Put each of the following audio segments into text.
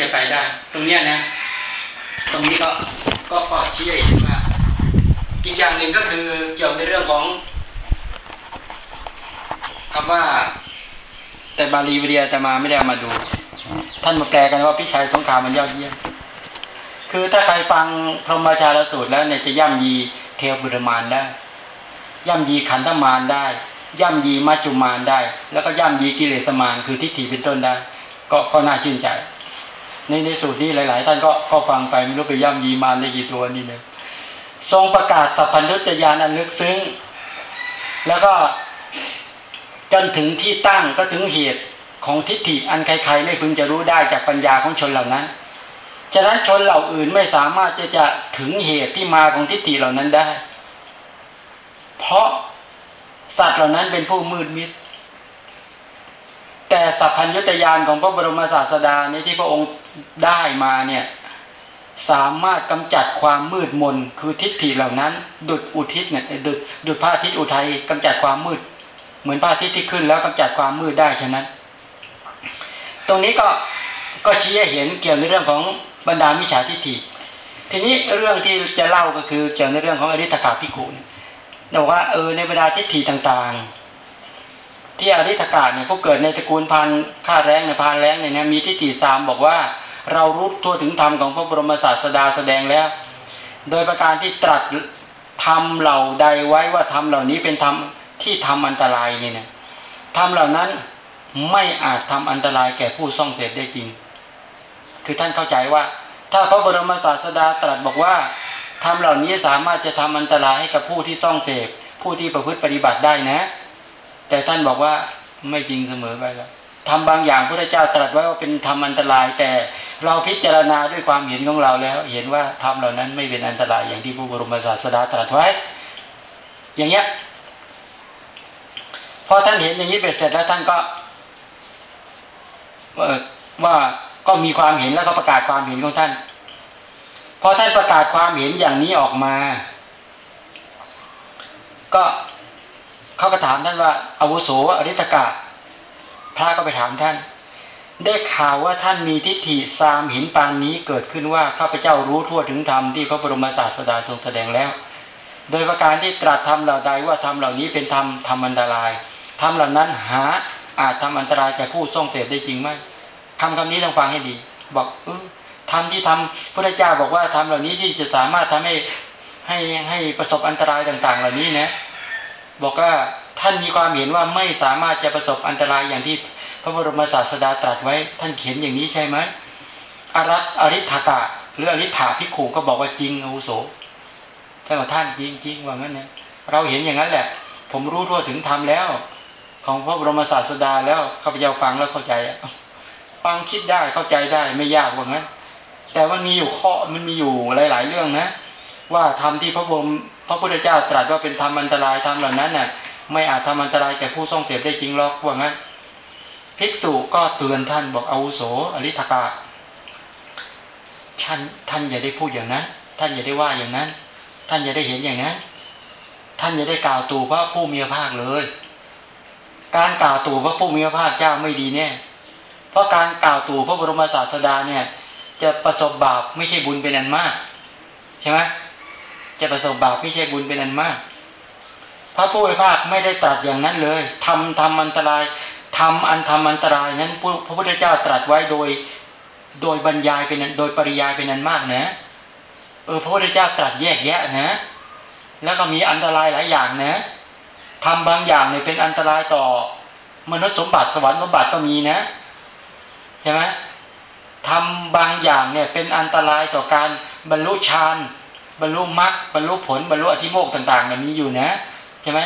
จะไปได้ ตรงเนี้ยนะ ตรงนี้ก็ก็พอชี้ให้เห็นว่าอีกอย่างหนึ่งก็คือเกี่ยวในเรื่องของคำว่า แต่บาลีวิเดียจะมาไม่ได้มาดู ท่านมาแปลกันว่าพิชัยสงครามมันยอดเยี่ยมคือถ้าใครฟังพรหมชาลสูตรแล้วเนี่ยจะย่ำยีเทวบุรมานได้ ย่ำยีขันธมารได้ ย่ำยีมัจจุมารได้ แล้วก็ย่ำยีกิเลสมารคือทิฏฐิเป็นต้นได้ ก็ก็น่าชื่นใจ ในในสูตรนี้หลาย ๆ ท่านก็ก็ฟังไปไม่รู้ไปย่ำยีมารได้กี่ตัวนี่เนี่ยทรงประกาศสัพพัญญุตยานอันลึกซึ้ง แล้วก็จนถึงที่ตั้งก็ถึงเหตุของทิฏฐิอันใครๆไม่พึงจะรู้ได้จากปัญญาของชนเหล่านั้น ฉะนั้นชนเหล่าอื่นไม่สามารถจะจะถึงเหตุที่มาของทิฏฐิเหล่านั้นได้ เพราะสัตว์เหล่านั้นเป็นผู้มืดมิด แต่สัพพัญญุตยานของพระบรมศาสดาในที่พระองค์ ได้มาเนี่ยสามารถกำจัดความมืดมนคือทิฏฐิเหล่านั้น ดุดอุทิศเนี่ยดุดดุดพระอาทิตย์อุทัยกำจัดความมืด เหมือนพระอาทิตย์ที่ขึ้นแล้วกำจัดความมืดได้ฉะนั้น ตรงนี้ก็ก็ชี้ให้เห็นเกี่ยวในเรื่องของบรรดามิจฉาทิฏฐิ ทีนี้เรื่องที่จะเล่าก็คือเกี่ยวในเรื่องของอริธกาพิกุเนี่ยบอกว่าเออในบรรดาทิฏฐิต่างๆ ที่อริธกาเนี่ยพวกเกิดในตระกูลพันข้าแรงในพานแรงเนี่ยมีทิฏฐิสามบอกว่า เรารู้ทั่วถึงธรรมของพระบรมศาสดาแสดงแล้ว โดยประการที่ตรัสธรรมเหล่าใดไว้ว่าธรรมเหล่านี้เป็นธรรมที่ทำอันตรายนี่นะธรรมเหล่านั้นไม่อาจทำอันตรายแก่ผู้ส่องเสพได้จริง คือท่านเข้าใจว่า ถ้าพระบรมศาสดาตรัสบอกว่าธรรมเหล่านี้สามารถจะทำอันตรายให้กับผู้ที่ส่องเสพผู้ที่ประพฤติปฏิบัติได้นะ แต่ท่านบอกว่าไม่จริงเสมอไปแล้ว ทำบางอย่างพระเจ้าตรัสไว้ว่าเป็นธรรมอันตราย แต่เราพิจารณาด้วยความเห็นของเราแล้ว เห็นว่าธรรมเหล่านั้นไม่เป็นอันตรายอย่างที่พระบรมศาสดาตรัสไว้ อย่างเงี้ยพอท่านเห็นอย่างนี้เบ็ดเสร็จแล้วท่านก็ว่าก็มีความเห็นแล้วก็ประกาศความเห็นของท่าน พอท่านประกาศความเห็นอย่างนี้ออกมา ก็เขาก็ถามท่านว่าอาวุโสอริตกะ พระก็ไปถามท่าน ได้ข่าวว่าท่านมีทิฏฐิสามห็นปานนี้เกิดขึ้นว่าข้าพเจ้ารู้ทั่วถึงธรรมที่พระบรมศาสดาทรงแสดงแล้ว โดยประการที่ตรัสธรรมเหล่าใดว่าธรรมเหล่านี้เป็นธรรมธรรมอันตรายธรรมเหล่านั้นหาอาจทำอันตรายแก่ผู้ทรงเสพได้จริงไหมคำคำนี้ต้องฟังให้ดี บอกเออธรรมที่ทำพระเจ้าบอกว่าธรรมเหล่านี้ที่จะสามารถทำให้ให้ให้ประสบอันตรายต่าง ๆ เหล่านี้นะบอกว่า ท่านมีความเห็นว่าไม่สามารถจะประสบอันตรายอย่างที่พระบรมศาสดาตรัสไว้ ท่านเขียนอย่างนี้ใช่ไหมอรัตอริธากะ หรืออริธาพิคูก็บอกว่าจริงอาวุโสท่านบอกท่านจริงจริงว่างั้นนะเราเห็นอย่างนั้นแหละ ผมรู้ทั่วถึงธรรมแล้ว ของพระบรมศาสดาแล้วข้าพเจ้าฟังแล้วเข้าใจฟังคิดได้เข้าใจได้ไม่ยากว่างั้น แต่มันมีอยู่ข้อมันมีอยู่หลาย ๆ เรื่องนะ ว่าธรรมที่พระบรมพระพุทธเจ้าตรัสว่าเป็นธรรมอันตรายธรรมเหล่านั้นน่ะ ไม่อาจทำอันตรายแก่ผู้ท่องเสพได้จริงหรอกว่างั้นภิกษุก็เตือนท่านบอกอาวุโสอริธกาท่านท่านอย่าได้พูดอย่างนั้น ท่านอย่าได้ว่าอย่างนั้น ท่านอย่าได้เห็นอย่างนั้น ท่านอย่าได้กล่าวตู่พระผู้มีพระภาคเลย การกล่าวตู่พระผู้มีพระภาคเจ้าไม่ดีเนี่ยเพราะการกล่าวตู่พระบรมศาสดาเนี่ย จะประสบบาปไม่ใช่บุญเป็นอันมาก ใช่ไหมจะประสบบาปไม่ใช่บุญเป็นอันมาก พระผู้มีพระภาคไม่ได้ตรัสอย่างนั้นเลยทำทำอันตรายทำอันทำอันตรายนั้นพระพุทธเจ้าตรัสไว้โดยโดยบรรยายเป็นโดยปริยายเป็นนั้นมากนะเออพระพุทธเจ้าตรัสแยกแยะนะ แล้วก็มีอันตรายหลายอย่างนะทำบางอย่างเนี่ยเป็นอันตรายต่อ มนุษย์สมบัติสวรรค์สมบัติก็มีนะใช่ไหมทำบางอย่างเนี่ยเป็นอันตรายต่อการบรรลุฌานบรรลุมรรคบรรลุผลบรรลุอธิโมกต่างๆเนี่ยมีอยู่นะ ใช่ไหม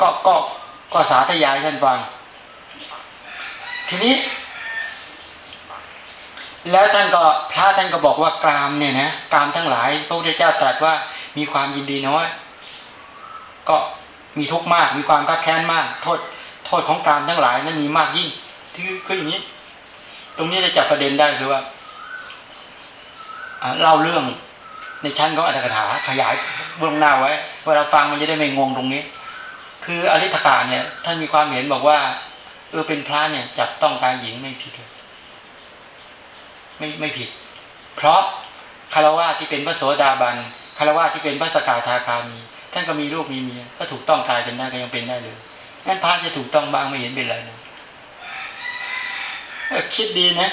ก็ก็ก็สาธยายท่านฟัง ทีนี้ แล้วท่านก็พระท่านก็บอกว่ากรามเนี่ยนะกรามทั้งหลายพระพุทธเจ้าตรัสว่ามีความยินดีน้อยก็มีทุกข์มากมีความกักแค้นมาก โทษโทษของกรามทั้งหลายนั้นมีมากยิ่งคือคืออย่างนี้ ตรงนี้จะจับประเด็นได้คือว่าเล่าเรื่อง ในชั้นของอัตถกถาขยายเบื้องหน้าไว้เวลาฟังมันจะได้ไม่งงตรงนี้ คืออริธกาเนี่ยท่านมีความเห็นบอกว่าเออเป็นพระเนี่ยจับต้องกายหญิงไม่ผิดเลยไม่ไม่ผิด เพราะคารวะที่เป็นพระโสดาบันคารวะที่เป็นพระสกาทาคามีท่านก็มีลูกมีเมียก็ถูกต้องกายเป็นได้ก็ยังเป็นได้เลยนั่นพระจะถูกต้องบ้างไม่เห็นเป็นไรนะคิดดีนะ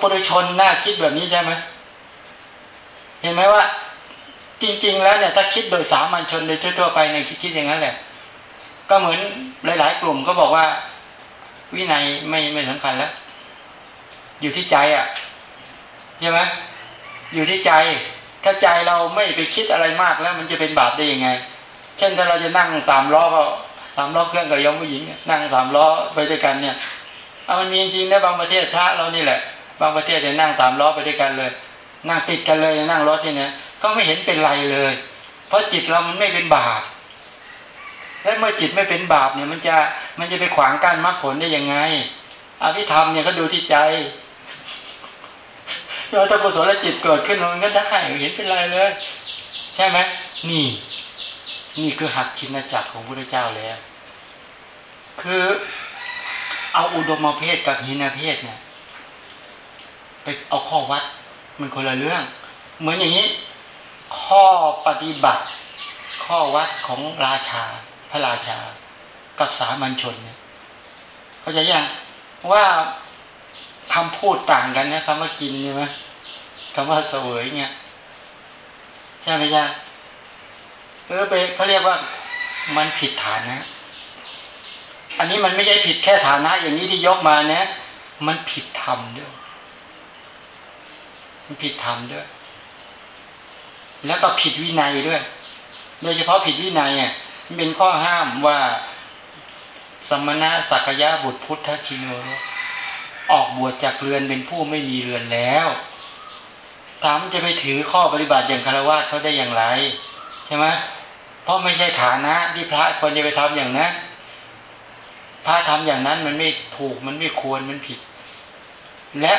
ปุถุชนน่าคิดแบบนี้ใช่ไหม เห็นไหมว่า จริง ๆ แล้วเนี่ยถ้าคิดโดยสามัญชนโดยทั่วๆไปเนี่ยคิดอย่างนั้นแหละก็เหมือนหลาย ๆ กลุ่มก็บอกว่า วินัยไม่ไม่สำคัญแล้ว อยู่ที่ใจอะใช่ไหมอยู่ที่ใจ ถ้าใจเราไม่ไปคิดอะไรมากแล้วมันจะเป็นบาปได้ยังไง เช่นถ้าเราจะนั่งสามล้อก็สามล้อเครื่องกับยมผู้หญิงนั่งสามล้อไปด้วยกันเนี่ยเอามันมีจริงๆนะบางประเทศพระเรานี่แหละ บางประเทศจะนั่งสามล้อไปด้วยกันเลย นั่งติดกันเลยนั่งรถเนี่ยก็ไม่เห็นเป็นไรเลย เพราะจิตเรามันไม่เป็นบาปและเมื่อจิตไม่เป็นบาปเนี่ย มันจะมันจะไปขวางกั้นมรรคผลได้ยังไงอภิธรรมเนี่ยก็ดูที่ใจเราถ้ากุศลจิตเกิดขึ้นมันก็ได้เห็นเป็นไรเลย ใช่ไหมนี่ นี่คือหักชินจักรของพระเจ้าแล้วคือเอาอุดมเพศกับหินเพศเนี่ยไปเอาข้อวัด มันคนละเรื่อง เหมือนอย่างนี้ ข้อปฏิบัติ ข้อวัดของราชา พระราชา กับสามัญชนเนี่ยเขาใจยังว่าคำพูดต่างกันนะคำว่ากินใช่ไหมคำว่าเสวยเนี่ยใช่ไหมจ๊ะเออไปเขาเรียกว่ามันผิดฐานนะ อันนี้มันไม่ใช่ผิดแค่ฐานะ อย่างนี้ที่ยกมานะ มันผิดธรรมด้วย มันผิดธรรมด้วย แล้วก็ผิดวินัยด้วย โดยเฉพาะผิดวินัยเนี่ยมันเป็นข้อห้ามว่าสมณะสักยะบุตรพุทธชิโนออกบวชจากเรือนเป็นผู้ไม่มีเรือนแล้วถามจะไปถือข้อปฏิบัติอย่างคารวะเขาได้อย่างไรใช่ไหมเพราะไม่ใช่ฐานะที่พระควรจะไปทำอย่างนั้นพระทำอย่างนั้นมันไม่ถูกมันไม่ควรมันผิด และ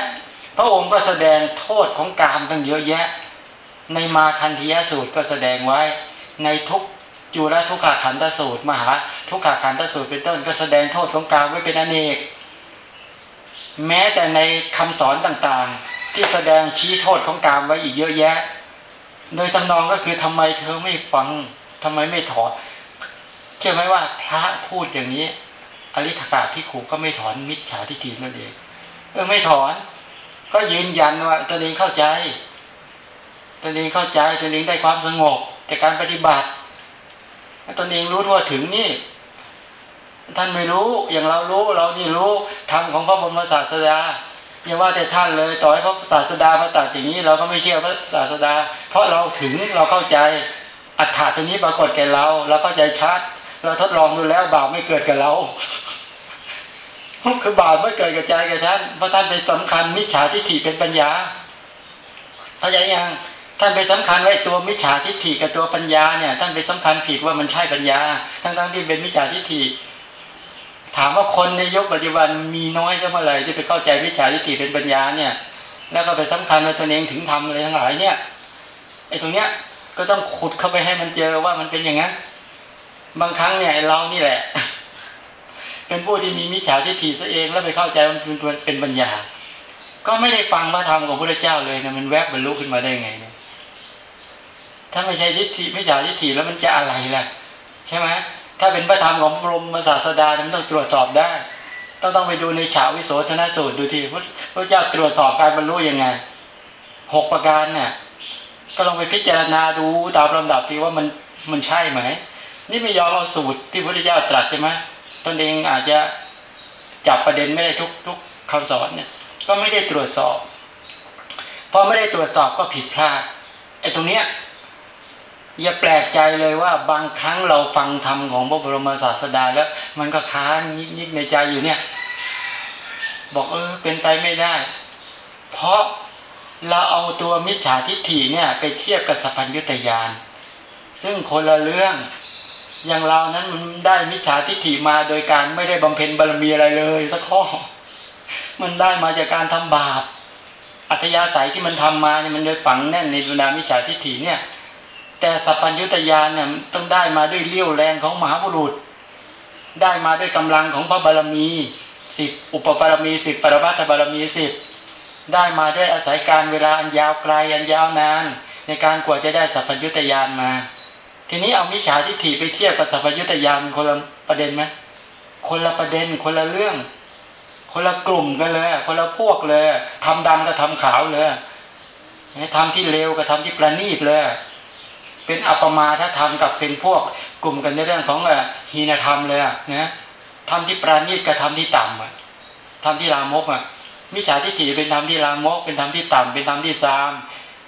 พระองค์ก็แสดงโทษของกามตั้งเยอะแยะ ในมาคันธียสูตรก็แสดงไว้ ในทุกจุลทุกขาขันตสูตร มหา ทุกขาขันตสูตรเป็นต้นก็แสดงโทษของกามไว้เป็นอเนก แม้แต่ในคำสอนต่างๆ ที่แสดงชี้โทษของกามไว้อีกเยอะแยะ โดยตำนองก็คือทำไมเธอไม่ฟังทำไมไม่ถอนเชื่อไหมว่าพระพูดอย่างนี้อริธกาพิขูก็ไม่ถอนมิจฉาทิฏฐินั่นเองเออไม่ถอน ก็ยืนยันว่าตัวเองเข้าใจตัวเองเข้าใจตัวเองได้ความสงบจากการปฏิบัติตัวเองรู้ทั่วถึงนี่ ท่านไม่รู้อย่างเรารู้เรานี่รู้ธรรมของพระบรมศาสดาอย่าว่าแต่ท่านเลยต่อให้พระศาสดามาตัดอย่างนี้ เราก็ไม่เชื่อพระศาสดา เพราะเราถึงเราเข้าใจอัฏฐาตัวนี้ปรากฏแก่เรา เราเข้าใจชัด เราทดลองดูแล้วบาปไม่เกิดกับเรา คือบาปไม่เกิดกับใจกับท่านเพราะท่านเป็นสำคัญมิจฉาทิฏฐิเป็นปัญญาเข้าใจยังท่านไปสำคัญไว้ตัวมิจฉาทิฏฐิกับตัวปัญญาเนี่ย ท่านไปสำคัญผิดว่ามันใช่ปัญญา ทั้งๆที่เป็นมิจฉาทิฏฐิถามว่าคนในยุคปัจจุบันมีน้อยเท่าไหร่ที่ไปเข้าใจมิจฉาทิฏฐิเป็นปัญญาเนี่ย แล้วก็ไปสำคัญว่าตัวเองถึงทำอะไรทั้งหลายเนี่ยไอ้ตรงเนี้ยก็ต้องขุดเข้าไปให้มันเจอว่ามันเป็นอย่างนั้นบางครั้งเนี่ยเรานี่แหละ เป็นผู้ที่มีมิจฉาทิฏฐิซะเองแล้วไปเข้าใจมันเป็นปัญญา ก็ไม่ได้ฟังพระธรรมของพระเจ้าเลยนะมันแวบบรรลุขึ้นมาได้ไงเนี่ยถ้าไม่ใช่ทิฏฐิมิจฉาทิฏฐิแล้วมันจะอะไรล่ะ ใช่ไหมถ้าเป็นพระธรรมของพระบรมศาสดามันต้องตรวจสอบได้ ต้องต้องไปดูในฉาวิโสธนสูตรดูทีพระเจ้าตรวจสอบการบรรลุยังไงหกประการเนี่ยก็ลองไปพิจารณาดูตามลำดับที่ว่ามันมันใช่ไหม นี่ไม่ยอมเอาสูตรที่พระพุทธเจ้าตรัสใช่ไหม ตนเองอาจจะจับประเด็นไม่ได้ทุกทุกคำสอนเนี่ย ก็ไม่ได้ตรวจสอบพอไม่ได้ตรวจสอบก็ผิดพลาดไอ้ตรงเนี้ยอย่าแปลกใจเลยว่าบางครั้งเราฟังธรรมของพระบรมศาสดาแล้ว มันก็ค้านยิกในใจอยู่เนี่ย บอกเออเป็นไปไม่ได้ เพราะเราเอาตัวมิจฉาทิฏฐิเนี่ย ไปเทียบกับสัพพัญญุตยาน ซึ่งคนละเรื่อง อย่างเรานั้นมันได้มิจฉาทิฏฐิมาโดยการไม่ได้บำเพ็ญบารมีอะไรเลยสักข้อ มันได้มาจากการทำบาป อัธยาศัยที่มันทำมาเนี่ยมันเลยฝังแน่นในบรรดามิจฉาทิฏฐิเนี่ย แต่สัพพัญญุตยานเนี่ยต้องได้มาด้วยเลี้ยวแรงของมหาบุรุษ ได้มาด้วยกำลังของพระบารมีสิบอุปบารมีสิบปรมัตถบารมีสิบได้มาด้วยอาศัยการเวลาอันยาวไกลอันยาวนาน ในการกว่าจะได้สัพพยุตยานมา ทีนี้เอามิจฉาทิฏฐิไปเทียบกับสัพพยุตยานคนละประเด็นไหมคนละประเด็นคนละเรื่อง คนละกลุ่มกันเลย คนละพวกเลยทำดำกับทำขาวเลยทำที่เลวกับทำที่ประณีตเลย เป็นอัปมาถ้าทำกับเป็นพวกกลุ่มกันในเรื่องของฮีนธรรมเลยนะทำที่ประณีตกับทำที่ต่ำอะทำที่ลามกอะมิจฉาทิฏฐิเป็นธรรมที่ลามก เป็นธรรมที่ต่ำเป็นธรรมที่ซาม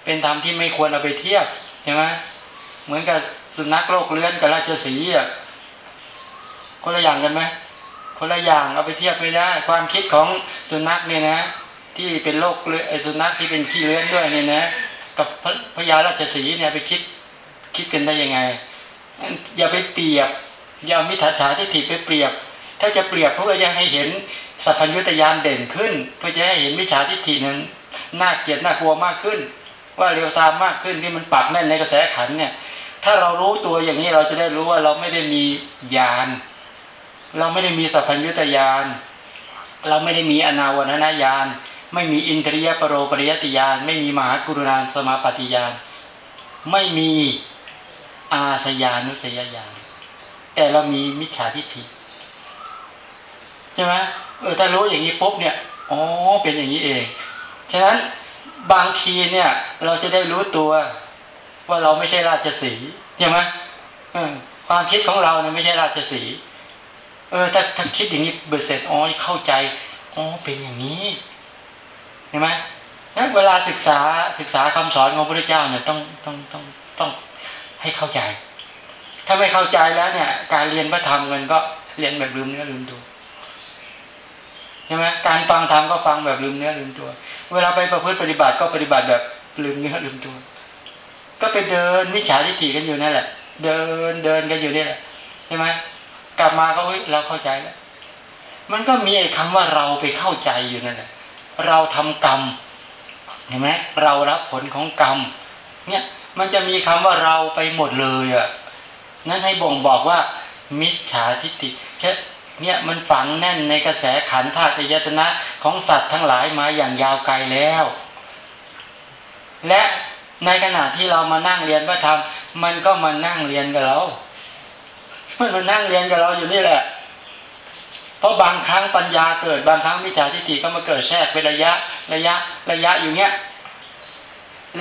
เป็นธรรมที่ไม่ควรเอาไปเทียบใช่ไหมเหมือนกับ สุนัขโลกเลื้อนกับราชสีอะคนละอย่างกันไหมคนละอย่างเอาไปเทียบไม่ได้ ความคิดของสุนัขเนี่ยนะ ที่เป็นโรคเลื้อไอสุนัขที่เป็นขี้เลื้อนด้วยเนี่ยนะกับพญาราชสีเนี่ยไปคิดคิดกันได้ยังไง อย่าไปเปรียบ อย่ามิถาฉาที่ถิไปเปรียบ ถ้าจะเปรียบเพื่อจะให้เห็นสัพพัญญุตยานเด่นขึ้น เพื่อจะให้เห็นมิจฉาทิฏฐินั้นน่าเกลียดน่ากลัวมากขึ้น ว่าเร็วซามมากขึ้นที่มันปักแน่นในกระแสขันเนี่ย ถ้าเรารู้ตัวอย่างนี้เราจะได้รู้ว่าเราไม่ได้มียานเราไม่ได้มีสัพพัญญุตยานเราไม่ได้มีอนาวรณญาณไม่มีอินทรียปรโรปริยติยานไม่มีมหากรุณาสมาปฏิยานไม่มีอาสยานุสยญาณแต่เรามีมิจฉาทิฏฐิใช่ไหมเออถ้ารู้อย่างนี้ปุ๊บเนี่ยอ๋อเป็นอย่างนี้เอง ฉะนั้นบางทีเนี่ยเราจะได้รู้ตัว ว่าเราไม่ใช่ราชสีใช่ไหมความคิดของเราเนี่ยไม่ใช่ราชสีเออถ้าถ้าคิดอย่างนี้เบิดเสร็จอ๋อเข้าใจอ๋อเป็นอย่างนี้เห็นไหมนั้นเวลาศึกษาศึกษาคำสอนของพระพุทธเจ้าเนี่ยต้องต้องต้องต้องให้เข้าใจ ถ้าไม่เข้าใจแล้วเนี่ย การเรียนพระธรรมมันก็เรียนแบบลืมเนื้อลืมตัวใช่ไหมการฟังธรรมก็ฟังแบบลืมเนื้อลืมตัว เวลาไปประพฤติปฏิบัติก็ปฏิบัติแบบลืมเนื้อลืมตัว ก็ไปเดินมิจฉาทิฏฐิกันอยู่นั่นแหละ เดินเดินกันอยู่นี่แหละใช่ไหมกลับมาก็เฮ้ยเราเข้าใจแล้วมันก็มีไอ้คำว่าเราไปเข้าใจอยู่นั่นแหละเราทำกรรมเห็นไหมเรารับผลของกรรม เนี่ยมันจะมีคำว่าเราไปหมดเลยอะนั้นให้บ่งบอกว่า มิจฉาทิฏฐิเช่เนี่ยมันฝังแน่นในกระแสขันธาตุยตนะของสัตว์ทั้งหลายมาอย่างยาวไกลแล้ว และ ในขณะที่เรามานั่งเรียนพระธรรมมันก็มานั่งเรียนกับเรามันมานั่งเรียนกับเราอยู่นี่แหละ เพราะบางครั้งปัญญาเกิดบางครั้งมิจฉาทิฏฐิก็มาเกิดแทรกเป็นระยะระยะระยะอยู่เนี้ย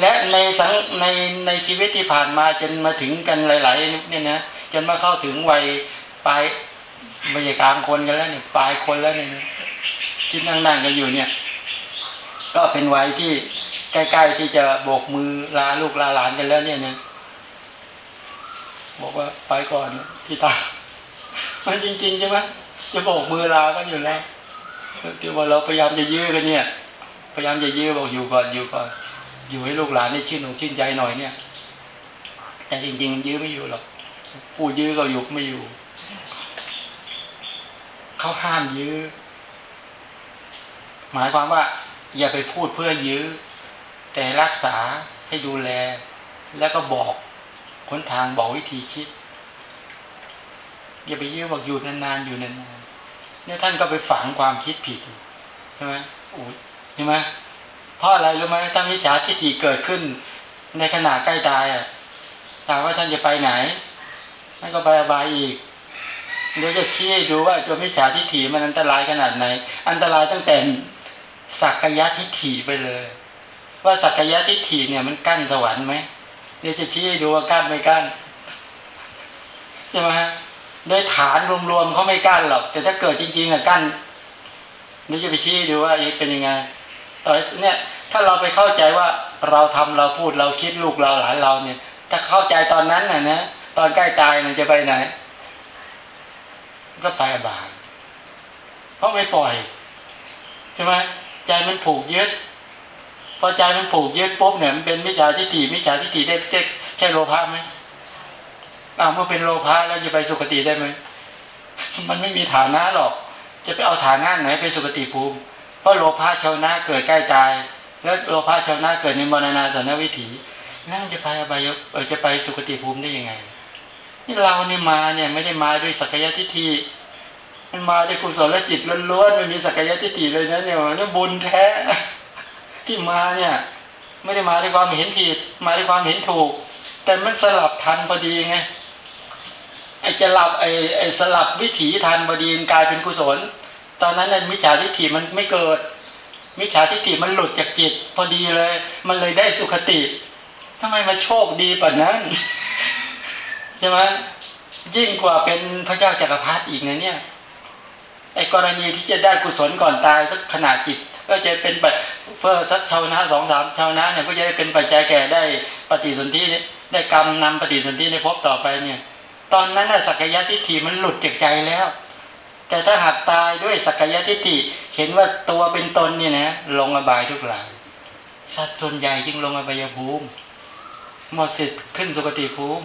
และในสังในในชีวิตที่ผ่านมาจนมาถึงกันหลาย ๆ เนี่ยนะจนมาเข้าถึงวัยปลายบรรยากลางคนกันแล้วเนี่ยปลายคนแล้วเนี่ยที่นั่งๆกันอยู่เนี่ย ก็เป็นวัยที่ ใกล้ๆที่จะโบกมือลาลูกลาหลานกันแล้วเนี่ยนะบอกว่าไปก่อนที่ตามันจริงๆใช่ไหมจะบอกมือลาก็อยู่แล้วที่ว่าเราพยายามจะยื้อกันเนี่ย พยายามจะยื้อบอกอยู่ก่อนอยู่ก่อนอยู่ให้ลูกหลานได้ชื่นอกชื่นใจหน่อยเนี่ย แต่จริงๆยื้อไม่อยู่หรอกผู้ยื้อก็อยู่ไม่อยู่เขาห้ามยื้อหมายความว่า อย่าไปพูดเพื่อยื้อ แต่รักษาให้ดูแล แล้วก็บอกค้นทางบอกวิธีคิด อย่าไปยื้อบอกอยู่นานๆอยู่นานๆเนี่ยท่านก็ไปฝังความคิดผิดใช่ไหมอ้ใช่ไหมเพราะอะไรรู้ไหมตั้งวิจารทิฏฐิเกิดขึ้น ในขณะใกล้ตายอะถามว่าท่านจะไปไหนท่านก็ไปอบายอีกเดี๋ยวจะชี้ให้ดูว่าตัวมิจฉาทิฏฐิมันอันตรายขนาดไหน อันตรายตั้งแต่สักกายทิฏฐิไปเลย ว่าสักกายทิฏฐิเนี่ยมันกั้นสวรรค์ไหมเดี๋ยวจะชี้ดูว่ากั้นไม่กั้นใช่ไหมฮะโดยฐานรวมๆเขาไม่กั้นหรอก แต่ถ้าเกิดจริงๆอะกั้นเดี๋ยวจะไปชี้ดูว่าเป็นยังไงตอนเนี่ยถ้าเราไปเข้าใจว่าเราทำเราพูดเราคิดลูกเราหลานเราเนี่ย ถ้าเข้าใจตอนนั้นน่ะนะตอนใกล้ตายมันจะไปไหน ก็ไปอบายเพราะไม่ปล่อยใช่ไหมใจมันผูกยึด อใจมันผูกยึดปุ๊บเนี่ยมันเป็นมิจฉาทิฏฐิมิจฉาทิฏฐิได้ใช่โลภะไหมอ้าวเมื่อเป็นโลภะแล้วจะไปสุคติได้ไหมมันไม่มีฐานะหรอก จะไปเอาฐานะไหนไปสุคติภูมิ เพราะโลภะชาวนะเกิดใกล้ตาย แล้วโลภะชาวนะเกิดในมรณาสนวิถีนั่นจะไปอบายเออจะไปสุคติภูมิได้ยังไงนี่เราเนี่ยมาเนี่ยไม่ได้มาด้วยสักยะทิฏฐิมันมาด้วยกุศลจิตล้วนๆไม่มีสักยะทิฏฐิเลยนะเนี่ยนี่บุญแท้ ที่มาเนี่ย ไม่ได้มาด้วยความเห็นผิดมาด้วยความเห็นถูก แต่มันสลับทันพอดีไงไอ้จะหลับไอ้ไอ้สลับวิถีทันพอดีกลายเป็นกุศล ตอนนั้นนั้นมิจฉาทิฏฐิมันไม่เกิด มิจฉาทิฏฐิมันหลุดจากจิต พอดีเลย มันเลยได้สุขติทำไมมาโชคดีแบบนั้นใช่ไหมยิ่งกว่าเป็นพระเจ้าจักรพรรดิอีกนะเนี่ยไอ้กรณีที่จะได้กุศลก่อนตายสักขณะจิต ก็จะเป็นแบบเพื่อสักชาวนาสองสามชาวนาเนี่ยก็จะเป็นปัจจัยแก่ได้ปฏิสนธิได้กรรมนำปฏิสนธิในภพต่อไปเนี่ย ตอนนั้นสักยะทิฏฐิมันหลุดจากใจแล้ว แต่ถ้าหากตายด้วยสักยะทิฏฐิเห็นว่าตัวเป็นตนเนี่ยนะลงอบายทุกหลายสัตว์ส่วนใหญ่จึงลงอบายภูมิหมดสิทธิ์ขึ้นสุคติภูมิ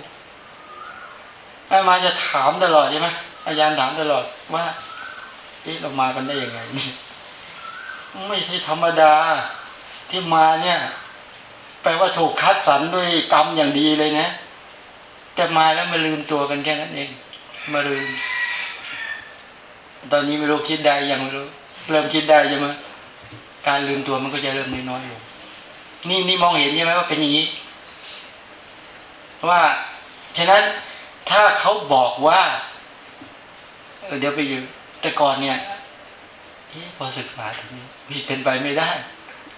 อามาจะถามตลอดใช่ไหมอาจารย์ถามตลอดว่าที่เรามากันได้ยังไงนี่ ไม่ใช่ธรรมดาที่มาเนี่ย แปลว่าถูกคัดสรรด้วยกรรมอย่างดีเลยนะ แต่มาแล้วมาลืมตัวกันแค่นั้นเอง มาลืม ตอนนี้ไม่รู้คิดได้ยังไม่รู้ เริ่มคิดได้ใช่ไหมการลืมตัวมันก็จะเริ่มน้อยลงนี่นี่มองเห็นใช่ไหมว่าเป็นอย่างนี้ ว่าฉะนั้นถ้าเขาบอกว่าเเดี๋ยวไปอยู่แต่ก่อนเนี่ยพอศึกษาทีนี้ มีเป็นไปไม่ได้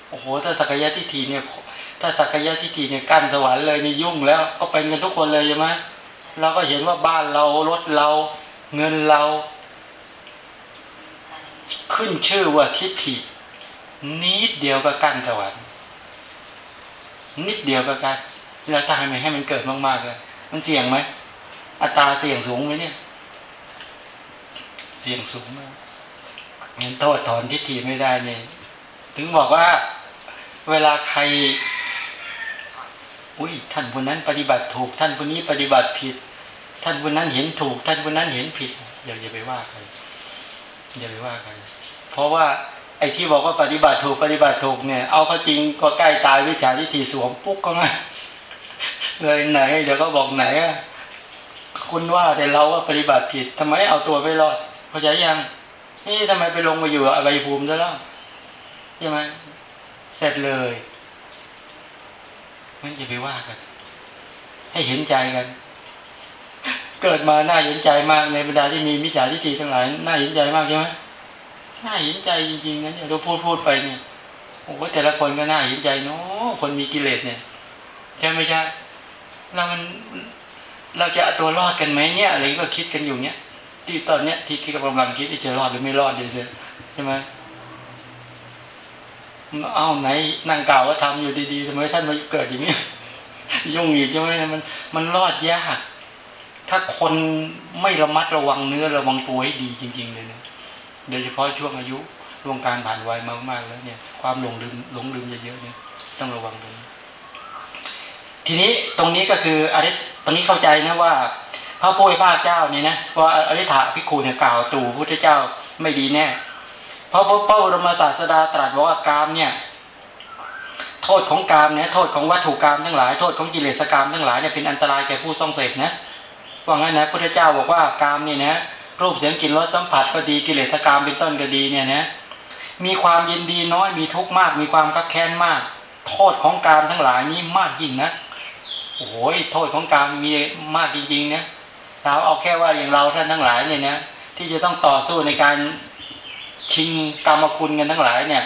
โอ้โห ถ้าสักยะทิฏฐิเนี่ย ถ้าสักยะทิฏฐิเนี่ยกั้นสวรรค์เลยนี่ยุ่งแล้วก็เป็นกันทุกคนเลยใช่ไหมเราก็เห็นว่าบ้านเรารถเรา เงินเรา ขึ้นชื่อว่าทิฏฐินิดเดียวก็กั้นสวรรค์นิดเดียวก็กั้นแล้วถ้าให้มันเกิดมากๆเลยมันเสี่ยงไหมอัตราเสี่ยงสูงไหมเนี่ย เสี่ยงสูงมาก งินโทษถอนทิฏฐิไม่ได้เนี่ยถึงบอกว่าเวลาใคร อุ้ยท่านคนนั้นปฏิบัติถูก ท่านคนนี้ปฏิบัติผิด ท่านคนนั้นเห็นถูก ท่านคนนั้นเห็นผิดอย่าอย่าไปว่าใครอย่าไปว่าใครเพราะว่าไอ้ที่บอกว่าปฏิบัติถูกปฏิบัติถูกเนี่ย เอาเข้าจริงก็ใกล้ตายวิชาทิฏฐิสวมปุ๊กก็มาเลยไหนเดี๋ยวก็บอกไหนอะคุณว่าแต่เราว่าปฏิบัติผิดทำไมเอาตัวไม่รอดเข้าใจยัง นี่ทำไมไปลงมาอยู่อะไรภูมิซะแล้วใช่ไหมเสร็จเลย มันจะไปว่ากัน ให้เห็นใจกัน เกิดมาน่าเห็นใจมากในบรรดาที่มีมิจฉาทิฏฐิทั้งหลายน่าเห็นใจมากใช่ไหมน่าเห็นใจจริงๆนะเนี่ยเราพูดพูดไปเนี่ยโอ้แต่ละคนก็น่าเห็นใจเนาะคนมีกิเลสเนี่ยใช่ไหมใช่เรามันเราจะเอาตัวรอดกันไหมเนี่ยอะไรก็คิดกันอยู่เนี่ย ที่ตอนเนี้ยที่ที่กำลังคิดจะรอดหรือไม่รอดเดี๋ยวใช่ไหมเอาไหนนั่งกล่าวว่าทำอยู่ดีๆทำไมท่านมาเกิดอย่างนี้ยุ่งอีกใช่ไหมมัน มันรอดยากถ้าคนไม่ระมัดระวังเนื้อระวังตัวให้ดีจริง ๆ เลยเนี่ยโดยเฉพาะช่วงอายุล่วงการผ่านวัยมากๆแล้วเนี่ย ความหลงลืมหลงลืมเยอะๆเนี่ยต้องระวังตรงนี้ทีนี้ตรงนี้ก็คืออะไรตรงนี้เข้าใจนะว่า พระพุทธเจ้านี่นะว่าอริ t พิคูเนี่ยกล่าวตู่พุทธเจ้าไม่ดีแน่เพราะพระเป้ารมศาสดาตรัสว่ากามเนี่ย โทษของกามเนี่ยโทษของวัตถุกรรมทั้งหลายโทษของกิเลสกรรมทั้งหลายเนี่ยเป็นอันตรายแก่ผู้ทรงเสพนะว่างั้นนะพุทธเจ้าบอกว่ากามเนี่ยนะรูปเสียงกลิ่นรสสัมผัสก็ดีกิเลสกรรมเป็นต้นก็ดีเนี่ยนะมีความยินดีน้อยมีทุกข์มาก มีความคับแค้นมาก โทษของกามทั้งหลายนี้มากยิ่งนะโอ้โหโทษของกามมีมากจริงๆนะ ถามเอาแค่ว่าอย่างเราท่านทั้งหลายเนี่ยนะที่จะต้องต่อสู้ในการชิงกรรมคุณกันทั้งหลายเนี่ย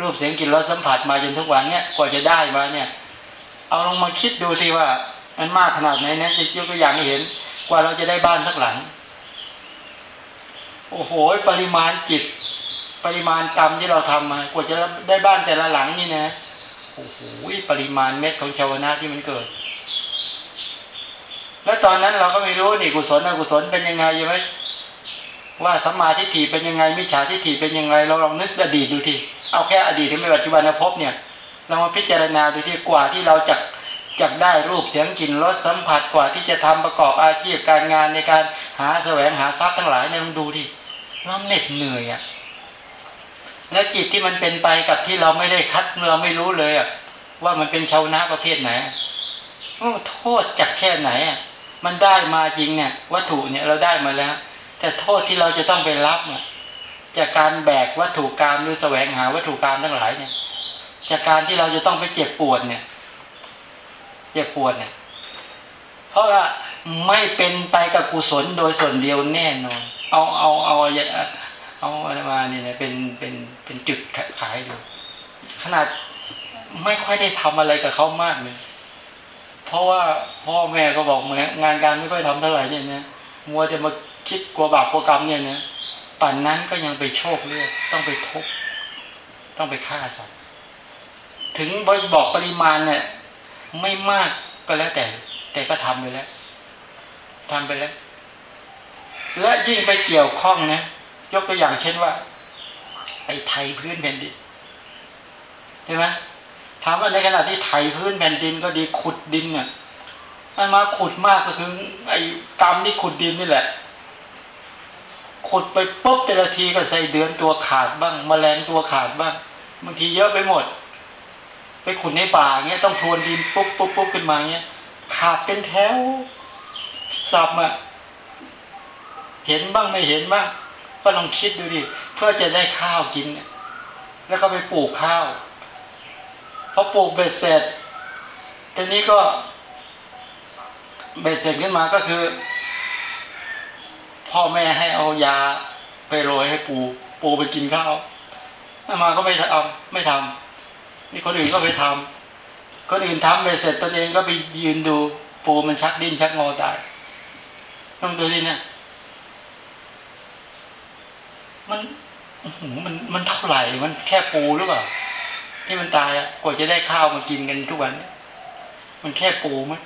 รูปเสียงกลิ่นรสสัมผัสมาจนทุกวันเนี่ยกว่าจะได้มาเนี่ย เอาลองมาคิดดูสิว่ามันมากขนาดไหนนะจะยกตัวอย่างให้เห็นกว่าเราจะได้บ้านทั้งหลัง โอ้โห ปริมาณจิต ปริมาณกรรมที่เราทำมากว่าจะได้บ้านแต่ละหลังนี่นะโอ้โหปริมาณเม็ดของชาวนาที่มันเกิด แล้วตอนนั้นเราก็ไม่รู้นี่กุศลอกุศลเป็นยังไงใช่ไหมว่าสัมมาทิฏฐิเป็นยังไงมิจฉาทิฏฐิเป็นยังไง เราลองนึกอดีตดูทีเอาแค่อดีตที่ไม่ปัจจุบันนะพบเนี่ย เรามาพิจารณาดูที่กว่าที่เราจะจักได้รูปเสียงกลิ่นรสสัมผัสกว่าที่จะทำประกอบอาชีพการงานในการหาแสวงหาทรัพย์ทั้งหลายเนี่ยลองดูดิเราเหน็ดเหนื่อยอะ่ะแล้วจิตที่มันเป็นไปกับที่เราไม่ได้คัดเราไม่รู้เลยอะ่ะว่ามันเป็นชาวนะประเภทไหนโทษจากแค่ไหนอะ มันได้มาจริงเนี่ยวัตถุเนี่ยเราได้มาแล้ว แต่โทษที่เราจะต้องไปรับเนี่ยจากการแบกวัตถุกรรมหรือแสวงหาวัตถุกรรมทั้งหลายเนี่ย จากการที่เราจะต้องไปเจ็บปวดเนี่ย เจ็บปวดเนี่ย เพราะว่าไม่เป็นไปกับกุศลโดยส่วนเดียวแน่นอนเอาเอาเอาเอาอะไรมาเนี่ยเป็นเป็นเป็นจุดขายดูขนาดไม่ค่อยได้ทำอะไรกับเขามากเลย เพราะว่าพ่อแม่ก็บอกเหมือนงานการไม่ค่อยทำเท่าไหร่เนี่ยนะมัวจะมาคิดกลัวบาปกลัวกรรมเนี่ยนะป่านนั้นก็ยังไปโชคเลือดต้องไปทุบต้องไปฆ่าสัตว์ถึงบอกปริมาณเนี่ยไม่มากก็แล้วแต่ แต่ก็ทำไปแล้วทำไปแล้ว และยิ่งไปเกี่ยวข้องนะยกตัวอย่างเช่นว่าไอ้ไทยพื้นแผ่นดินใช่ไหม ถามว่าในขณะที่ไถพื้นแผ่นดินก็ดีขุดดินเนี่ยมันมาขุดมากก็คือไอ้กรรมที่ขุดดินนี่แหละ ขุดไปปุ๊บแต่ละทีก็ใส่เดือนตัวขาดบ้างมแมลงตัวขาดบ้างบางทีเยอะไปหมด ไปขุดในป่าเงี้ยต้องทวนดินปุ๊บปุ๊บปุ๊บขึ้นมาเงี้ยขาดเป็นแถวสับอะเห็นบ้างไม่เห็นบ้างก็ลองคิดดูดิเพื่อจะได้ข้าวกิน แล้วก็ไปปลูกข้าว พอปลูกเบ็ดเสร็จทีนี้ก็เบ็ดเสร็จขึ้นมาก็คือ พ่อแม่ให้เอายาไปโรยให้ปู ปูไปกินข้าวมาก็ไม่ทำไม่ทำนี่คนอื่นก็ไปทำคนอื่นทำไปเสร็จตนเองก็ไปยืนดูปูมันชักดิ้นชักงอตายต้องดูดิเนี่ยมันมันมันเท่าไหร่ มันแค่ปูหรือเปล่า ที่มันตายอะกว่าจะได้ข้าวมากินกันทุกวัน มันแค่ปูมั้ย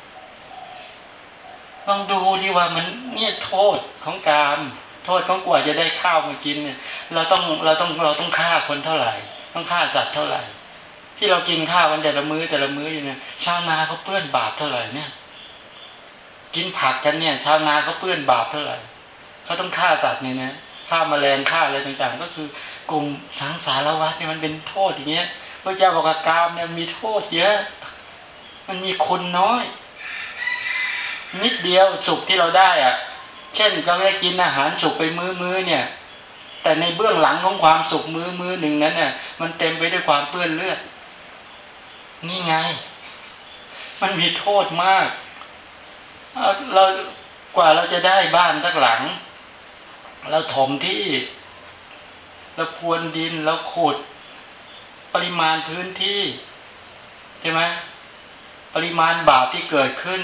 ต้องดูที่ว่ามันเนี่ยโทษของกาม โทษของกว่าจะได้ข้าวมากินเนี่ย เราต้องเราต้องเราต้องฆ่าคนเท่าไหร่ ต้องฆ่าสัตว์เท่าไหร่ ที่เรากินข้าววันแต่ละมื้อแต่ละมื้ออยู่เนี่ยชาวนาเขาเปื้อนบาปเท่าไหร่เนี่ย กินผักกันเนี่ย ชาวนาเขาเปื้อนบาปเท่าไหร่เขาต้องฆ่าสัตว์เนี่ยนะฆ่าแมลงฆ่าอะไรต่างๆ ก็คือกลุ่มสังสารวัฏเนี่ยมันเป็นโทษอย่างเงี้ย พระเจ้าบอกว่ากามเนี่ยมีโทษเยอะ มันมีคุณน้อย นิดเดียวสุขที่เราได้อะเช่นเราได้กินอาหารสุขไปมือมือเนี่ย แต่ในเบื้องหลังของความสุขมือมือหนึ่งนั้นเนี่ยมันเต็มไปด้วยความเปื้อนเลือด นี่ไง มันมีโทษมากเรากว่าเราจะได้บ้านสักหลัง เราถมที่ เราพรวนดินเราขุด ปริมาณพื้นที่ใช่ไหมปริมาณบาปที่เกิดขึ้น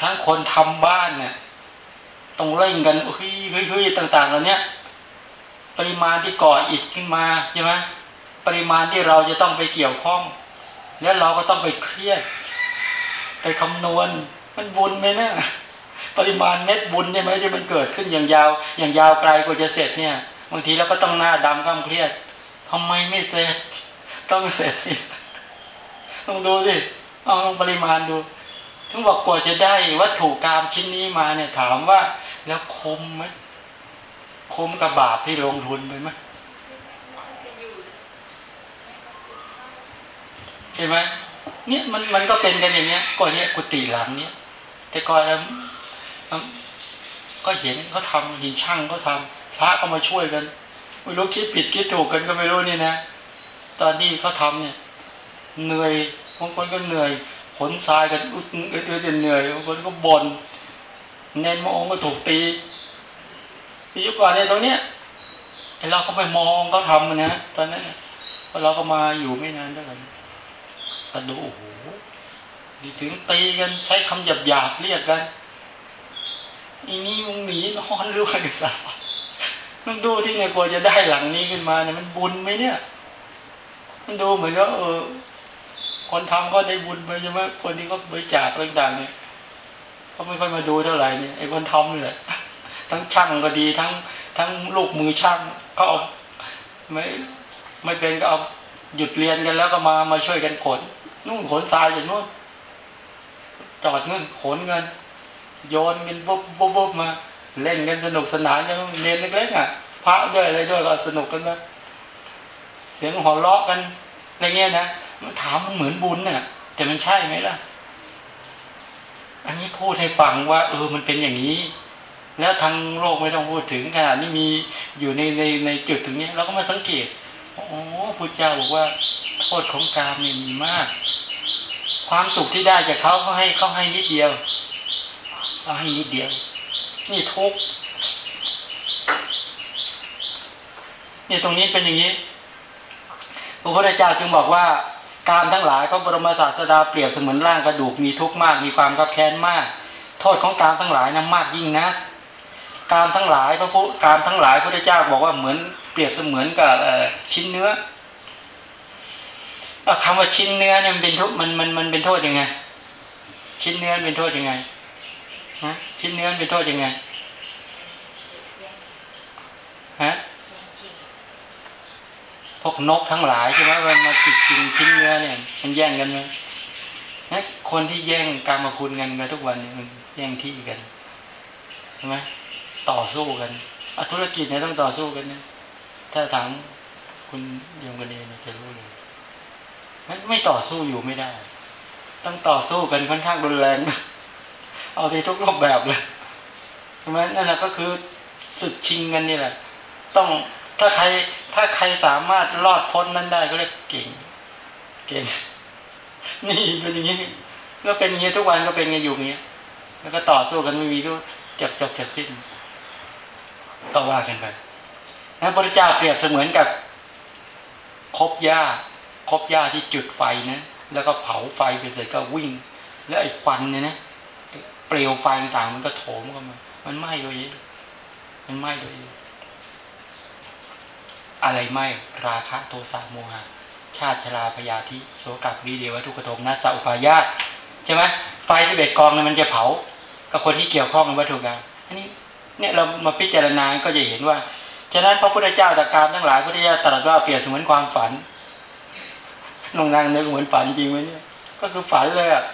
ทั้งคนทำบ้านเนี่ยต้องเร่งกันเฮ้ยเฮ้ยต่างๆเหล่านี้ยปริมาณที่ก่ออิฐขึ้นมาใช่ไหมปริมาณที่เราจะต้องไปเกี่ยวข้อง แล้วเราก็ต้องไปเครียด ไปคำนวณ มันบุญไหมนะปริมาณเม็ดบุญใช่ไหมที่มันเกิดขึ้นอย่างยาว อย่างยาวไกลกว่าจะเสร็จเนี่ย บางทีเราก็ต้องหน้าดำก้ามเครียดทำไมไม่เสร็จ ต้องเสร็จต้องดูสิเอาปริมาณดูถึงบอกกว่าจะได้วัตถุกรรมชิ้นนี้มาเนี่ยถามว่า แล้วคมไหมคมกับบาปที่ลงทุนไปไหมเห็นไหมเนี่ยมันมันก็เป็นกันอย่างเนี้ยก่อนเนี้ยกุฏิหลังเนี้ยแต่ก่อนแล้วก็เห็นเขาทำหินช่างเขาทาพระก็มาช่วยกันไม่รู้คิดผิดคิดถูกกันก็ไม่รู้นี่นะ ตอนที่เขาทำเนี่ยเหนื่อยบางคนก็เหนื่อยขนทรายกันอึดอึดอึดเหนื่อยบางคนก็บน่นเน้นมองก็ถูกตีปียุก่อนเนี่ยตรงเนี้ยไอเราก็ไปมองเขาทำนะตอนนั้นเราก็มาอยู่ไม่นานเท่าไหร่แต่ดูโอ้โหดีถึงตีกันใช้คำหยาบหยาบเรียกกันอีนี่มึงหนีนอนหรือว่ากันสักมันดูที่เนี่ยกว่าจะได้หลังนี้ขึ้นมาเนี่ยมันบุญไหมเนี่ย มันดูเหมือนว่าเออ คนทำก็ได้บุญไปใช่ไหมคนที่เขาบริจาคต่างๆเนี่ยเขาไม่ค่อยมาดูเท่าไหร่เนี่ยไอ้คนทำนี่แหละทั้งช่างก็ดีทั้ง ทั้งลูกมือช่างก็เอาไม่ไม่เป็นก็เอาหยุดเรียนกันแล้วก็มามาช่วยกันขนนู่นขนทรายอย่างนู้นจอดเงินขนเงินโยนกันปุ๊บปุ๊บปุ๊บมา เล่นกันสนุกสนานกันเรียนเล็กๆอะพระด้วยอะไรด้วยก็สนุกกันนะ สียงหัวเราะกันอะไรเงี้ยนะมันถามมันเหมือนบุญเนี่ยแต่มันใช่ไหมล่ะ อันนี้พูดให้ฟังว่า เออมันเป็นอย่างนี้ แล้วทางโลกไม่ต้องพูดถึงขนาดนี้มีอยู่ในในในจุดตรงนี้เราก็มาสังเกตโอ๋อพุทธเจ้าบอกว่า โทษของกามนี่มีมาก ความสุขที่ได้จากเขาเขาให้เขาให้นิดเดียวเขาให้นิดเดียว นี่ทุกนี่ตรงนี้เป็นอย่างนี้ พระพุทธเจ้าจึงบอกว่าการทั้งหลายพระบรมศาสดาเปรียบเสมือนร่างกระดูกมีทุกข์มากมีความกับแค้นมาก โทษของการทั้งหลายนะมากยิ่งนะการทั้งหลายพระพุการทั้งหลายพระพุทธเจ้าบอกว่าเหมือนเปรียบเสมือนกับชิ้นเนื้อคำว่าชิ้นเนื้อเนี่ยมันเป็นทุกมันมันมันเป็นโทษยังไง ชิ้นเนื้อเป็นโทษยังไงฮะชิ้นเนื้อเป็นโทษยังไงฮะ พวกนกทั้งหลายใช่ไหมมันมาจิกกินชิ้นเนื้อเนี่ย มันแย่งกันไหมนะคนที่แย่งการมาคุณกันมาทุกวันเนี่ยมันแย่งที่กันใช่ไหมต่อสู้กันธุรกิจเนี่ยต้องต่อสู้กันนะถ้าถามคุณยงกันเองจะรู้เลยมันไม่ต่อสู้อยู่ไม่ได้ ต้องต่อสู้กันค่อนข้างรุนแรง เอาที่ทุกรูปแบบเลยใช่ไหมนั่นแหละก็คือศึกชิงกันนี่แหละ ต้อง ถ้าใครถ้าใครสามารถรอดพ้นนั้นได้ก็เรียกเก่ง เก่ง นี่เป็นอย่างนี้แล้วเป็นอย่างนี้ทุกวันก็เป็นกันอยู่อย่างนี้แล้วก็ต่อสู้กันไม่มีรู้จบจบจบสิ้นก็ว่ากันไปนะพระเจ้าเปรียบเสมือนกับคบหญ้าคบหญ้าที่จุดไฟนะแล้วก็เผาไฟไปเสร็จก็วิ่ง แล้วไอ้ควันเนี่ยนะเปลวไฟต่างมันก็โถมเข้ามา มันไหม้โดยมันไหม้โดย อะไรไม้ราคะโทสะโมหะชาติชราพยาธิโสกับวิเดียวทุกขโทมนะสัพปายาตใช่ไหมไฟสิบเอ็ดกองเนี่ยมันจะเผากับคนที่เกี่ยวข้องในวัตถุกรรมอันนี้เนี่ยเรามาพิจารณาก็จะเห็นว่าฉะนั้นพระพุทธเจ้าตะการทั้งหลายพระพุทธเจ้าตรัสว่าเปรียบเสมือนความฝันนงนางนึกเหมือนฝันจริงไหมเนี่ยก็คือฝันเลยอะ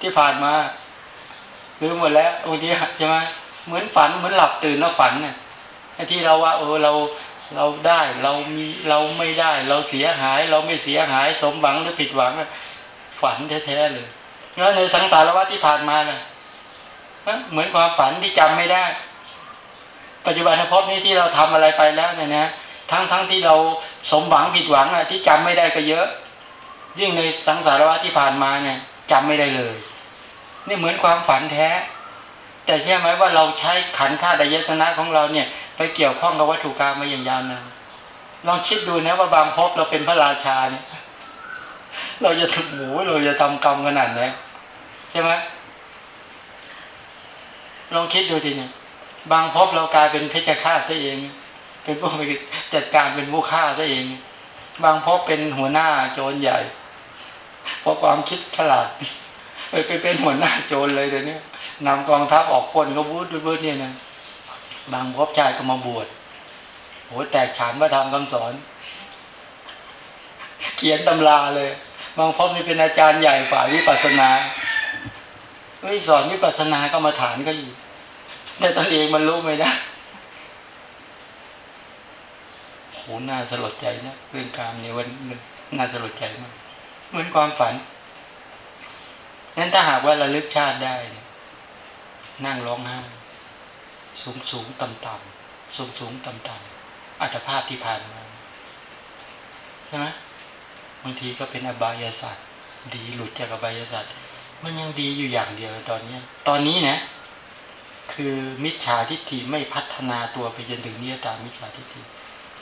ที่ผ่านมาลืมหมดแล้ววันนี้ใช่ไหมเหมือนฝันเหมือนหลับตื่นแล้วฝันเนี่ยที่เราว่าเออเรา เราได้เรามีเราไม่ได้ เราเสียหาย เราไม่เสียหายสมหวังหรือผิดหวังฝันแท้ๆเลยแล้วในสังสารวัฏที่ผ่านมาเนี่ยเหมือนความฝันที่จำไม่ได้ ปัจจุบันภพนี้ที่เราทำอะไรไปแล้วเนี่ยนะทั้งทั้งที่เราสมหวังผิดหวังอะที่จำไม่ได้ก็เยอะ ยิ่งในสังสารวัฏที่ผ่านมาเนี่ยจำไม่ได้เลย นี่เหมือนความฝันแท้ แต่เชื่อไหมว่าเราใช้ขันธ์ธาตุยตนะของเราเนี่ย ไปเกี่ยวข้องกับวัตถุกรรมมาอย่างยาวนานลองคิดดูนะว่าบางภพเราเป็นพระราชาเนี่ย เราจะถูกหมูเราจะทำกรรมขนาดไหนใช่ไหมลองคิดดูทีเนี่ยบางภพเรากลายเป็นเพชฌฆาตตัวเอง เป็นผู้ไปจัดการเป็นผู้ฆ่าตัวเอง บางภพเป็นหัวหน้าโจรใหญ่เพราะความคิดฉลาดไปเป็นหัวหน้าโจรเลยเดี๋ยวนี้ นำกองทัพออกคนก็บูดบูดเนี่ยนะบางภพชายก็มาบวชโหแตกฉานว่าทำคำสอน เขียนตำราเลย บางภพนี่เป็นอาจารย์ใหญ่ฝ่ายวิปัสสนาเฮ้ยสอนวิปัสสนาก็มาฐานก็อยู่แต่ตนเองมันรู้ไม่ได้โหน่าสลดใจนะเรื่องการในวันน่าสลดใจมากเหมือนความฝันนั้นถ้าหากว่าระลึกชาติได้ นั่งร้องไห้สูงสูงต่ำต่ำสูงสูงต่ำต่ำอัตภาพที่ผ่านมาใช่ไหมบางทีก็เป็นอบายศาสตร์ดีหลุดจากอบายศาสตร์มันยังดีอยู่อย่างเดียวตอนนี้ตอนนี้นะ คือมิจฉาทิฏฐิไม่พัฒนาตัวไปจนถึงนิยตามิจฉาทิฏฐิ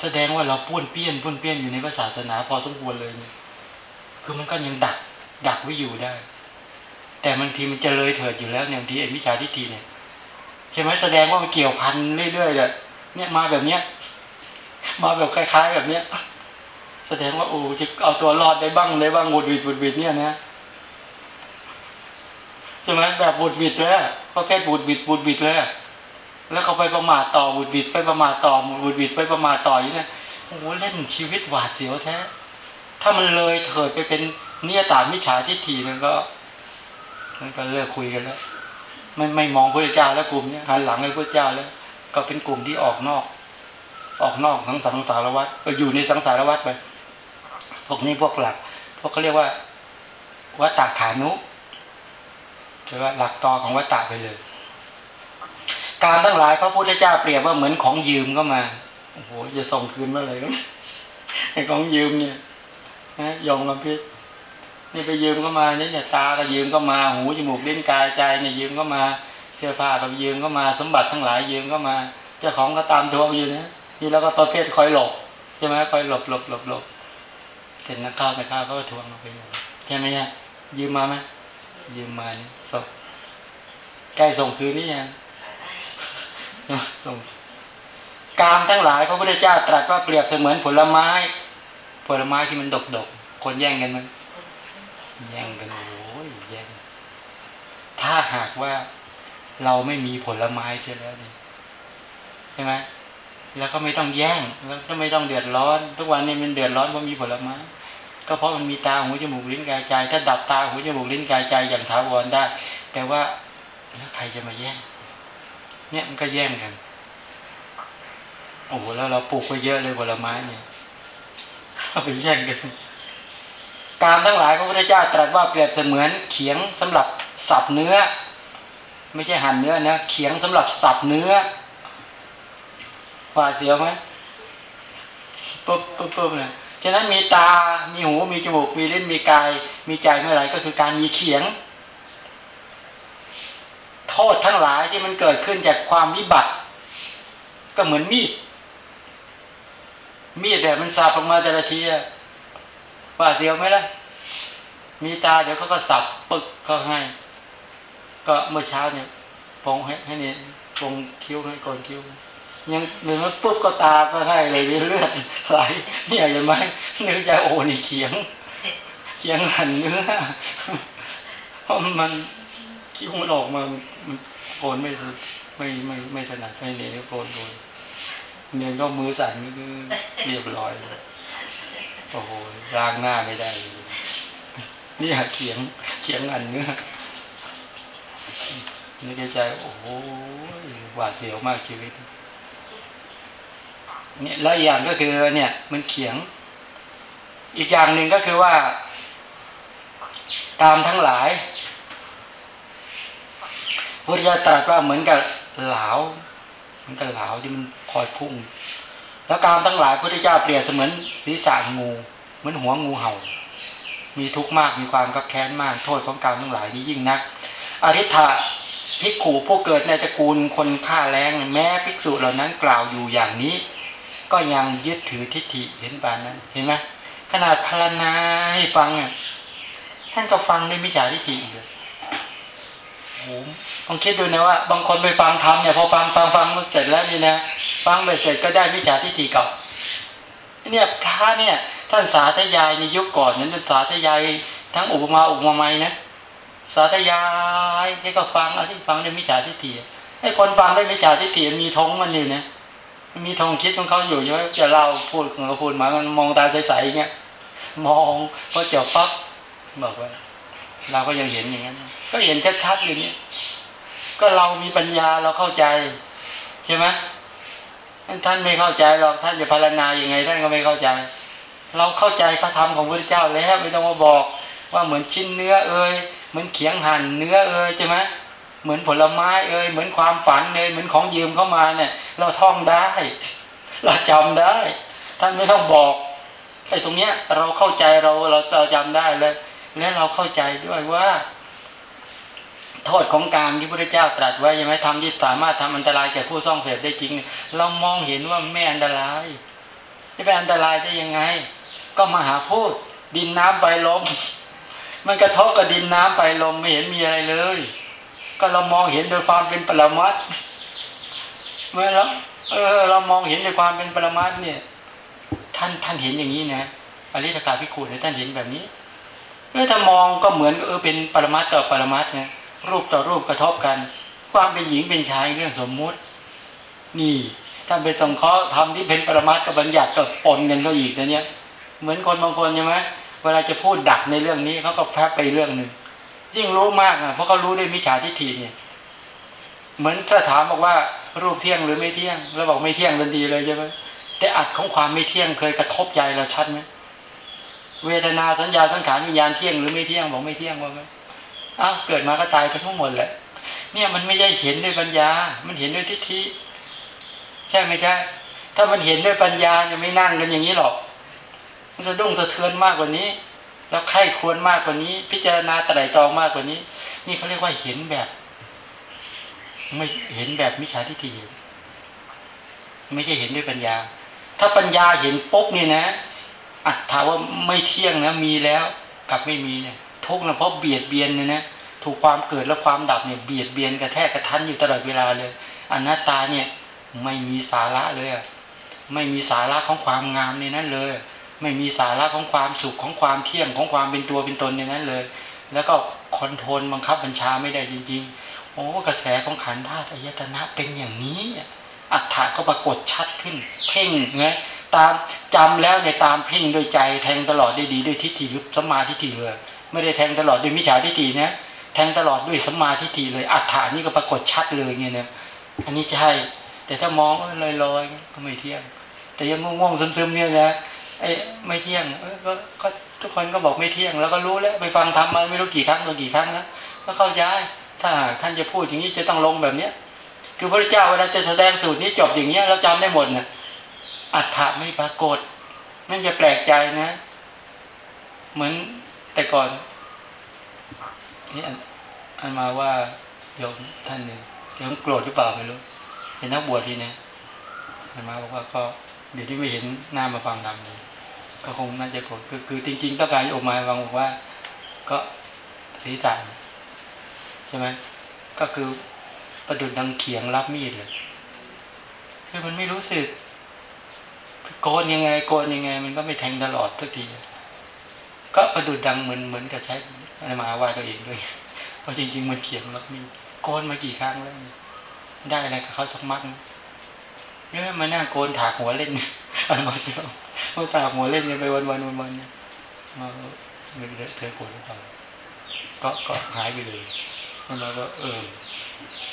แสดงว่าเราป้วนเปี้ยนป้วนเปี้ยนอยู่ในศาสนาพอสมควรเลยคือมันก็ยังดักดักไว้อยู่ได้ แต่บางทีมันจะเลยเถิดอยู่แล้วอย่างที่ไอ้มิจฉาทิฏฐิเนี่ยใช่ไหมแสดงว่ามันเกี่ยวพันเรื่อยๆเลยเนี่ยมาแบบเนี้ยมาแบบคล้าย ๆ แบบเนี้ยแสดงว่าโอ้จะเอาตัวรอดได้บ้างได้บ้างบุดวิดบุดวิดเนี่ยนะใช่ไหมแบบบุดวิดเลยก็แค่บุดวิดบุดวิดเลยแล้วเขาไปประมาทต่อบุดวิดไปประมาทต่อบุดวิดไปประมาทต่ออย่างนี้โอ้โหเล่นชีวิตหวาดเสียวแท้ ถ้ามันเลยเถิดไปเป็นเนี่ยตามิจฉาทิฏฐิมันก็ มันก็เลิกคุยกันแล้วไม่ไม่มองพระเจ้าแล้วกลุ่มนี้หันหลังให้พระเจ้าแล้ว ก็เป็นกลุ่มที่ออกนอก ออกนอกทั้งสังสารวัฏอยู่ในสังสารวัฏไปพวกนี้พวกหลัก พวกเขาเรียกว่าวัตตาขานุใช่ไหมหลักต่อของวัตตะไปเลย การทั้งหลายพระพุทธเจ้าเปรียบว่าเหมือนของยืมก็มาโอ้โหจะส่งคืนมาเลยไอ้ของยืมเนี่ยนะยงกับพิษ นี่ไปยืมก็มาเนี่ยเนี่ยตาก็ยืมก็มาหูจมูกเลิ้นกายใจเนี่ยยืมก็มาเสื้อผ้าก็ยืมก็มาสมบัติทั้งหลายยืมก็มาเจ้าของก็ตามทวงอยู่นะนี่แล้วก็ประเภทคอยหลบใช่ไหมคอยหลบหลบหลบหลบเห็นนักข้าวนักข้าวก็ทวงมาไปใช่ไหมเนี่ยยืมมาไหมยืมมาเนี่ยส่งใกล้ส่งคืนนี่ยังส่งกามทั้งหลายพระพุทธเจ้าตรัสว่าเปรียบเสมือนผลไม้ ผลไม้ที่มันดกดกคนแย่งกันมัน แย่งกันโอ้ยแย่งถ้าหากว่าเราไม่มีผลไม้เสียแล้วนี่ใช่ไหมแล้วก็ไม่ต้องแย่งแล้วก็ไม่ต้องเดือดร้อน ทุกวันนี้มันเดือดร้อนเพราะมีผลไม้ก็เพราะมันมีตาหูจมูกลิ้นกายใจ ถ้าดับตาหูจมูกลิ้นกายใจอย่างถาวรได้ แต่ว่าแล้วใครจะมาแย่ง เนี่ยมันก็แย่งกันโอ้โหแล้วเราปลูกไปเยอะเลยผลไม้เนี่ยเอาไปแย่งกัน การทั้งหลายพระพุทธเจ้าตรัสว่าเปรียบเสมือนเขียงสำหรับสับเนื้อ ไม่ใช่หั่นเนื้อนะเขียงสำหรับสับเนื้อหวาเสียวไหมปุ๊บปุ๊บปุ๊บเนี่ยฉะนั้นมีตา มีหู มีจมูก มีลิ้น มีกาย มีใจเมื่อไหร่ก็คือการมีเขียง โทษทั้งหลายที่มันเกิดขึ้นจากความวิบัติ ก็เหมือนมีด มีดแต่มันสับออกมาแต่ละทีอะ ว่าเสียวไหมล่ะ มีตาเดี๋ยวเขาก็สับปึกเขาให้ ก็เมื่อเช้าเนี่ยปองให้ให้เนี่ยปองคิ้วให้ก่อนคิ้ว ยังหนึ่งปุ๊บก็ตาก็ให้เลยเลือดไหลเนี่ยเห็นไหมนึกใจโอ้นี่เขียงเขียงหันเนื้อเพราะมันคิ้วมันออกมามันโกนไม่ไม่ไม่ไม่ถนัดไม่เนียโกนโกนเนี่ยก็มือสั่นเรียบร้อย โอ้โหล้างหน้าไม่ได้ นี่เขียงเขียงอันเนื้อนี่ใจโอ้โหหวาดเสียวมากชีวิตเนี่ยแล้วอีกอย่างก็คือเนี่ย มันเขียง อีกอย่างหนึ่งก็คือว่า ตามทั้งหลายพุทธเจ้าตรัสว่าเหมือนกับเหลาเหมือนกับเหลาที่มันคอยพุ่ง แล้วการทั้งหลายพุทธเจ้าเปรียบเสมือนศีรษะงู เหมือนหัวงูเห่า มีทุกข์มากมีความกับแค้นมากโทษของการทั้งหลายนี้ยิ่งนัก อริ t ะภิกขุผู้เกิดในตระกูลคนฆ่าแรงแม้ภิกษุเหล่านั้นกล่าวอยู่อย่างนี้ ก็ยังยึดถือทิฏฐิเห็นบานนั้นเห็นไหมขนาดพารณาให้ฟังอะท่านก็ฟังได้ไม่จ่าทิฏฐิอีกโอ้ ลองคิดดูนะว่า บางคนไปฟังธรรมเนี่ยพอฟังฟังฟังเสร็จแล้วนี่นะฟังไปเสร็จก็ได้วิจาทิฏฐิกับเนี่ยพระเนี่ย ท่านสาธยายในยุคก่อนนั้นท่านสาธยายทั้งอุปมาอุปมาไมนะสาธยายที่ก็ฟังอะไรที่ฟังได้มิจฉาทิฏฐิไอ้คนฟังได้มิจฉาทิฏฐิมีทงมันอยู่นะมีทงคิดของเขาอยู่ใช่ไหมจะเล่าพูดของเขาพูดมามันมองตาใสๆเงี้ยมองพอจบปั๊บบอกว่าเราก็ยังเห็นอย่างนั้นก็เห็นชัดๆอยู่นี่ย ก็เรามีปัญญาเราเข้าใจใช่ไหมท่านไม่เข้าใจหรอกท่านจะพารณาอย่างไง ท่านก็ไม่เข้าใจ เราเข้าใจพระธรรมของพระเจ้าแล้วไม่ต้องมาบอกว่าเหมือนชิ้นเนื้อเอ่ยเหมือนเขียงหั่นเนื้อเอ่ยใช่ไหมเหมือนผลไม้เอ่ยเหมือนความฝันเอ่ยเหมือนของยืมเข้ามาเนี่ย เราท่องได้ เราจำได้ ท่านไม่ต้องบอกไอ้ตรงเนี้ย เราเข้าใจเราเราเราจำได้เลยและเราเข้าใจด้วยว่า โทษของการที่พระเจ้าตรัสไว้ยังไงทำที่สามารถทำอันตรายแก่ผู้ซ่องเสพได้จริง เรามองเห็นว่าไม่อันตรายจะเป็นอันตรายได้ยังไง ก็มาหาพูด ดินน้ำใบลม มันกระทบกับดินน้ำใบลมไม่เห็นมีอะไรเลย ก็เรามองเห็นโดยความเป็นปรมัตเมื่อเราเออ เรามองเห็นในความเป็นปรมัตเนี่ย ท่านท่านเห็นอย่างนี้นะอริธกาพิคูเนี่ยท่านเห็นแบบนี้เมื่อถ้ามองก็เหมือนเออเป็นปรมัตต่อปรมัตนะ รูปต่อรูปกระทบกัน ความเป็นหญิงเป็นชายเรื่องสมมุติ นี่ท่านไปสงเคราะห์ทำที่เป็นปรมัตกับบัญญัติกับปนกันก็อีกนะเนี่ยเหมือนคนบางคนใช่ไหมเวลาจะพูดดักในเรื่องนี้เขาก็แพบไปเรื่องหนึ่งยิ่งรู้มากนะเพราะเขารู้ด้วยมิจฉาทิฏฐิเนี่ย เหมือนถ้าถามบอกว่ารูปเที่ยงหรือไม่เที่ยงแล้วบอกไม่เที่ยงทันทีเลยใช่ไหมแต่อัดของความไม่เที่ยงเคยกระทบใจเราชัดไหมเวทนาสัญญาสังขารวิญญาณเที่ยงหรือไม่เที่ยงบอกไม่เที่ยงว่าไหม อ้าวเกิดมาก็ตายกันทั้งหมดแหละเนี่ยมันไม่ใช่เห็นด้วยปัญญา มันเห็นด้วยทิฏฐิใช่ไหมใช่ ถ้ามันเห็นด้วยปัญญาจะไม่นั่งกันอย่างนี้หรอก มันสะดุ้งสะเทือนมากกว่านี้ แล้วใครควรมากกว่านี้ พิจารณาไตรตรองมากกว่านี้ นี่เขาเรียกว่าเห็นแบบ ไม่เห็นแบบมิจฉาทิฏฐิไม่ใช่เห็นด้วยปัญญา ถ้าปัญญาเห็นปุ๊บเนี่ยนะอัตถาว่าไม่เที่ยงนะมีแล้วกับไม่มีเนี่ย ทุกข์นะเพราะเบียดเบียนเนี่ยนะถูกความเกิดและความดับเนี่ยเบียดเบียนกระแทกกระทันอยู่ตลอดเวลาเลยอนัตตาเนี่ยไม่มีสาระเลยไม่มีสาระของความงามในนั้นเลย ไม่มีสาระของความสุขของความเที่ยงของความเป็นตัวเป็นตนในนั้นเลย แล้วก็คอนโทรลบังคับบัญชาไม่ได้จริง ๆ โอ้กระแสของขันธาตุอายตนะเป็นอย่างนี้อัฏฐาก็ปรากฏชัดขึ้น เพ่งนะตามจำแล้วเนี่ยตามเพ่งโดยใจแทงตลอดได้ดีด้วยทิฏฐิหรือสมาทิฏฐิเลย ไม่ได้แทงตลอดด้วยมิจฉาทิฏฐินะแทงตลอดด้วยสัมมาทิฏฐิเลยอัฏฐานี่ก็ปรากฏชัดเลยเงี้ยนะอันนี้ใช่แต่ถ้ามองลอยๆก็ไม่เที่ยง แต่ยังง่วงๆซึมๆเนี่ยนะไอ้ไม่เที่ยงก็ก็ทุกคนก็บอกไม่เที่ยง แล้วก็รู้แล้วไปฟังทำมาไม่รู้กี่ครั้งตัวกี่ครั้งนะก็เข้าใจถ้าท่านจะพูดอย่างนี้จะต้องลงแบบเนี้ยคือพระเจ้าเวลาจะแสดงสูตรนี้จบอย่างเงี้ยเราจำได้หมดนะอัฏฐะไม่ปรากฏนั่นจะแปลกใจนะ เหมือน แต่ก่อนนี่อันมาว่าโยมท่านหนึ่งโยมโกรธหรือเปล่าไม่รู้เป็นนักบวชทีนี้อันมาบอกว่าก็เดี๋ยวที่ไม่เห็นหน้ามาฟังดำเลยก็คงน่าจะโกรธคือคือจริง ๆ ต้องการออกมาฟังบอกว่า ก็ศีรษะใช่ไหมก็คือประดุดดังเขียงรับมีดเลยคือมันไม่รู้สึกโกนยังไงโกนยังไง มันก็ไม่แทงตลอดทุกที ก็ประดุดดังเหมือนเหมือนกับใช้อะไรมาว่าตัวเองด้วยเพราะจริง ๆ มันเขียงรับมีโกนมากี่ครั้งแล้วได้อะไรกับเขาสักมักเนี่ยมาหน้าโกนถากหัวเล่นอะไรมาเที่ยวมาถากหัวเล่นกันไปวันวันวันวันเนี่ยมาไม่ได้เธอโกนหรือเปล่าก็ก็หายไปเลยแล้วก็เออ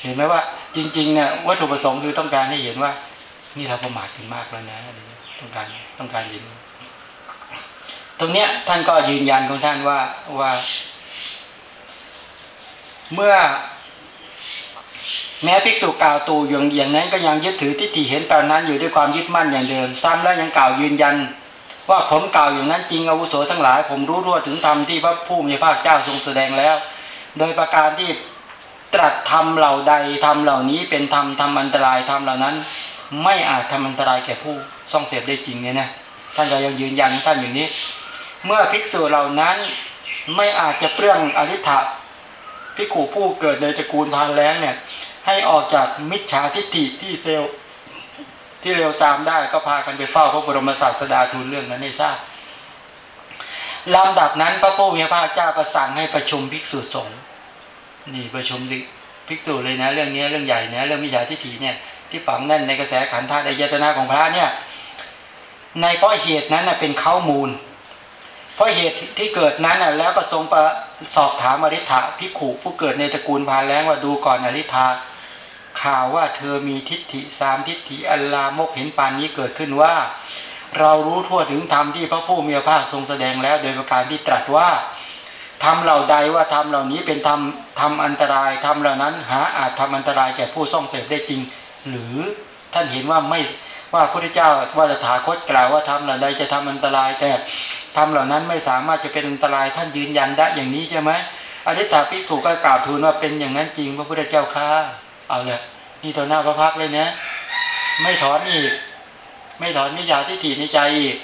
เห็นไหมว่า จริงๆเนี่ยวัตถุประสงค์คือต้องการให้เห็นว่า นี่เราประมาทกันมากแล้วนะต้องการต้องการเห็น ตรงเนี้ยท่านก็ยืนยันของท่านว่าว่า เมื่อ แม้ภิกษุกล่าวตูอย่างอย่างนั้นก็ยังยึดถือทิฏฐิเห็นตอนนั้นอยู่ด้วยความยึดมั่นอย่างเดิมซ้ำแล้วยังกล่าวยืนยัน ว่าผมกล่าวอย่างนั้นจริงอาวุโสทั้งหลาย ผมรู้ทั่วถึงธรรมที่พระผู้มีพระเจ้าทรงแสดงแล้ว โดยประการที่ตรัสธรรมเหล่าใดธรรมเหล่านี้เป็นธรรมธรรมอันตรายธรรมเหล่านั้น ไม่อาจทำอันตรายแก่ผู้ส่องเสพได้จริงเนี่ยนะท่านก็ยังยืนยันท่านอย่างนี้ เมื่อภิกษุเหล่านั้นไม่อาจจะเปลื้องอริ t ะภิกขุผู้เกิดในตระกูลพานแล้งเนี่ย ให้ออกจากมิจฉาทิฏฐิที่เซลที่เร็วซามได้ก็พากันไปเฝ้าพระบรมศาสดาทูลเรื่องนั้นให้ทราบลำดับนั้นพระผู้มีพระเจ้าก็สั่งให้ประชุมภิกษุสงฆ์นี่ประชุมภิกษุเลยนะ เรื่องนี้เรื่องใหญ่นะเรื่องมิจฉาทิฏฐิเนี่ยที่ฝังแน่นในกระแสขันธ์ธาตุอายตนะของพระเนี่ยในเพราะเหตุนั้นเป็นข้ามูล เพราะเหตุที่เกิดนั้นแล้วก็ทรงประสอบถามอริ t ะพิขุผู้เกิดในตระกูลพาแล้งว่าดูก่อนอริ t าข่าวว่าเธอมีทิฏฐิสามทิฏฐิอัลลามกเห็นปานนี้เกิดขึ้นว่า เรารู้ทั่วถึงธรรมที่พระผู้มีพระภาคทรงแสดงแล้ว โดยประการที่ตรัสว่าทำเหล่าใดว่าทำเหล่านี้เป็นธรรมทำอันตรายทำเหล่านั้น หาอาจทำอันตรายแก่ผู้ส่องเสพได้จริง หรือท่านเห็นว่าไม่ว่าพระพุทธเจ้าว่าจะถาคตกล่าวว่าทำเหล่าใดจะทำอันตรายแต่ทำเหล่านั้นไม่สามารถจะเป็นอันตรายท่านยืนยันได้อย่างนี้ใช่ไหมอธิษฐาพิถูกก็กล่าวทูลว่าเป็นอย่างนั้นจริงพระพุทธเจ้าค่ะเอาเลยนี่ตัวหน้าพระพักเลยนะ ไม่ถอนอีก ไม่ถอนนิยาที่ถีในใจอีก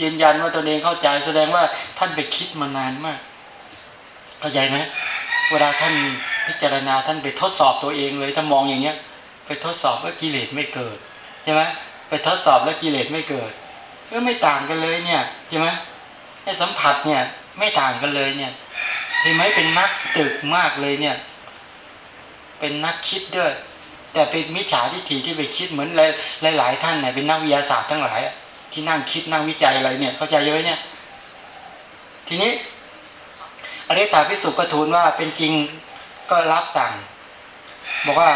ยืนยันว่าตัวเองเข้าใจแสดงว่าท่านไปคิดมานานมาก เข้าใจไหมเวลาท่านพิจารณาท่านไปทดสอบตัวเองเลยถ้ามองอย่างเงี้ย ไปทดสอบว่ากิเลสไม่เกิดใช่ไหมไปทดสอบแล้วกิเลสไม่เกิดก็ไม่ต่างกันเลยเนี่ยใช่ไหม ให้สัมผัสเนี่ย ไม่ต่างกันเลยเนี่ยเห็นไหมเป็นนักตึกมากเลยเนี่ย เป็นนักคิดด้วย แต่เป็นมิจฉาทิฏฐิที่ไปคิดเหมือนหลายหลายท่านเนี่ยเป็นนักวิทยาศาสตร์ทั้งหลายที่นั่งคิดนั่งวิจัยอะไรเนี่ยเข้าใจไหมเนี่ย ทีนี้อริ t าพิสุก็ทูลว่าเป็นจริงก็รับสั่ง บอกว่า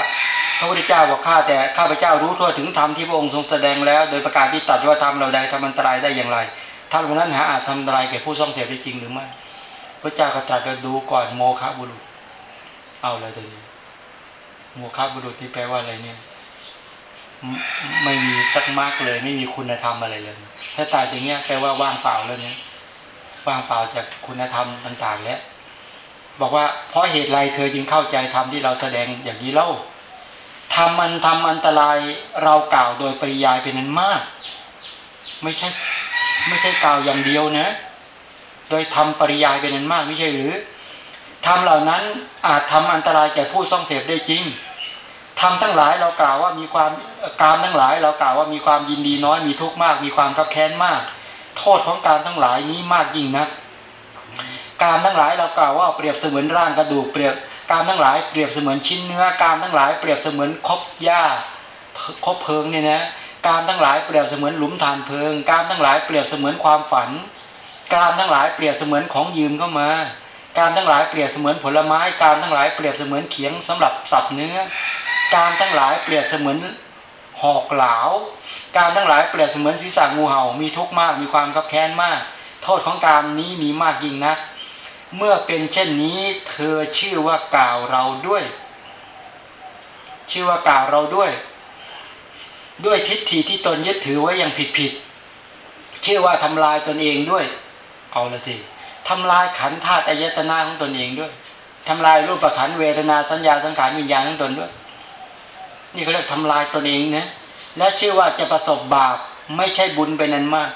พระพุทธเจ้าบอกข้าแต่ข้าพเจ้ารู้ทั่วถึงธรรมที่พระองค์ทรงแสดงแล้ว โดยประการที่ตัดว่าธรรมเราใดทำอันตรายได้อย่างไร ท่านนั้นหาอาจทำอันตรายแก่ผู้ท่องเสพได้จริงหรือไม่พระเจ้าก็ตรัสดูก่อนโมฆะบุรุษ เอาเลยตัวนี้โมฆะบุรุษที่แปลว่าอะไรเนี่ย ไม่มีสักมากเลย ไม่มีคุณธรรมอะไรเลย ถ้าตายอย่างเงี้ยแปลว่าว่างเปล่าแล้วเนี่ยว่างเปล่าจากคุณธรรมต่างๆแล้วบอกว่าเพราะเหตุไรเธอจึงเข้าใจธรรมที่เราแสดงอย่างนี้เล่าทำมันทำอันตรายเรากล่าวโดยปริยายเป็นนั้นมาก ไม่ใช่ ไม่ใช่กล่าวอย่างเดียวนะ โดยทำปริยายเป็นนั้นมากไม่ใช่หรือทำเหล่านั้นอาจทำอันตรายแก่ผู้ซ่องเสพได้จริงทำทั้งหลายเรากล่าวว่ามีความการทั้งหลาย เรากล่าวว่ามีความยินดีน้อยมีทุกข์มาก มีความกับแค้นมาก โทษของการทั้งหลายนี้มากยิ่งนะการทั้งหลายเรากล่าวว่าเปรียบเสมือนร่างกระดูกเปรียบการทั้งหลายเปรียบเสมือนชิ้นเนื้อการทั้งหลายเปรียบเสมือนคบหญ้าคบเพลิงเนี่ยนะ การทั้งหลายเปรียบเสมือนหลุมฐานเพลิง การทั้งหลายเปรียบเสมือนความฝัน การทั้งหลายเปรียบเสมือนของยืมเข้ามา การทั้งหลายเปรียบเสมือนผลไม้ การทั้งหลายเปรียบเสมือนเขียงสำหรับสับเนื้อ การทั้งหลายเปรียบเสมือนหอกเหลาการทั้งหลายเปรียบเสมือนศีรษะงูเห่ามีทุกข์มากมีความกับแค้นมาก โทษของการนี้มีมากยิ่งนะเมื่อเป็นเช่นนี้ เธอชื่อว่ากล่าวเราด้วย ชื่อว่ากล่าวเราด้วย ด้วยทิฏฐิที่ตนยึดถือไว้อย่างผิดผิดเชื่อว่าทำลายตนเองด้วย เอาละสิทำลายขันธาตุอายตนาของตนเองด้วยทำลายรูปขันเวทนาสัญญาสังขารวิญญาณของตนด้วย นี่เขาเรียกทำลายตนเองนะและเชื่อว่าจะประสบบาปไม่ใช่บุญไปนั้นมาก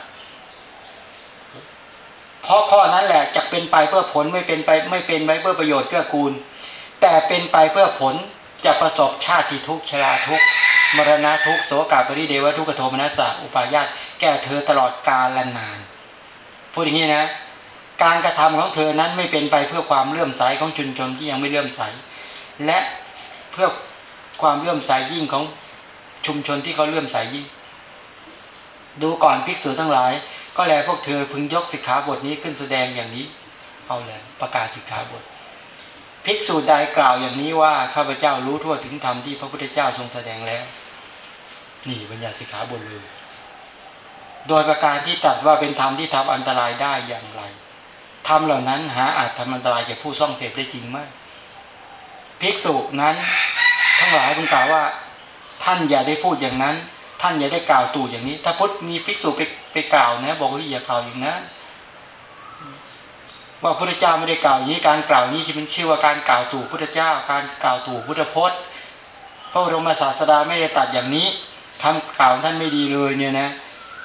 เพราะข้อนั้นแหละจะเป็นไปเพื่อผลไม่เป็นไป ไม่เป็นไปเพื่อประโยชน์เกื้อกูล แต่เป็นไปเพื่อผล จะประสบชาติทุกชราทุกมรณะทุกโสกาปริเดวทุกโทมนัสสะอุปายาตแก่เธอตลอดกาลนานพูดอย่างนี้นะ การกระทำของเธอนั้นไม่เป็นไปเพื่อความเลื่อมใสของชุนชนที่ยังไม่เลื่อมใส และเพื่อความเลื่อมใสยิ่งของชุมชนที่เขาเลื่อมใสยิ่ง ดูก่อนภิกษุทั้งหลาย ก็แลพวกเธอพึงยกสิกขาบทนี้ขึ้นแสดงอย่างนี้ เอาเลยประกาศสิกขาบท ภิกษุใดกล่าวอย่างนี้ว่าข้าพเจ้ารู้ทั่วถึงธรรมที่พระพุทธเจ้าทรงแสดงแล้ว นี่บัญญัติสิกขาบทเลย โดยประการที่ตัดว่าเป็นธรรมที่ทำอันตรายได้อย่างไรธรรมเหล่านั้นหาอาจทำอันตรายแก่ผู้ซ่องเสพได้จริงไหมภิกษุนั้น ทั้งหลายคุณกล่าวว่า ท่านอย่าได้พูดอย่างนั้น ท่านอย่าได้กล่าวตู่อย่างนี้ ถ้าพุทธมีภิกษุไปไปกล่าวนะ บอกว่าอย่ากล่าวอย่างนั้น ว่าพระเจ้าไม่ได้กล่าวอย่างนี้การกล่าวนี้จะเป็นชื่อว่าการกล่าวตู่พระเจ้า การกล่าวตู่พุทธพจน์พระบรมศาสดาไม่ได้ตัดอย่างนี้ทำกล่าวท่านไม่ดีเลยเนี่ยนะ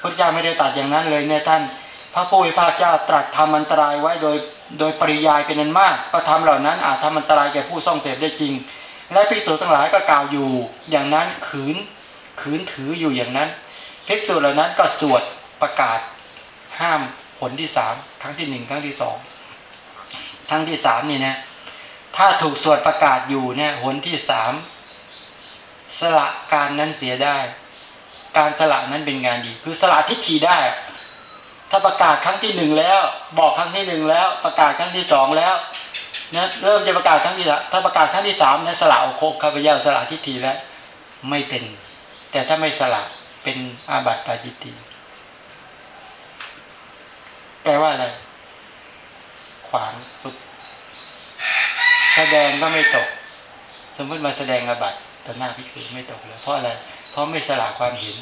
พระเจ้าไม่ได้ตัดอย่างนั้นเลยเนี่ยท่าน พระผู้เป็นพระเจ้าตรัสทำอันตรายไว้โดยโดยปริยายเป็นนันมากก็ทำเหล่านั้นอาจทำอันตรายแก่ผู้ส่องเสพได้จริง และภิกษุทั้งหลายก็กล่าวอยู่ อย่างนั้นขืนขืนถืออยู่อย่างนั้นภิกษุเหล่านั้นก็สวดประกาศห้ามผลที่สามครั้งที่หนึ่งครั้งที่สอง ครั้งที่สามนี่นะถ้าถูกสวดประกาศอยู่เนี่ยผลที่สามสละการนั้นเสียได้ การสละนั้นเป็นงานดี คือสละทิฏฐิได้ ถ้าประกาศครั้งที่หนึ่งแล้ว บอกครั้งที่หนึ่งแล้ว ประกาศครั้งที่สองแล้วนะเริ่มจะประกาศครั้งที่ถ้าประกาศครั้งที่สามนะสละโอโคข้าพเจ้าสละทิฏฐิแล้ว ไม่เป็น แต่ถ้าไม่สละเป็นอาบัติปาจิตติแปลว่าอะไร ขวางปุ๊บ แสดงก็ไม่ตก สมมติมาแสดงอบัตต่อหน้าพิคือไม่ตกเลยเพราะอะไร เพราะไม่สละความเห็น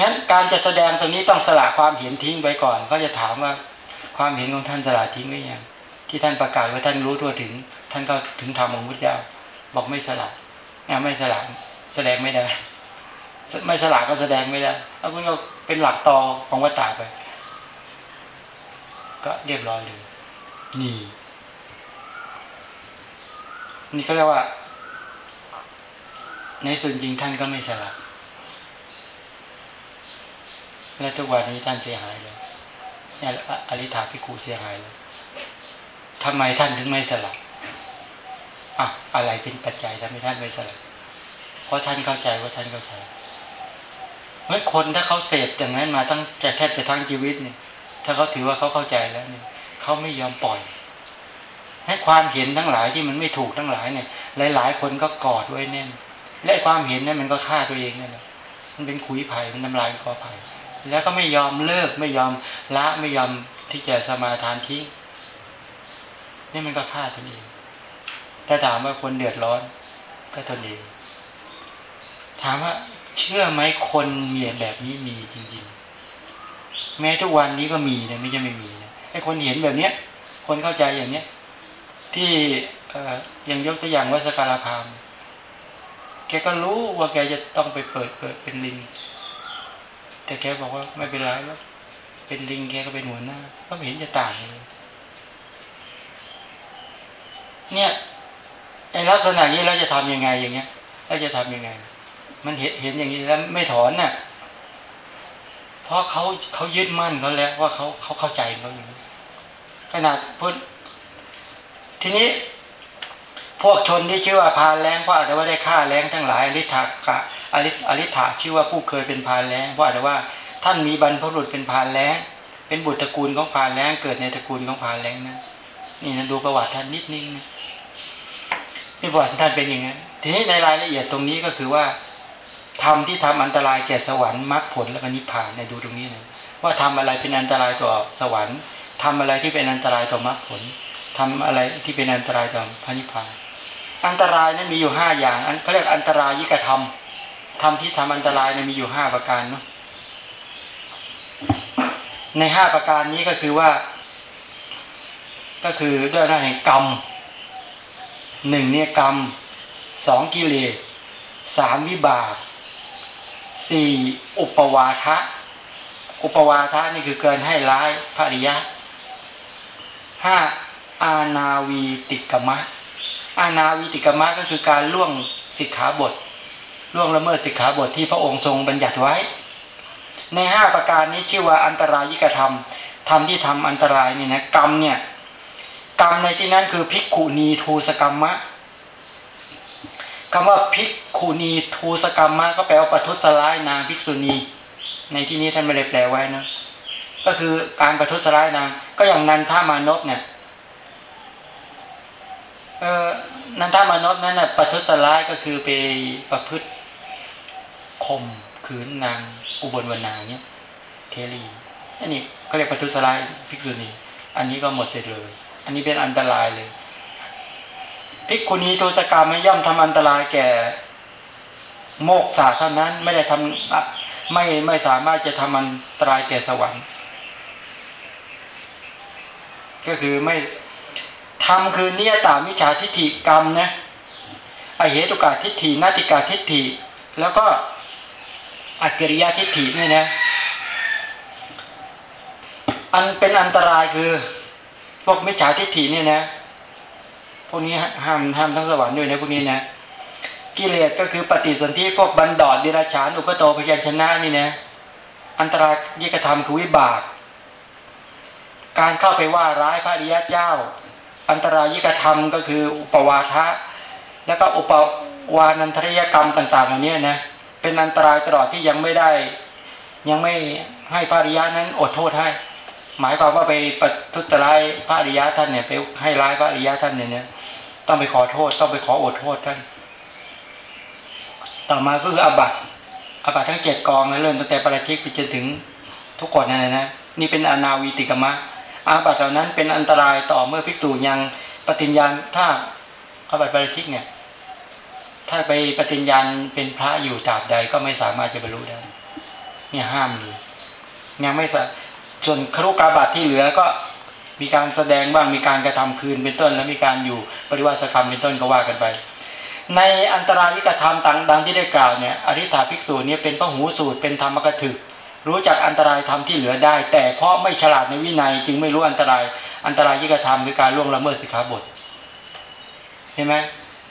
งั้นการจะแสดงตรงนี้ต้องสละความเห็นทิ้งไปก่อน ก็จะถามว่าความเห็นของท่านสละทิ้งหรือยังที่ท่านประกาศว่าท่านรู้ทั่วถึง ท่านก็ถึงธรรมของพุทธเจ้าบอกไม่สละไม่สละแสดงไม่ได้ ไม่สลากก็แสดงไม่ได้เอามันก็เป็นหลักตอของวัตตาไป ก็เรียบร้อยเลยนี่ นี่เขาเรียกว่า ในส่วนจริงท่านก็ไม่สละและทุกวันนี้ท่านเสียหายเลยเนี่ยอริธาพิคูเสียหายเลยทำไมท่านถึงไม่สละอะอะไรเป็นปัจจัยทำให้ท่านไม่สละเพราะท่านเข้าใจว่าท่านเข้าใจเมื่อคนถ้าเขาเสพอย่างนั้นมาตั้งจะแทบจะทั้งชีวิตเนี่ย ถ้าเขาถือว่าเขาเข้าใจแล้วเนี่ยเขาไม่ยอมปล่อย ให้ความเห็นทั้งหลายที่มันไม่ถูกทั้งหลายเนี่ย หลาย ๆ คนก็กอดไว้แน่น และความเห็นนั้นมันก็ฆ่าตัวเองนั่นแหละมันเป็นขุยไผ่มันทำลายกอไผ่แล้วก็ไม่ยอมเลิกไม่ยอมละไม่ยอมที่จะสมาทานทิ้งนี่มันก็ฆ่าตัวเองถ้าถามว่าคนเดือดร้อนก็ตนเองถามว่าเชื่อไหมคนเมียแบบนี้มีจริงๆ แม้ทุกวันนี้ก็มีนะไม่ใช่ไม่มีนะไอ้คนเห็นแบบเนี้ย คนเข้าใจอย่างเนี้ย ที่ยังยกตัวอย่างว่าสการพามแกก็รู้ว่าแกจะต้องไปเปิดเกิดเป็นลิง แต่แกบอกว่าไม่เป็นไรแล้วเป็นลิงแกก็เป็นหัวหน้า ก็ไม่เห็นจะต่างเลยเนี่ยไอ้ลักษณะนี้เราจะทำยังไงอย่างเงี้ยเราจะทำยังไง มันเห็นเห็นอย่างนี้แล้วไม่ถอนน่ะเพราะเขาเขายึดมั่นเขาแล้วว่าเขาเขาเข้าใจเขาอย่างนี้ขนาดพูด ทีนี้พวกชนที่ชื่อว่าพานแรงเพราะอาจจะว่าได้ฆ่าแรงทั้งหลายอริธากะอริอริธาชื่อว่าผู้เคยเป็นพานแรงเพราะอาจจะว่าท่านมีบรรพบุรุษเป็นพานแรงเป็นบุตรตระกูลของพานแรงเกิดในตระกูลของพานแรงนะนี่นะดูประวัติท่านนิดนึงนะนี่ประวัติท่านเป็นอย่างนั้นทีนี้ในรายละเอียดตรงนี้ก็คือว่าทำที่ทำอันตรายแก่สวรรค์มรรคผลและนิพพานเนี่ยดูตรงนี้นะว่าทำอะไรเป็นอันตรายต่อสวรรค์ทำอะไรที่เป็นอันตรายต่อมรรคผล ทำอะไรที่เป็นอันตรายต่อพระนิพพาน อันตรายนั้นมีอยู่ห้าอย่าง อันเขาเรียกอันตรายยิกธรรมธรรมที่ทำอันตรายนั้นมีอยู่ห้าประการเนาะในห้าประการนี้ก็คือว่า ก็คือด้วยหน้าแห่งกรรมหนึ่งเนี่ยกรรมสองกิเลสสามวิบากสี่อุปวาทะ อุปวาทะนี่คือเกินให้ร้ายภริยะห้า อาณาวีติกมะ อาณาวีติกมะก็คือการล่วงสิกขาบท ล่วงละเมิดสิกขาบทที่พระองค์ทรงบัญญัติไว้ ในห้าประการนี้ชื่อว่าอันตรายิกธรรมธรรมที่ทำอันตรายนี่นะกรรมเนี่ยกรรมในที่นั้นคือภิกขุนีทูสกรรมะคำว่าภิกขุนีทูสกรรมะก็แปลว่าปทุสร้ายนางภิกษุณี ในที่นี้ท่านไม่ได้แปลไว้นะก็คือการปทุสร้ายนางก็อย่างนันท่ามานพเนี่ย นันทามานพนั้นนะปทุสร้ายก็คือไปประพฤติข่มขืนนางอุบลวรรณาเนี่ยเทลีอันนี้เขาเรียกปทุสร้ายภิกษุณีอันนี้ก็หมดเสร็จเลย อันนี้เป็นอันตรายเลยภิกขุณีตุสกรรมย่อมทำอันตรายแก่ โมกษาเท่านั้นไม่ได้ทำไม่ไม่สามารถจะทำอันตรายแก่สวรรค์ ก็คือไม่ ทำคือเนียตามิจฉาทิฏฐิกรรมนะอเหตุกาทิฏฐินาติกาทิฏฐิ แล้วก็อัจริยทิฏฐินี่นะอันเป็นอันตรายคือพวกมิจฉาทิฏฐิเนี่ยนะ พวกนี้ห้ามห้ามทั้งสวรรค์ด้วยนะพวกนี้นะกิเลสก็คือปฏิสนธิพวกบันดอดดิราชานอุปโตพยัญชนะนี่นะอันตรายยิกธรรมคือวิบาก การเข้าไปว่าร้ายพระริยเจ้า อันตรายิกธรรมก็คืออุปวาทะ แล้วก็อุปวานันทริยกรรมต่างๆเหล่านี้นะเป็นอันตรายตลอดที่ยังไม่ได้ ยังไม่ให้พระริยะนั้นอดโทษให้ หมายความว่าไปปทุตร้ายพระริยะท่านเนี่ยไปให้ร้ายพระริยะท่านเนี่ยต้องไปขอโทษ ต้องไปขออดโทษท่าน ต่อมาก็คืออบัตอบัตทั้งเจ็ดกองนะเริ่มตั้งแต่ประชิกไปจนถึงทุกคนนั่นนะนี่เป็นอนาวีติกมะ อาบัตเหล่านั้นเป็นอันตรายต่อเมื่อภิกษุยังปฏิญญาณถ้าอาบัตประชิกเนี่ย ถ้าไปปฏิญญาณเป็นพระอยู่ตราบใดก็ไม่สามารถจะบรรลุได้ เนี่ยห้ามเลยยังไม่สส่วนครุกาบัตที่เหลือก็มีการแสดงบ้างมีการกระทำคืนเป็นต้น แล้วมีการอยู่ปริวาสกรรมเป็นต้นก็ว่ากันไป ในอันตรายิกธรรมต่างดังที่ได้กล่าวเนี่ยอริ t าภิกษุเนี่ยเป็นพระหูสูตรเป็นธรรมกถึก รู้จักอันตรายธรรมที่เหลือได้ แต่เพราะไม่ฉลาดในวินัย จึงไม่รู้อันตราย อันตรายยิกธรรมคือการล่วงละเมิดสิกขาบทเห็นไหม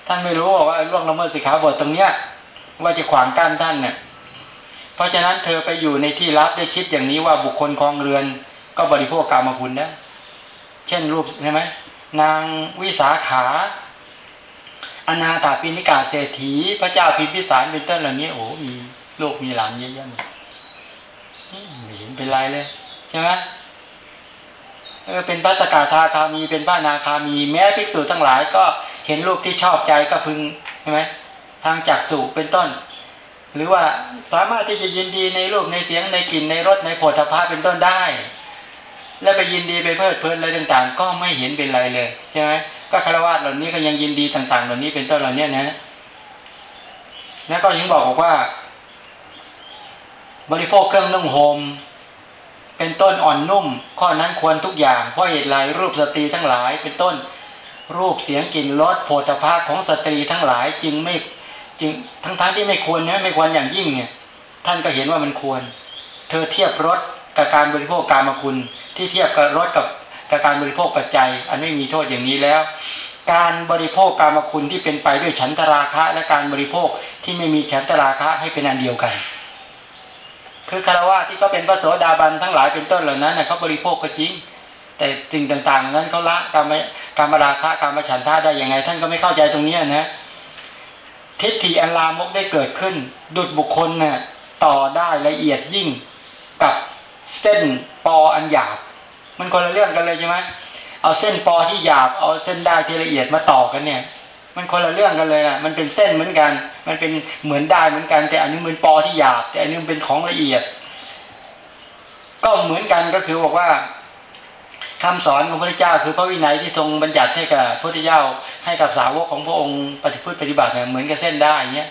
ท่านไม่รู้ว่าล่วงละเมิดสิกขาบทตรงเนี้ย ว่าจะขวางกั้นท่านเนี่ยเพราะฉะนั้นเธอไปอยู่ในที่รับได้คิดอย่างนี้ว่าบุคคลคลองเรือน ก็บริโภคกรรมคุณได้เช่นรูปใช่ไหมนางวิสาขาอนาถาปินิกาเศรษฐี พระเจ้าพิมพิสารเป็นต้นเหล่านี้โอ้มีลูกมีหลานเยอะแยะหมด ไม่เห็นเป็นไรเลยใช่ไหมเออเป็นพระสกทาคามีเป็นพระนาคามีแม้ภิกษุทั้งหลาย ก็เห็นรูปที่ชอบใจก็พึงใช่ไหมทางจักสุเป็นต้น หรือว่าสามารถที่จะยินดีในรูปในเสียงในกลิ่นในรสในโผฏฐัพพะเป็นต้นได้ แล้วไปยินดีไปเพลิดเพลินอะไรต่างๆ ก็ไม่เห็นเป็นไรเลยใช่ไหมก็คารวะเหล่านี้ก็ยังยินดีต่าง ๆ เหล่านี้เป็นต้นเหล่านี้นะแล้วก็ยังบอกบอกว่า บริโภคเครื่องนุ่งห่มเป็นต้นอ่อนนุ่ม ข้อนั้นควรทุกอย่างเพราะเหตุไรรูปสตรีทั้งหลาย เป็นต้นรูปเสียงกลิ่นรสโผฏฐาของสตรีทั้งหลายจึงไม่จึงทั้งๆทที่ไม่ควรนะไม่ควรอย่างยิ่งเนี่ย ท่านก็เห็นว่ามันควร เธอเทียบรสกับการบริโภคการมคุณ ที่เทียบกับรสกับกับการบริโภคปัจจัย อันไม่มีโทษอย่างนี้แล้ว การบริโภคการมคุณที่เป็นไปด้วยฉันทราคะ และการบริโภคที่ไม่มีฉันทราคะให้เป็นอันเดียวกัน คือคารวะที่เขาเป็นพระโสดาบันทั้งหลายเป็นต้นเหล่านั้นเขาบริโภคก็จริง แต่สิ่งต่างๆ นั้นเขาละการมการมราคะการมฉันทาได้ยังไง ท่านก็ไม่เข้าใจตรงนี้นะทิฏฐิอันลามกได้เกิดขึ้น ดุดบุคคลเนี่ยต่อได้ละเอียดยิ่งกับเส้นปออันหยาบ มันคนละเรื่องกันเลยใช่ไหมเอาเส้นปอที่หยาบเอาเส้นได้ที่ละเอียดมาต่อกันเนี่ย มันคนละเรื่องกันเลยอะมันเป็นเส้นเหมือนกัน มันเป็นเหมือนได้เหมือนกัน แต่อันนี้มันปอที่หยาบแต่อันนี้มันเป็นของละเอียด ก็เหมือนกันก็คือบอกว่าคำสอนของพระเจ้า คือพระวินัยที่ทรงบัญญัติให้กับพระพุทธเจ้าให้กับสาวกของพระองค์ปฏิพฤติปฏิบัติเนี่ยเหมือนกับเส้นได้เนี้ย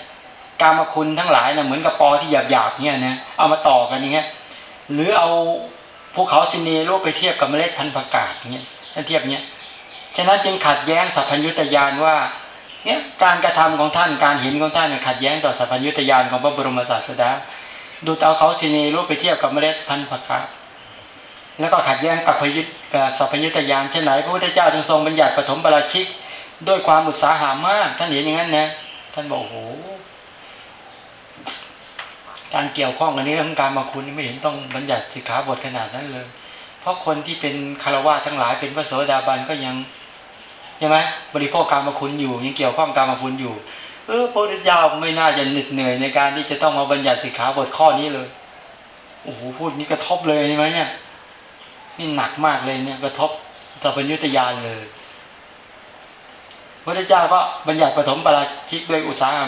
การมาคุณทั้งหลายนะเหมือนกับปอที่หยาบหยาบเนี่ยนะเอามาต่อกันอย่างเงี้ยหรือเอาภูเขาซินีโลกไปเทียบกับเมล็ดพันธุ์ผักกาดเนี่ยเทียบเนี้ยฉะนั้นจึงขัดแย้งสัพพัญญุตยานว่า เนี่ยการกระทำของท่านการเห็นของท่านขัดแย้งต่อสัพพัญญุตยานของพระบรมศาสดา ดูเอาเขาซินีโลกไปเทียบกับเมล็ดพันธุ์ผักกาดแล้วก็ขัดแย้งกับพยุตกับสัพพยุตยานเช่นไหนพระพุทธเจ้าจึงทรงบัญญัติปฐมปราชิก ด้วยความอุตสาหามาก ท่านเห็นอย่างนั้นนะท่านบอกโอ้โหการเกี่ยวข้องกันนี้เรื่องการมาคุณไม่เห็นต้องบัญญัติสิกขาบทขนาดนั้นเลย เพราะคนที่เป็นคารวะทั้งหลายเป็นพระโสดาบันก็ยัง ใช่ไหมบริโภคการมาคุณอยู่ยังเกี่ยวข้องการมาคุณอยู่ เออพระพุทธเจ้าไม่น่าจะเหน็ดเหนื่อยในการที่จะต้องมาบัญญัติสิกขาบทข้อนี้เลยโอ้โหพูดนี้กระทบเลยใช่ไหมเนี่ยนี่หนักมากเลยเนี่ยกระทบต่อปัญญุตยานเลยพระเจ้าก็บัญญัติปฐมปราชิกด้วยอุตสาหะ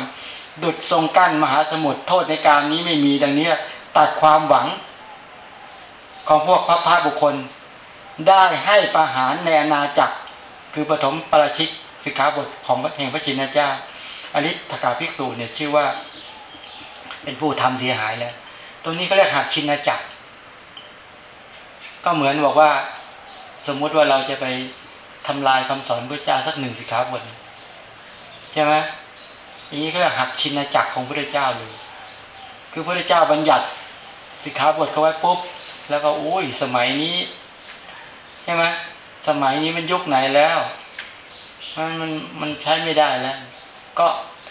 ดุดทรงกั้นมหาสมุทรโทษในการนี้ไม่มีดังนี้ตัดความหวัง ของพวกพระพาบุคคล ได้ให้ประหารในอาณาจักร คือปฐมปราชิกสิกขาบทของพระแห่งพระชินเจ้าอริธกาภิกษุเนี่ยชื่อว่า เป็นผู้ทำเสียหายแล้วตรงนี้ก็เรียกหักชินจักร ก็เหมือนบอกว่า สมมุติว่าเราจะไปทำลายคำสอนพระเจ้าสักหนึ่งสิกขาบทใช่ไหมอันนี้ก็หักชินจักรของพระเจ้าเลย คือพระเจ้าบัญญัติสิกขาบทเขาไว้ปุ๊บแล้วก็โอ้ยสมัยนี้ใช่ไหม สมัยนี้มันยุคไหนแล้ว มันมันมันใช้ไม่ได้แล้ว ก็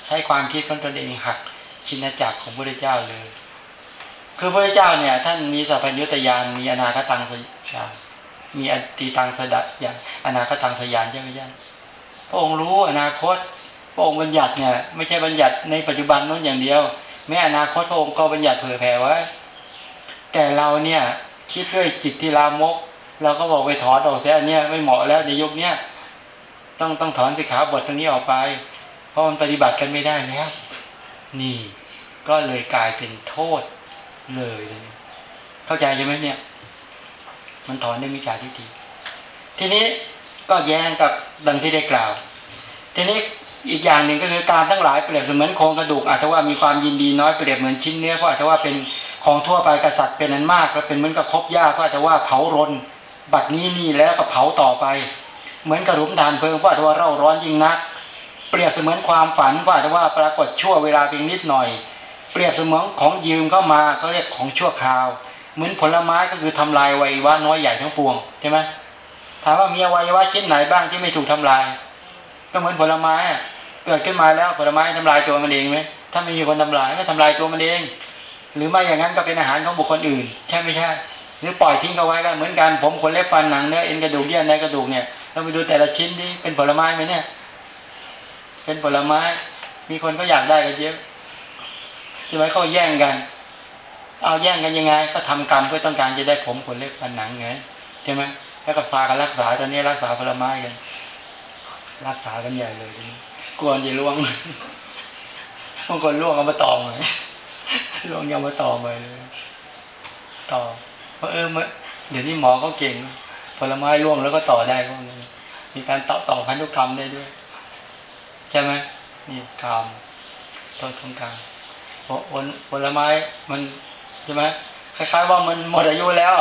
ใช้ความคิดของตนเองหักชินจักรของพระเจ้าเลย คือพระเจ้าเนี่ย ท่านมีสัพพัญญุตยานมีอนาคตังสยานมีอติตังสดัอย่างอนาคตังสยานใช่ไหมย่าพระองค์รู้อนาคต พระองค์บัญญัติเนี่ย ไม่ใช่บัญญัติในปัจจุบันนู้นอย่างเดียว แม้อนาคตพระองค์ก็บัญญัติเผื่อแผ่ไว้แต่เราเนี่ยคิดด้วยจิตที่ลามก เราก็บอกไปถอนออกเสียอันเนี้ยไม่เหมาะแล้วในยุคเนี้ยต้องต้องถอนสิขาบทตรงนี้ออกไป เพราะมันปฏิบัติกันไม่ได้แล้วนี่ก็เลยกลายเป็นโทษเลยเข้าใจใช่ไหมเนี่ย มันถอนด้วยมิจฉาทิฏฐิทีนี้ก็แย้งกับดังที่ได้กล่าว ทีนี้อีกอย่างหนึ่งก็คือการทั้งหลายเปรียบเสมือนโครงกระดูกอาจจะว่ามีความยินดีน้อยเปรียบเหมือนชิ้นเนื้อเพราะอาจจะว่าเป็นของทั่วไปกษัตริย์เป็นอันมาก แล้วเป็นเหมือนกับคบหญ้าก็อาจจะว่าเผารน บัดนี้นี่แล้วก็เผาต่อไป เหมือนกระรุมทานเพลิงเพราะอาจจะว่าเร่าร้อนยิ่งนัก เปรียบเสมือนความฝันเพราะอาจจะว่าปรากฏชั่วเวลาเพียงนิดหน่อย เปรียบเสมือนของยืมเข้ามาเขาเรียกของชั่วคราว เหมือนผลไม้ก็คือทำลายวัยวะน้อยใหญ่ทั้งปวงใช่ไหมถามว่ามีอวัยวะชิ้นไหนบ้างที่ไม่ถูกทำลาย ก็เหมือนผลไม้เกิดขึ้นมาแล้วผลไม้ทำลายตัวมันเองไหมถ้าไม่มีคนทำลายก็ทำลายตัวมันเอง หรือไม่อย่างนั้นก็เป็นอาหารของบุคคลอื่น ใช่ไม่ใช่ หรือปล่อยทิ้งเอาไว้ก็เหมือนกันผมคนเล็บฟันหนังเนื้อเอ็นกระดูกเยื่อในกระดูกเนี่ยเราไปดูแต่ละชิ้นที่เป็นผลไม้ไหมเนี่ย เป็นผลไม้ มีคนก็อยากได้กันเยอะใช่ไหมเขาแย่งกัน เอาแย่งกันยังไง ก็ทำกรรมเพื่อต้องการจะได้ผมขนเล็บฟันหนังไงใช่ไหมแล้วก็พากันรักษาตอนนี้รักษาผลไม้กัน รักษากันใหญ่เลยทีนี้กลัวจะล่วงบางคนล่วงเอามาต่อเลยล่วงยังมาต่อไปเลยต่อ เพราะเออเดี๋ยวนี้หมอเขาเก่ง ผลไม้ร่วงแล้วก็ต่อได้ก็มีการต่อต่อพันธุกรรมได้ด้วยใช่ไหมนี่กรรมโทษของกรรมผลผลไม้มันใช่ไหมคล้ายๆว่ามันหมดอายุแล้ว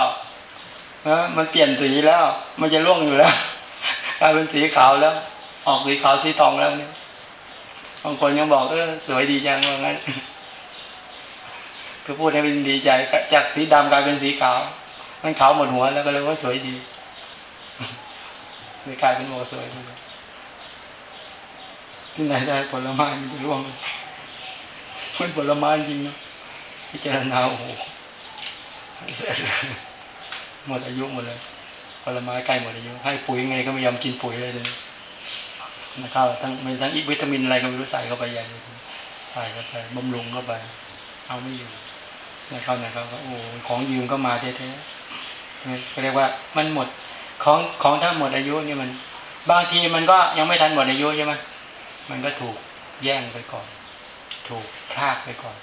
นะมันเปลี่ยนสีแล้ว มันจะร่วงอยู่แล้วกลายเป็นสีขาวแล้ว ออกสีขาวสีทองแล้วเนี่ยบางคนยังบอกเออสวยดีจังว่างั้น คือพูดให้เป็นดีใจจากสีดำกลายเป็นสีขาว มันขาวหมดหัวแล้วก็เลยว่าสวยดีเลยกลายเป็นโมสวยที่ไหนได้ผลไม้มันจะร่วงมันผลไม้จริงนะพิจารณาโอ้โหหมดอายุหมดเลยผลไม้ใกล้หมดอายุให้ปุ๋ยไงก็ไม่ยอมกินปุ๋ยเลยเลยนะครับทั้งมันทั้งวิตามินอะไรก็ไม่รู้ใส่เข้าไปใหญ่ใส่เข้าไปบำรุงเข้าไป เอาไม่อยู่ นะครับนะครับโอ้ของยืมก็มาแท้ๆเรียกว่ามันหมดของของถ้าหมดอายุนี่มัน บางทีมันก็ยังไม่ทันหมดอายุใช่ไหมมันก็ถูกแย่งไปก่อน ถูกพลากไปก่อน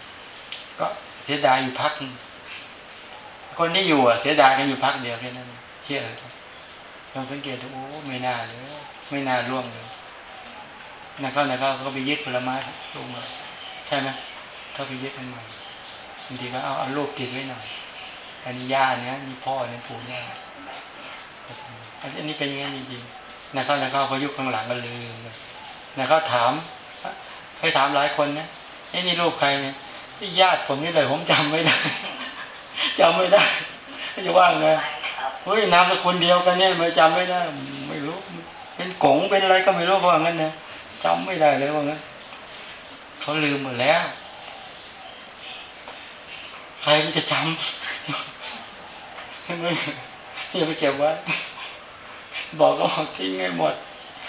ก็เสียดายอยู่พัก คนที่อยู่อะเสียดายกันอยู่พักเดียวแค่นั้นเชื่อเลยครับลองสังเกตดูโอ้ไม่น่าเลยไม่น่าร่วงเลยนะครับนะครับเขาไปยึดผลไม้ลงมาใช่ไหมเขาไปยึดมันมา บางทีก็เอาเอาลูกติดไว้หน่อยอันนี้ย่าเนี้ยนี่พ่อเนี่ยปู่ย่าอันนี้เป็นยังไงจริงๆนะครับนะครับเขายุคข้างหลังก็ลืมนะครับถามให้ถามหลายคนนะไอ้นี่ลูกใครเนี่ยญาติผมนี่เลยผมจำไม่ได้จำไม่ได้จะว่าไงเฮ้ยนามสกุลเดียวกันเนี่ยไม่จำไม่ได้ ไม่รู้ เป็นกงเป็นอะไรก็ไม่รู้ว่างั้นนะจำไม่ได้เลยว่างั้นเขาลืมหมดแล้ว ใครมันจะจำใช่ไหมที่จะไปเก็บไว้บอกก็บอกทิ้งให้หมด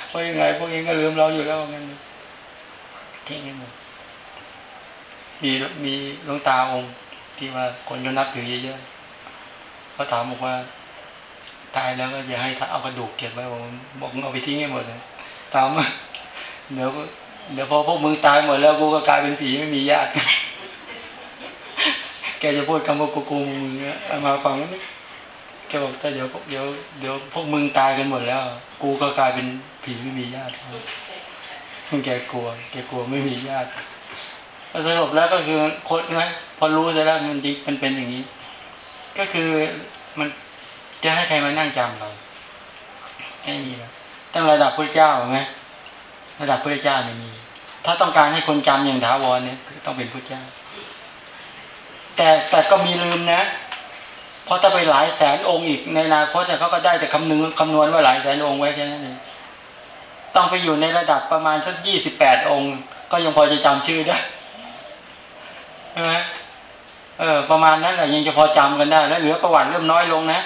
เพราะยังไงพวกเองก็ลืมเราอยู่แล้วงั้นทิ้งให้หมดมีมีหลวงตาองค์ ที่ว่าคนก็นับถือเยอะๆเขาถามบอกว่า ตายแล้วก็อย่าให้เอากระดูกเก็บไว้บอกบอกเอาไปทิ้งให้หมดเลยถามเดี๋ยวเดี๋ยวพอพวกมึงตายหมดแล้วกูก็กลายเป็นผีไม่มีญาติ แกจะพูดคำว่ากูกูมึงเนี่ยมาฟังนี่แกบอกแต่เดี๋ยวเดี๋ยวเดี๋ยวพวกมึงตายกันหมดแล้ว กูก็กลายเป็นผีไม่มีญาติแกกลัว แกกลัวไม่มีญาติสรุปแล้วก็คือคนนะพอรู้แล้วมันจริงมันเป็นอย่างนี้ ก็คือมันจะให้ใครมานั่งจำเราไม่มีแล้วตั้งระดับพระเจ้าไหมระดับพระเจ้าเนี่ยมี ถ้าต้องการให้คนจำอย่างถาวรเนี่ยต้องเป็นพระเจ้า แต่แต่ก็มีลืมนะ เพราะถ้าไปหลายแสนองค์อีกในอนาคตเขาก็ได้แต่คำนึงคำนวณว่าหลายแสนองค์ไว้แค่นั้นเองต้องไปอยู่ในระดับประมาณสักยี่สิบแปดองค์ ก็ยังพอจะจำชื่อได้ใช่ไหมเออประมาณนั้นแหละยังจะพอจำกันได้ แล้วเหลือประวัติเริ่มน้อยลงนะ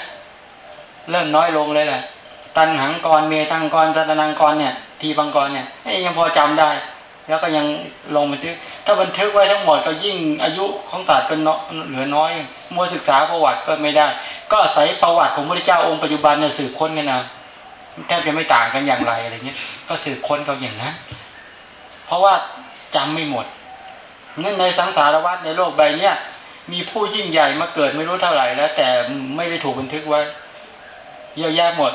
เริ่มน้อยลงเลยแหละตันหังกรเมตังกรตัตนังกรเนี่ย ทีบังกรเนี่ยยังพอจำได้ แล้วก็ยังลงบันทึก ถ้าบันทึกไว้ทั้งหมดก็ยิ่งอายุของศาสตร์ก็เหลือน้อยมัวศึกษาประวัติก็ไม่ได้ ก็อาศัยประวัติของพระเจ้าองค์ปัจจุบันเนี่ยสืบค้นกันนะแทบจะไม่ต่างกันอย่างไรอะไรเงี้ยก็สืบค้นกันอย่างนั้นเพราะว่าจำไม่หมดนั่นในสังสารวัฏในโลกใบเนี้ยมีผู้ยิ่งใหญ่มาเกิดไม่รู้เท่าไหร่แล้ว แต่ไม่ได้ถูกบันทึกไว้เยอะแยะหมด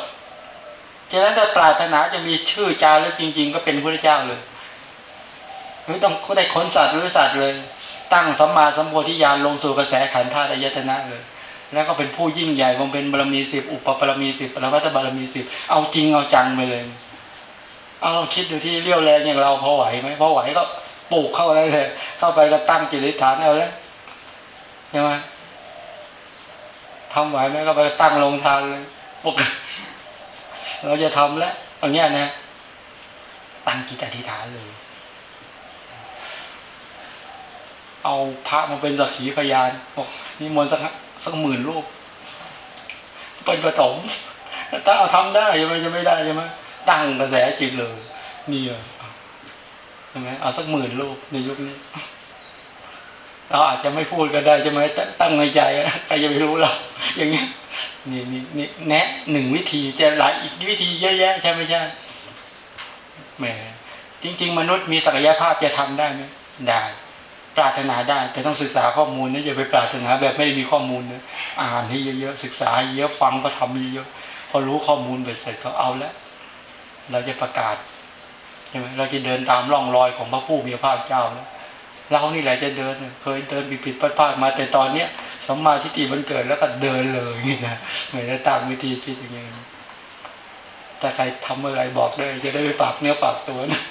ฉะนั้นถ้าปรารถนาจะมีชื่อจารึกจริง ๆ ก็เป็นพระเจ้าเลย หรือต้องได้ขนสัตว์หรือสัตว์เลย ตั้งสัมมาสัมโพธิญาณลงสู่กระแสขันธ์ธาตุอายตนะเลย แล้วก็เป็นผู้ยิ่งใหญ่คงเป็นบารมีสิบอุปบารมีสิบปรมัตถบารมีสิบเอาจริงเอาจังไปเลย เอาคิดดูที่เลี้ยวแรงอย่างเราพอไหวไหมพอไหวก็ปลูกเข้าได้เลย เข้าไปก็ตั้งจิตฐานเอาแล้วใช่ไหมทำไหวไหมก็ไปตั้งลงทานเลยปกเราจะทำแล้วอย่างเงี้ยนะตั้งจิตอธิษฐานเลย เอาพระมาเป็นสักขีพยานบอกนี่มนสักสักหมื่นรูปเป็นประถมถ้าเอาทำได้ใช่ไหมจะไม่ได้ใช่ไหมตั้งกระแสจิตเลยเนี่ยใช่ไหมเอาสักหมื่นรูปในยุคนี้เราอาจจะไม่พูดก็ได้ใช่ไหมตั้งในใจใครจะไปรู้เราอย่างนี้นี่นี่นี่แนะหนึ่งวิธีจะหลายอีกวิธีเยอะแยะใช่ไหมใช่แหมจริง ๆ มนุษย์มีศักยภาพจะทำได้ไหมได้ ปรารถนาได้ แต่ต้องศึกษาข้อมูลนะอย่าไปปรารถนาแบบไม่ได้มีข้อมูลนะอ่านให้เยอะๆศึกษาเยอะฟังก็ทำเยอะๆพอรู้ข้อมูลไปเสร็จก็เอาแล้วเราจะประกาศใช่ไหมเราจะเดินตามร่องรอยของพระผู้มีพระภาคเจ้าแล้วเรานี่แหละจะเดินเคยเดินผิดผิดพลาดมา แต่ตอนเนี้ยสมมาทิฏฐิมันเกิดแล้วก็เดินเลยนะเหมือนจะตามวิธีคิดอย่างเงี้ยถ้าใครทำอะไรบอกได้จะได้ไปปรับเนื้อปรับตัวนะ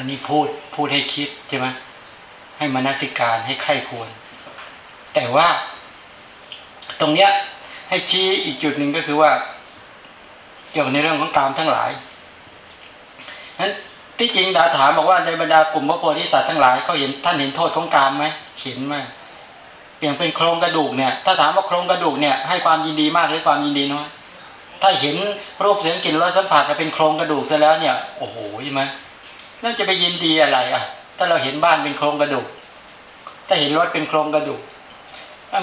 อันนี้พูดพูดให้คิดใช่ไหมให้มนสิการให้ใครควร แต่ว่า ตรงเนี้ย ให้ชี้อีกจุดหนึ่งก็คือว่า เกี่ยวกับในเรื่องของกามทั้งหลายนั้นที่จริงดาถามบอกว่าในบรรดากลุ่มพระโพธิสัตว์ทั้งหลายเขาเห็นท่านเห็นโทษของกามไหมเห็นไหมเปลี่ยนเป็นโครงกระดูกเนี่ย ถ้าถามว่าโครงกระดูกเนี่ยให้ความยินดีมากหรือความยินดีน้อยถ้าเห็นรูปเสียงกลิ่นรสสัมผัสจะเป็นโครงกระดูกซะแล้วเนี่ย โอ้โหใช่ไหม นั่นจะไปยินดีอะไรอะ ถ้าเราเห็นบ้านเป็นโครงกระดูก ถ้าเห็นรถเป็นโครงกระดูก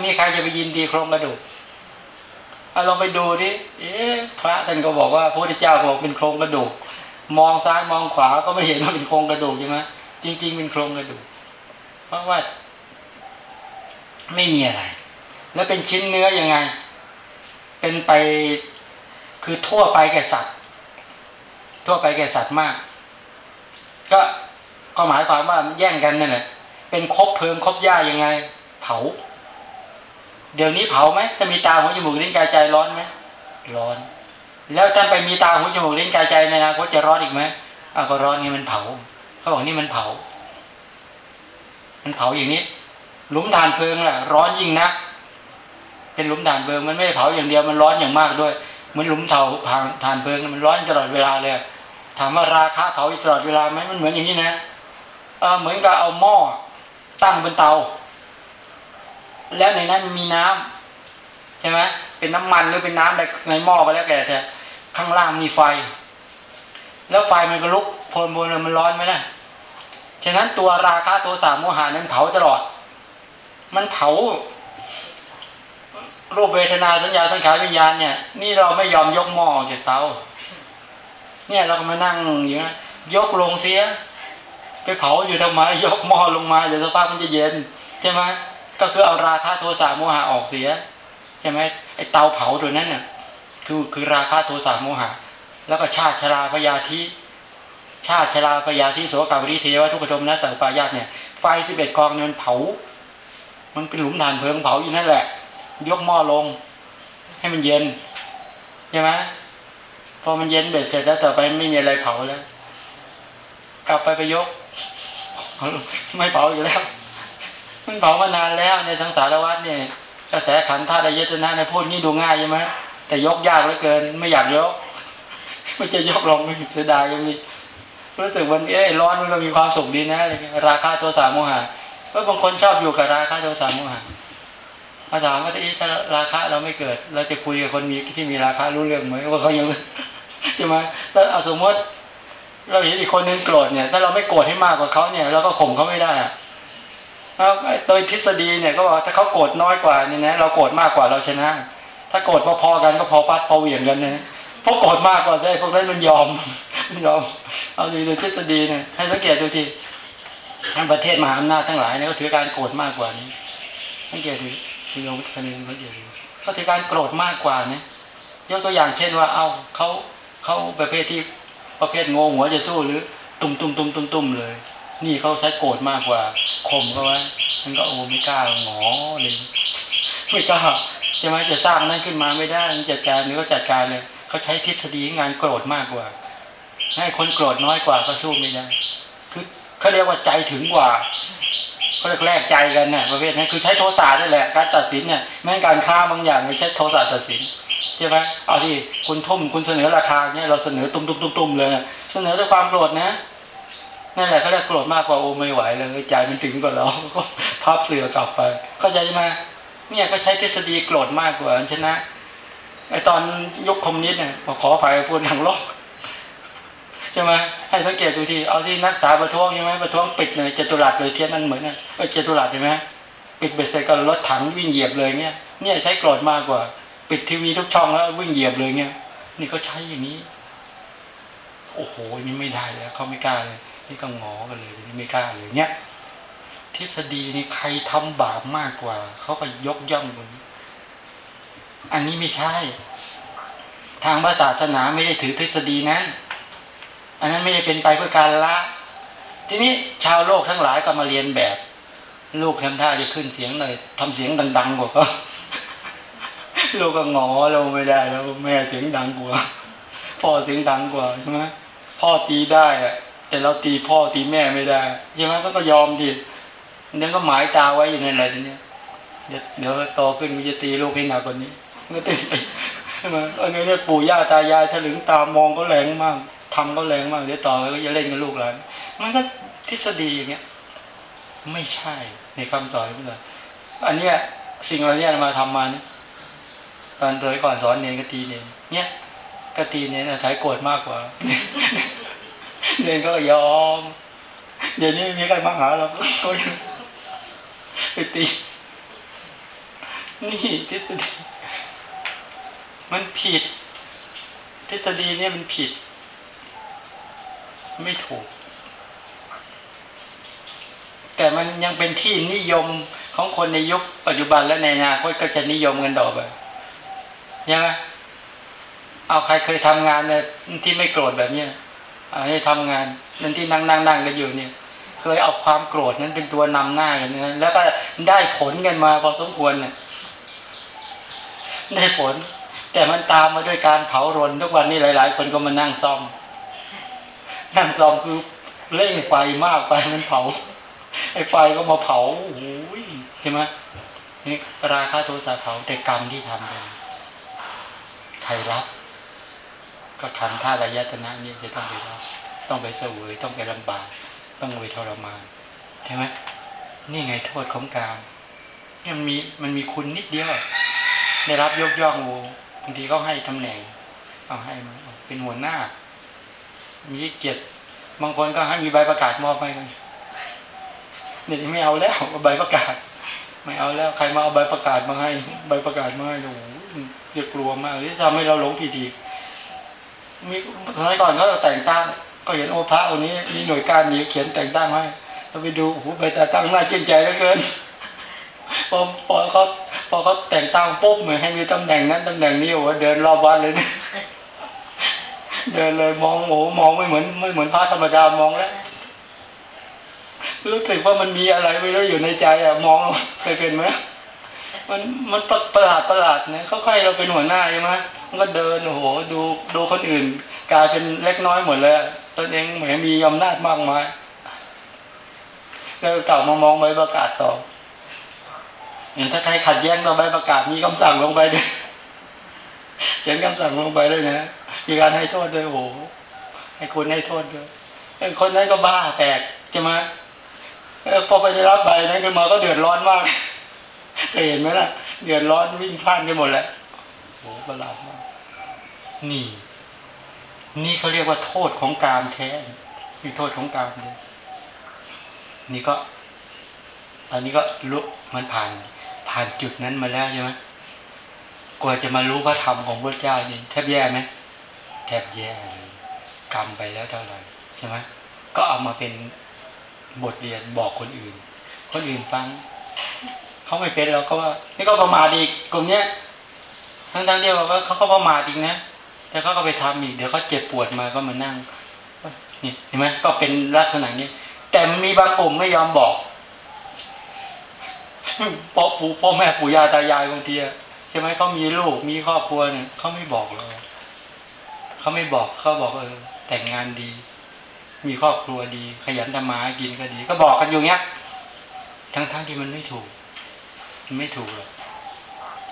มีใครจะไปยินดีโครงกระดูกเอาลองไปดูดิเอ๊ะพระท่านก็บอกว่าพระพุทธเจ้าบอกเป็นโครงกระดูก มองซ้ายมองขวาก็ไม่เห็นว่าเป็นโครงกระดูกใช่ไหมจริง ๆ เป็นโครงกระดูก เพราะว่าไม่มีอะไร แล้วเป็นชิ้นเนื้อยังไง เป็นไปคือทั่วไปแก่สัตว์ ทั่วไปแก่สัตว์มาก ก็ก็หมายความว่าแย่งกันนั่นแหละเป็นคบเพลิงคบหญ้ายังไง เผา เดี๋ยวนี้เผาไหมจะมีตาหูจมูกลิ้นกายใจร้อนไหมร้อน แล้วถ้าไปมีตาหูจมูกลิ้นกายใจในอนาคตจะร้อนอีกไหมอะก็ร้อนนี่มันเผาเขาบอกนี่มันเผา มันเผาอย่างนี้ หลุมฐานเพลิงแหละร้อนยิ่งนัก เป็นหลุมฐานเพลิงมันไม่เผาอย่างเดียวมันร้อนอย่างมากด้วย เหมือนหลุมเผาฐานเพลิงมันร้อนตลอดเวลาเลย ถามว่าราคาเผาตลอดเวลาไหมมันเหมือนอย่างนี้นะเออเหมือนกับเอาหม้อตั้งบนเตา แล้วในนั้นมีน้ำใช่ไหมเป็นน้ำมันหรือเป็นน้ำในในหม้อก็แล้วแต่แต่ข้างล่างมีไฟ แล้วไฟมันก็ลุกพลบนมันร้อนไหมนะฉะนั้นตัวราคาตัวสามโมหานั้นเผาตลอด มันเผารูปเวทนาสัญญาสังขารวิญญาณเนี่ย นี่เราไม่ยอมยกหม้อจากเตา เนี่ยเราก็มานั่งอย่างนี้ยกลงเสีย ไปเผาอยู่ทำไมยกหม้อลงมาเดี๋ยวสภาพมันจะเย็นใช่ไหมก็คือเอาราคาโทสะโมหะออกเสียใช่ไหมไอเตาเผาตัวนั้นน่ะคือคือราคาโทสะโมหะ แล้วก็ชาติชราพยาธิชาติชราพยาธิโสกาบริเทวทุกขโทมนะสังปายาตเนี่ยไฟสิบเอ็ดกองเนี่ยมันเผา มันเป็นหลุมฐานเพลิงเผาอยู่นั่นแหละ ยกหม้อลง ให้มันเย็นใช่ไหม อมันเย็นเบ็ดเสร็จแล้วต่อไปไม่มีอะไรเผาแล้ว กลับไปไปยก ไม่เผาอยู่แล้ว มันเผามานานแล้วในสังสารวัฏเนี่ยกระแสขันธาตุยตนะในพูดนี่ดูง่ายใช่ไหมแต่ยกยากเหลือเกิน ไม่อยากยกไม่จะยกลงไม่เสียดายยังมีรู้สึกวันเอ้ร้อนมันก็มีความสุขดีนะราคาตัวสามโมหะก็บางคนชอบอยู่กับราคาตัวสามโมหะมาถามว่าถ้าราคาเราไม่เกิด เราจะคุยกับคนมีที่มีราคารู้เรื่องไหมว่าเขายัง ใช่ไหมถ้าเอาสมมติ เราเห็นอีกคนนึงโกรธเนี่ยถ้าเราไม่โกรธให้มากกว่าเขาเนี่ยเราก็ข่มเขาไม่ได้อะโดยทฤษฎีเนี่ยก็บอกถ้าเขาโกรธน้อยกว่านี่นะเราโกรธมากกว่าเราชนะ ถ้าโกรธพอๆกันก็พอพัดพอเหวี่ยงกันนะพวกโกรธมากกว่าได้พวกนั้นมันยอมยอมเอาดูโดยทฤษฎีเนี่ยให้สังเกตดูทีทั้งประเทศมหาอำนาจทั้งหลายเนี่ยก็ถือการโกรธมากกว่านี้สังเกตดูที่ลงทะเลเขาเยอะเขาถือการโกรธมากกว่านี่ยยกตัวอย่างเช่นว่า เอาเขา เขาประเภทที่ประเภทงงหัวจะสู้หรือ ตุ่มตุ่มตุ่มตุ่มตุ่มเลย นี่เขาใช้โกรธมากกว่าข่มเขาไว้มันก็โอ้ไม่กล้าหงอเลยไม่กล้าใช่ไหมจะสร้างนั่นขึ้นมาไม่ได้จัดการหรือก็จัดการเลยเขาใช้ทฤษฎีงานโกรธมากกว่า ให้คนโกรธน้อยกว่าก็สู้ไม่ได้คือเขาเรียกว่าใจถึงกว่าเขาเรียกแลกใจกันเนี่ยประเภทนั้นคือใช้โทสะนั่แหละ การตัดสินเนี่ยแม้การค้าบางอย่างไม่ใช้โทสะตัดสิน ใช่ไหมเอาที่คุณทุ่มคุณเสนอราคาเนี่ยเราเสนอตุ้มตุ้มตุ้มตุ้มเลยเสนอด้วยความโกรธนะนั่นแหละเขาเรียกโกรธมากกว่าโอ้ไม่ไหวเลยใจมันถึงกว่าเราก็พับเสือกลับไป เข้าใจไหมเนี่ยก็ใช้ทฤษฎีโกรธมากกว่าชนะไอตอนยุคคอมมิวนิสต์เนี่ยขออภัยพูดทางโลกใช่ไหมให้สังเกตดูทีเอาที่นักษาประท้วงใช่ไหมประท้วงปิดเลยเจตุรัสเลยเทียนนั่นเหมือนนะเจตุรัสใช่ไหมปิดเบสเซ็ตก็รถถังวิ่งเหยียบเลยเนี่ยเนี่ยใช้โกรธมากกว่า ปิดทีวีทุกช่องแล้ววิ่งเหยียบเลยเนี่ยนี่เขาใช้อย่างนี้ โอ้โหนี่ไม่ได้แล้วเขาไม่กล้าเลยนี่ก็งอกันเลยนี่ไม่กล้าเลยเนี่ยทฤษฎีนี่ใครทำบาปมากกว่าเขาก็ยกย่องคนอันนี้ไม่ใช่ ทางศาสนาไม่ได้ถือทฤษฎีนั้น อันนั้นไม่ได้เป็นไปเพื่อการละ ทีนี้ชาวโลกทั้งหลายก็มาเรียนแบบ ลูกทำท่าจะขึ้นเสียงเลยทำเสียงดัง ๆกว่าเขา ลูกก็งอเราไม่ได้แล้วแม่เสียงดังกว่า พ่อเสียงดังกว่าใช่ไหมพ่อตีได้อะแต่เราตีพ่อตีแม่ไม่ได้ใช่ไหมก็ยอมดิเดี๋ยวก็หมายตาไว้อยู่ในอะไรทีเนี้ยเดี๋ยวเดี๋ยวโตขึ้นมันจะตีลูกให้หนักกว่านี้ก็ตีใช่ไหมอันนี้เนี่ยปู่ย่าตายายถลึงตามองก็แรงมากทำก็แรงมากเดี๋ยวต่อไปก็จะเล่นกับลูกหลานมันก็ทฤษฎีอย่างเงี้ย ไม่ใช่ในคำสอนเพื่ออันเนี้ยสิ่งเหล่านี้มาทำมาเนี่ย ตอนเคยก่อนสอนเนนก็ตีเนนเนี่ยก็ตีเนนถ่ายโกรธมากกว่า เนนก็ยอมเดี๋ยวนี้ไม่มีใครมาหาเราก็ยังไปตี นี่ทฤษฎีมันผิด ทฤษฎีเนี่ยมันผิด ไม่ถูก แต่มันยังเป็นที่นิยมของคนในยุคปัจจุบันและในอนาคตก็จะนิยมกันต่อไป ใช่ไหมเอาใครเคยทำงานเนี่ยที่ไม่โกรธแบบเนี้ยอันนี้ทำงานนั่นที่นั่งนั่งนั่งกันอยู่เนี่ย เคยเอาความโกรธนั้นเป็นตัวนำหน้ากันนะแล้วก็ได้ผลกันมาพอสมควรเนี่ยได้ผล แต่มันตามมาด้วยการเผารนทุกวันนี้หลาย ๆ คนก็มานั่งซ่อม นั่งซ่อมคือเร่งไฟมากไปมันเผาไอ้ไฟก็มาเผาโอ้ยเห็นไหมนี่ราคาโทสะเผาแต่กรรมที่ทำไป ใครรับ ก็ขันท่าระยะตนะนี่จะต้องไปรับต้องไปเสวยต้องไปลำบาก ต้องไปทรมานใช่ไหมนี่ไงโทษของกรรมมันมีมันมีคุณนิดเดียวได้รับยกย่องโบางทีก็ให้ตำแหน่ง เอาให้มาเป็นหัวหน้า มีเกียรติบางคนก็ให้มีใบประกาศมอบให้กันเดี๋ยวนี้ไม่เอาแล้วใบประกาศ ไม่เอาแล้ว ใครมาเอาใบประกาศมาให้ ใบประกาศมาให้โอ้ โหจะกลัวมากที่ทำให้เราหลงผิดอีกมีสมัยก่อนเขาแต่งตั้ง ก็เห็นโอพระองนี้มีหน่วยการนี้เขียนแต่งตั้งให้เราไปดูโอ้โหใบแต่งตั้งน่าชื่นใจเหลือเกินพอพอเขาพอเขาแต่งตั้งปุ๊บเหมือนให้มีตำแหน่งนั้นตำแหน่งนี้โอ้เดินรอบวัดเลยนะเดินเลยมองโอ้มองไม่เหมือนไม่เหมือนพระธรรมดามองแล้วรู้สึกว่ามันมีอะไรไม่รู้อยู่ในใจอะมองเคยเป็นไหม มันมันประหลาดประหลาดนะเขาใครเราเป็นหัวหน้าใช่ไหมมันก็เดินโอ้โหดูดูคนอื่น กลายเป็นเล็กน้อยหมดเลยตนเองเหมือนมีอำนาจมากมายแล้วกลับมามองใบประกาศต่ออย่างถ้าใครขัดแย้งต่อใบประกาศมีคำสั่งลงไปด้วยเขียนคำสั่งลงไปเลยนะมีการให้โทษด้วยโอ้โหให้คนให้โทษด้วยคนนั้นก็บ้าแตกใช่ไหมพอไปได้รับใบนั้นขึ้นมาก็เดือดร้อนมาก เคยเห็นไหมล่ะเดือดร้อนวิ่งพลาดกันหมดแหละโอ้ประหลาดมากนี่ นี่เขาเรียกว่าโทษของการแท้มีโทษของการเลยนี่ก็ ตอนนี้ก็ลุกมันผ่าน ผ่านจุดนั้นมาแล้วใช่ไหมกว่าจะมารู้พระธรรมของพระเจ้านี่แทบแย่ไหมแทบแย่กรรมไปแล้วเท่าไหร่ใช่ไหมก็เอามาเป็นบทเรียนบอกคนอื่น คนอื่นฟัง เขาไม่เป็นเราก็ว่า นี่ก็ประมาทอีกกลุ่มเนี้ยทั้งทั้งที่ว่าเขาก็ประมาทอีกนะแต่เขาก็ไปทำอีกเดี๋ยวเขาเจ็บปวดมาก็มานั่งนี่เห็นไหมก็เป็นลักษณะนี้ แต่มันมีบางกลุ่มไม่ยอมบอกพ่อปู่พ่อแม่ปู่ย่าตายายบางทีใช่ไหมเขามีลูกมีครอบครัวเนี่ยเขาไม่บอกเราเขาไม่บอกเขาบอกเออแต่งงานดี มีครอบครัวดี ขยันทำมากินก็ดี ก็บอกกันอยู่เงี้ย ทั้งๆทที่มันไม่ถูก ไม่ถูกหรอก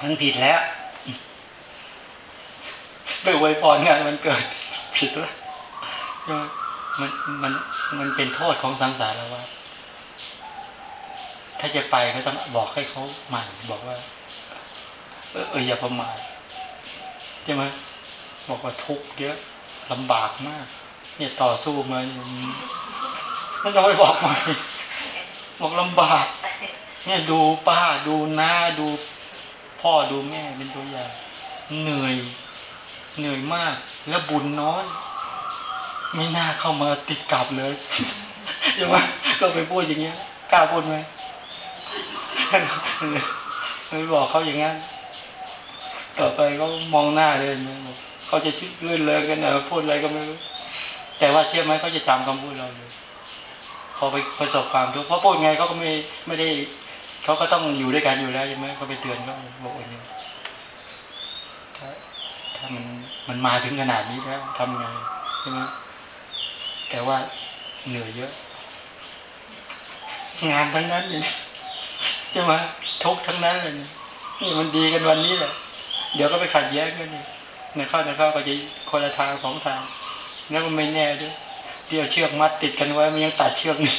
มันผิดแล้วไปไวพรงานมันเกิด ผิดแล้วมันมันมันเป็นโทษของสังสารแล้วว่า ถ้าจะไปก็ต้องบอกให้เขาใหม่บอกว่า เออเอออย่าประมาทใช่ไหมบอกว่าทุกข์เยอะลำบากมาก เนี่ยต่อสู้มาไม่ต้องไปบอกใหม่บอกลำบาก เนี่ยดูป้าดูน้าดูพ่อดูแม่เป็นตัวอย่างเหนื่อยเหนื่อยมาก แล้วบุญน้อย ไม่น่าเข้ามาติดกับเลยใช่ไหมก็ไปพูดอย่างเงี้ยกล้าพูดไหมไม่บอกเขาอย่างงั้นต่อไปเขามองหน้าเลยเขาจะชิดลื่นเลยกันนอะพูดอะไรก็ไม่รู้ แต่ว่าเชื่อไหมเขาจะจำคำพูดเราเลยพอไปประสบความทุกข์เพราะพูดไงเขาก็ไม่ไม่ได้ เขาก็ต้องอยู่ด้วยกันอยู่แล้วใช่ไหมก็ไปเตือนเขาบอกว่าเนี่ยถ้าถ้ามันมันมาถึงขนาดนี้แล้วทำไงใช่ไหมแต่ว่าเหนื่อยเยอะ งานทั้งนั้นเลยใช่ไหมทุกทั้งนั้นเลยนี่มันดีกันวันนี้แหละเดี๋ยวก็ไปขัดแย้งกันนี่ในข้าวในข้าวก็จะคนละทางสองทาง แล้วมันไม่แน่ด้วยเดี๋ยวเชือกมัดติดกันไว้มันยังตัดเชือกนี่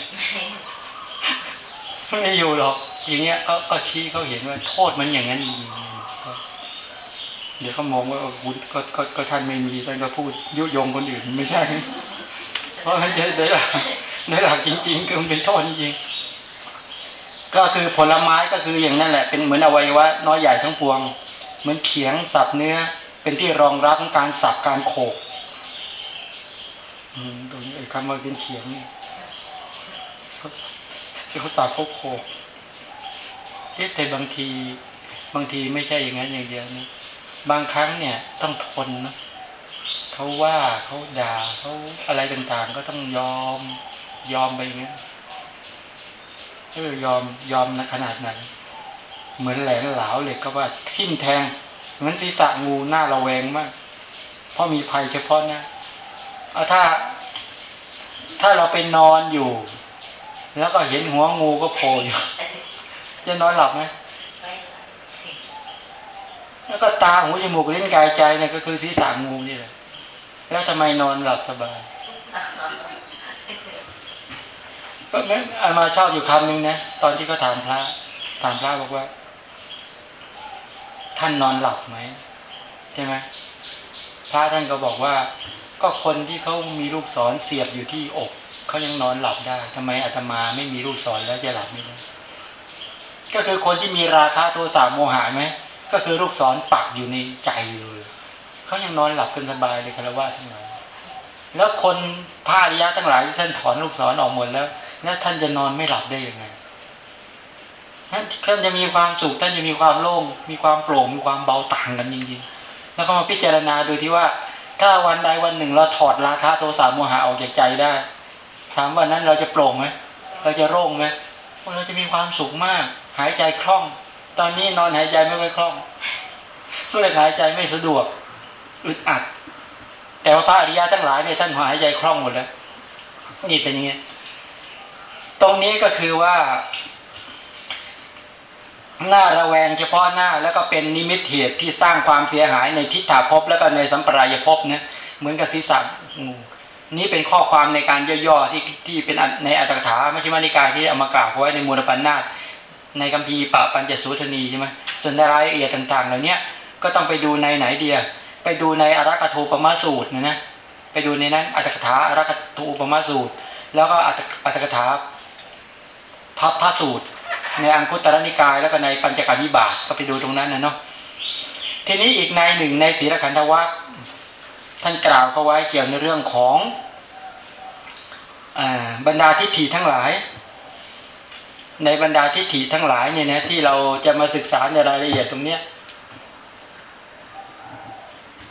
ไม่อยู่หรอก อย่างเงี้ยก็ก็ชี้เขาเห็นว่าโทษมันอย่างนั้นจริงเดี๋ยวเขามองว่าคุณก็ก็ก็ท่านไม่มีท่านก็พูดยุยงคนอื่นไม่ใช่ เพราะมันจะได้หลักในหลักจริง ๆ คือมันเป็นโทษจริงก็คือผลไม้ก็คืออย่างนั้นแหละ เป็นเหมือนอวัยวะน้อยใหญ่ทั้งปวง เหมือนเขียงสับเนื้อ เป็นที่รองรับของการสับการโขกตรงนี้คำว่าเป็นเขียงนี่เขาเขาสับเขาโขก เอ๊ะแต่บางทีบางทีไม่ใช่อย่างนั้นอย่างเดียวนะบางครั้งเนี่ยต้องทนนะเขาว่าเขาด่าเขาอะไรต่างๆ ก็ต้องยอมยอมไปอย่างนี้เออยอมยอมนะขนาดไหนเหมือนแหลมเหลาเหล็กก็ว่าทิ่มแทงเหมือนศีรษะงูหน้าระแวงมาก เพราะมีภัยเฉพาะนะเอาถ้า ถ้าเราไปนอนอยู่ แล้วก็เห็นหัวงูก็โผล่อยู่ จะนอนหลับไหมแล้วก็ตาหูจมูกลิ้นกายใจเนี่ยก็คือศีรษะงูนี่แหละแล้วทำไมนอนหลับสบายก็นั้นอามาชอบอยู่คำหนึ่งนะตอนที่เขาถามพระถามพระบอกว่า ท่านนอนหลับไหมใช่ไหมพระท่านก็บอกว่า ก็คนที่เขามีลูกศรเสียบอยู่ที่อกเขายังนอนหลับได้ทำไมอาตมาไม่มีลูกศรแล้วจะหลับไม่ได้ ก็คือคนที่มีราคะโทสะโมหะไหมก็คือลูกศรปักอยู่ในใจเลยเขายังนอนหลับกันสบายเลยคารวะทั้งหลายแล้วคนพระอริยะทั้งหลายที่ท่านถอนลูกศรออกหมดแล้วแล้วท่านจะนอนไม่หลับได้ยังไงท่านจะมีความสุขท่านจะมีความโล่ง มีความโปร่งมีความเบาต่างกันจริงๆแล้วก็มาพิจารณาดูที่ว่า ถ้าวันใดวันหนึ่งเราถอดราคะโทสะโมหะออกจากใจได้ถามวันนั้นเราจะโปร่งไหมเราจะโล่งไหม เราจะมีความสุขมาก หายใจคล่อง ตอนนี้นอนหายใจไม่ค่อยคล่องก็เลยหายใจไม่สะดวกอึดอัด แต่ว่าพระอริยะทั้งหลายเนี่ยท่านหายใจคล่องหมดแล้วนี่เป็นอยังไงตรงนี้ก็คือว่า หน้าระแวงเฉพาะหน้าแล้วก็เป็นนิมิตเหตุที่สร้างความเสียหายในทิฏฐาภพแล้วก็ในสัมปรายภพเนี่ยเหมือนกับศีรษะงู นี้เป็นข้อความในการย่อๆที่ที่เป็นในอัตถกถาไม่ใช่มานิกายที่เอามากล่าวไว้ในมูลปัญนาตในคัมภีร์ปะปัญจสูทนีใช่ไหมส่วนรายละเอียดต่างๆเหล่านี้ก็ต้องไปดูในไหนเดียไปดูในอรักทูปมาสูตรนะนะไปดูในนั้นอัตถกถาอรักทูปมาสูตร แล้วก็อัตถกถาพับพระสูตร ในอังคุตรนิกาย แล้วก็ในปัญจการนิบาตก็ไปดูตรงนั้นนะเนาะทีนี้อีกในหนึ่งในศีลขันธวัค ท่านกล่าวเขาไว้เกี่ยวในเรื่องของอบรรดาทิฏฐิทั้งหลาย ในบรรดาทิฏฐิทั้งหลายเนี่ยนะที่เราจะมาศึกษาในรายละเอียดตรงเนี้ย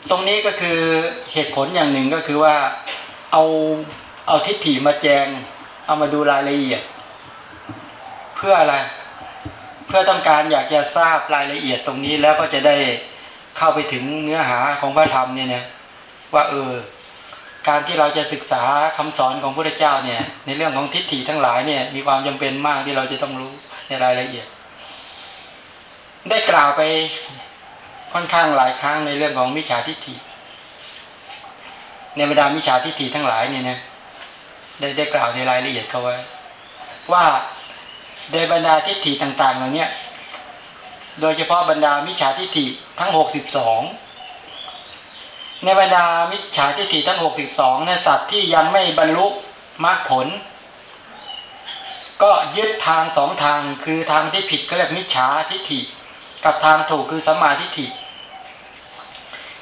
ตรงนี้ก็คือเหตุผลอย่างหนึ่งก็คือว่าเอาเอาทิฏฐิมาแจง เอามาดูรายละเอียด เพื่ออะไร เพื่อต้องการอยากจะทราบรายละเอียดตรงนี้แล้วก็จะได้เข้าไปถึงเนื้อหาของพระธรรมเนี่ยนะ ว่าเออการที่เราจะศึกษาคำสอนของพระเจ้าเนี่ย ในเรื่องของทิฏฐิทั้งหลายเนี่ย มีความจำเป็นมากที่เราจะต้องรู้ในรายละเอียด ได้กล่าวไปค่อนข้างหลายครั้งในเรื่องของมิจฉาทิฏฐิในบรรดามิจฉาทิฏฐิทั้งหลายเนี่ยนะได้ได้กล่าวในรายละเอียดเขาไว้ ว่าในบรรดาทิฏฐิต่าง ๆ เหล่านี้โดยเฉพาะบรรดามิจฉาทิฏฐิทั้งหกสิบสอง ในบรรดามิจฉาทิฏฐิทั้งหกสิบสองในสัตว์ที่ยังไม่บรรลุมรรคผล ก็ยึดทางสองทางคือทางที่ผิดก็เรียกมิจฉาทิฏฐิ กับทางถูกคือสัมมาทิฏฐิ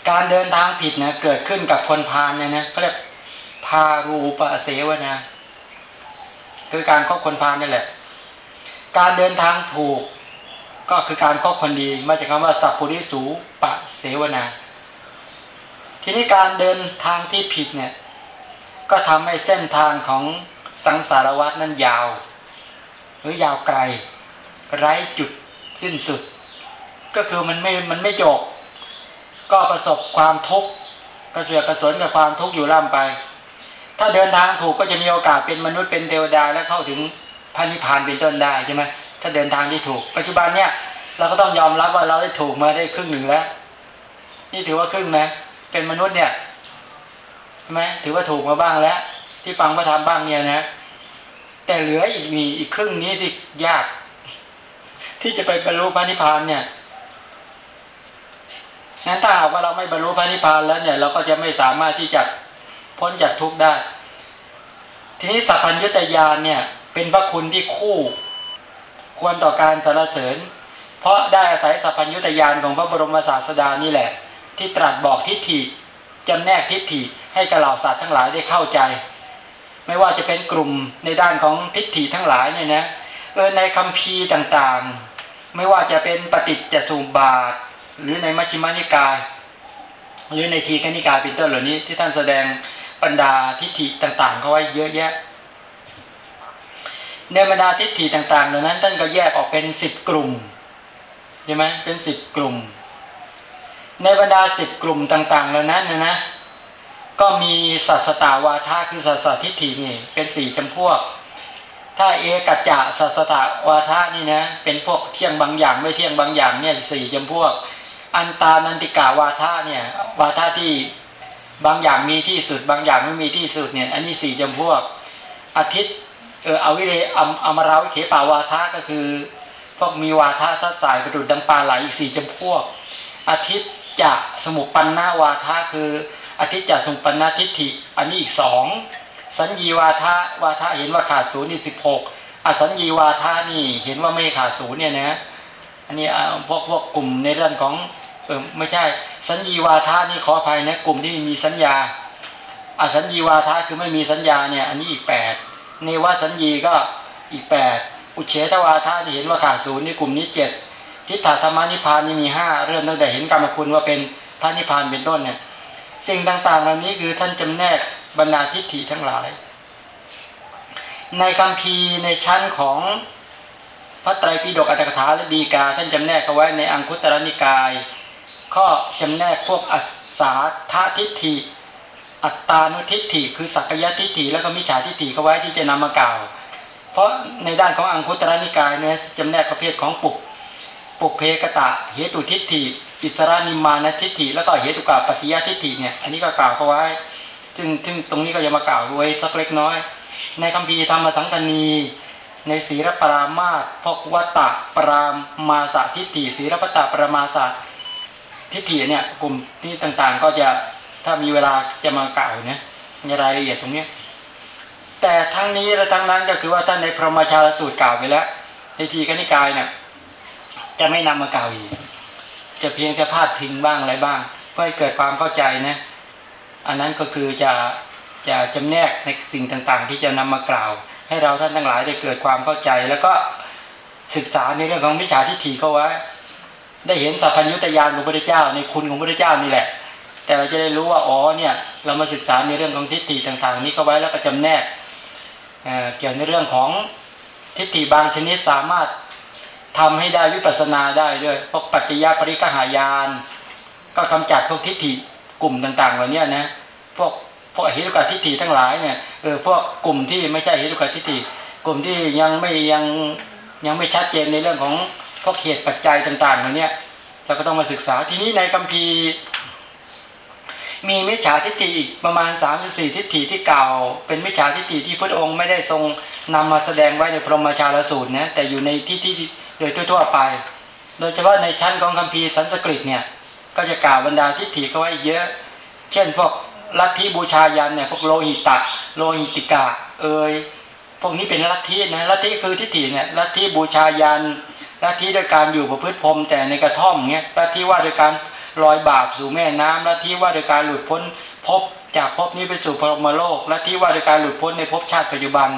การเดินทางผิดนะเกิดขึ้นกับคนพาลเนี่ยนะเขาเรียกพารูปะเสวนาคือการคบคนพาลนี่แหละ การเดินทางถูกก็คือการคบคนดีมาจากคำว่าสัพพุริสูปะเสวนา ทีนี้การเดินทางที่ผิดเนี่ย ก็ทำให้เส้นทางของสังสารวัตนั้นยาว หรือยาวไกล ไร้จุดสิ้นสุด ก็คือมันไม่มันไม่จบ ก็ประสบความทุกข์กระเสือกกระสนกับความทุกข์อยู่ล่ำไป ถ้าเดินทางถูกก็จะมีโอกาสเป็นมนุษย์เป็นเทวดาและเข้าถึงพระนิพพานเป็นต้นได้ใช่ไหมถ้าเดินทางที่ถูก ปัจจุบันเนี่ยเราก็ต้องยอมรับว่าเราได้ถูกมาได้ครึ่งหนึ่งแล้ว นี่ถือว่าครึ่งนะ เป็นมนุษย์เนี่ยใช่ไหมถือว่าถูกมาบ้างแล้ว ที่ฟังพระธรรมบ้างเนี่ยนะ แต่เหลืออีกนี่อีกครึ่งนี้ที่ยาก ที่จะไปบรรลุพระนิพพานเนี่ยงั้นถ้าหากว่าเราไม่บรรลุพระนิพพานแล้วเนี่ย เราก็จะไม่สามารถที่จะพ้นจากทุกข์ได้ ทีนี้สัพพัญญุตยานเนี่ย เป็นพระคุณที่คู่ ควรต่อการสรรเสริญ เพราะได้อาศัยสัพพัญญุตยานของพระบรมศาสดานี่แหละ ที่ตรัสบอกทิฏฐิจำแนกทิฏฐิให้กับเหล่าสัตว์ทั้งหลายได้เข้าใจ ไม่ว่าจะเป็นกลุ่มในด้านของทิฏฐิทั้งหลายเนี่ยนะเออในคำพีต่างๆ ไม่ว่าจะเป็นปฏิจจสุบาท หรือในมัชฌิมานิกาย หรือในทีฆนิกายเป็นต้นเหล่านี้ที่ท่านแสดงบรรดาทิฏฐิต่างๆเขาไว้เยอะแยะในบรรดาทิฏฐิต่างๆเหล่านั้นท่านก็แยกออกเป็นสิบกลุ่มใช่ไหมเป็นสิบกลุ่ม ในบรรดาสิบกลุ่มต่างๆเหล่านั้นนะนะก็มีสัสตาวาทาคือสัสทิฏฐินี่เป็นสี่จำพวก ถ้าเอกัจจะสัสตาวาทานี่นะเป็นพวกเที่ยงบางอย่างไม่เที่ยงบางอย่างเนี่ยสี่จำพวก อันตานันติกาวาทาเนี่ยวาทาที่บางอย่างมีที่สุดบางอย่างไม่มีที่สุดเนี่ยอันนี้สี่จำพวกอาทิตย์เอออวิเลอมอมราวิเขปาวาทาก็คือ พวกมีวาทาสัสายประดุดดังปลาไหลอีกสี่จำพวก อาทิตย์ จะสมุปันนาวาทาคืออาทิตจัดสุปันนาทิฏฐิอันนี้อีกสองสัญญีวาทะวาทะเห็นว่าขาดศูนย์นี่สิบหกอสัญญีวาทะนี่เห็นว่าไม่ขาดศูนย์เนี่ยนะอันนี้พวกพวกกลุ่มในเรื่องของเออไม่ใช่ สัญญีวาทะนี่ขออภัยนะกลุ่มที่มีสัญญา อสัญญีวาทะคือไม่มีสัญญาเนี่ยอันนี้อีกแปดเนวสัญญีก็อีกแปดอุเฉทวาทะที่เห็นว่าขาดศูนย์นี่กลุ่มนี้เจ็ด ทิฏฐธรรมนิพานนี่มีห้าเริ่มตั้งแต่เห็นกรรมคุณว่าเป็นพระนิพานเป็นต้นเนี่ย สิ่งต่าง ๆ เหล่านี้คือท่านจำแนกบรรดาทิฏฐิทั้งหลาย ในคำพีในชั้นของพระไตรปิฎกอัตถกถาและดีกา ท่านจำแนกเอาไว้ในอังคุตรนิกาย ข้อจำแนกพวกอัสาททิฏฐิ อัตตานุทิฏฐิ คือสักยะทิฏฐิแล้วก็มิจฉาทิฏฐิเขาไว้ที่จะนำมากล่าว เพราะในด้านของอังคุตรนิกายเนี่ยจำแนกประเภทของปุก ปุกเพกตะเหตุทิฏฐิอิสรานิมานทิฏฐิแล้วก็เหตุกาปัจจยทิฏฐิเนี่ยอันนี้ก็กล่าวเขาไว้ ซึ่งซึ่งตรงนี้ก็จะมากล่าวด้วยสักเล็กน้อย ในคัมภีร์ธรรมสังกนีในศีรปรามาตพกวัตตะปรามาสทิฏฐิศีรปตะปรามาสทิฏฐิเนี่ยกลุ่มที่ต่างๆ ก็จะถ้ามีเวลาจะมากล่าวเนี่ยในรายละเอียดตรงนี้แต่ทั้งนี้และทั้งนั้นก็คือว่าท่านในพระมชาลสูตรกล่าวไปแล้วในทีกนิกายเนี่ย จะไม่นำมากล่าวอีก จะเพียงแค่พาดพิงบ้างอะไรบ้างเพื่อให้เกิดความเข้าใจนะ อันนั้นก็คือจะจะจำแนกในสิ่งต่างๆ ที่จะนำมากล่าว ให้เราท่านทั้งหลายได้เกิดความเข้าใจ แล้วก็ศึกษาในเรื่องของวิชาทิฏฐิเขาไว้ได้เห็นสัพพัญญุตยานของพระเจ้า ในคุณของพระเจ้านี่แหละ แต่เราจะได้รู้ว่าอ๋อเนี่ยเรามาศึกษาในเรื่องของทิฏฐิต่างๆ นี้เข้าไว้แล้วก็จำแนกเกี่ยวในเรื่องของทิฏฐิบางชนิดสามารถ ทำให้ได้วิปัสสนาได้ด้วยพวกปัจจยปริกหายาน ก็กำจัดพวกทิฏฐิกลุ่มต่างๆเหล่านี้นะพวกพวกเหตุกาทิฏฐิทั้งหลายเนี่ยเออพวกกลุ่มที่ไม่ใช่เหตุกาทิฏฐิกลุ่มที่ยังไม่ยังยังไม่ชัดเจนในเรื่องของพวกเหตุปัจจัยต่างๆเหล่านี้เราก็ต้องมาศึกษาทีนี้ในคัมภีร์มีมิจฉาทิฏฐิอีกประมาณ3ามสี่ทิฏฐิที่เก่า เป็นมิจฉาทิฏฐิที่พระองค์ไม่ได้ทรงนำมาแสดงไว้ในพรหมชาลสูตรนะแต่อยู่ในที่ที่ โดยทั่วๆไป โดยเฉพาะในชั้นของคัมภีร์สันสกฤตเนี่ยก็จะกล่าวบรรดาทิฏฐิเขาไว้เยอะ เช่นพวกลัทธิบูชายันเนี่ยพวกโลหิตะโลหิติกาเอ่ยพวกนี้เป็นลัทธินะลัทธิคือทิฏฐิเนี่ยลัทธิบูชายันลัทธิด้วยการอยู่ประพฤติพรมแต่ในกระท่อมเงี้ยลัทธิว่าโดยการลอยบาปสู่แม่น้ำลัทธิว่าโดยการหลุดพ้นพบจากพบนี้ไปสู่พรหมโลกลัทธิว่าโดยการหลุดพ้นในภพชาติปัจจุบัน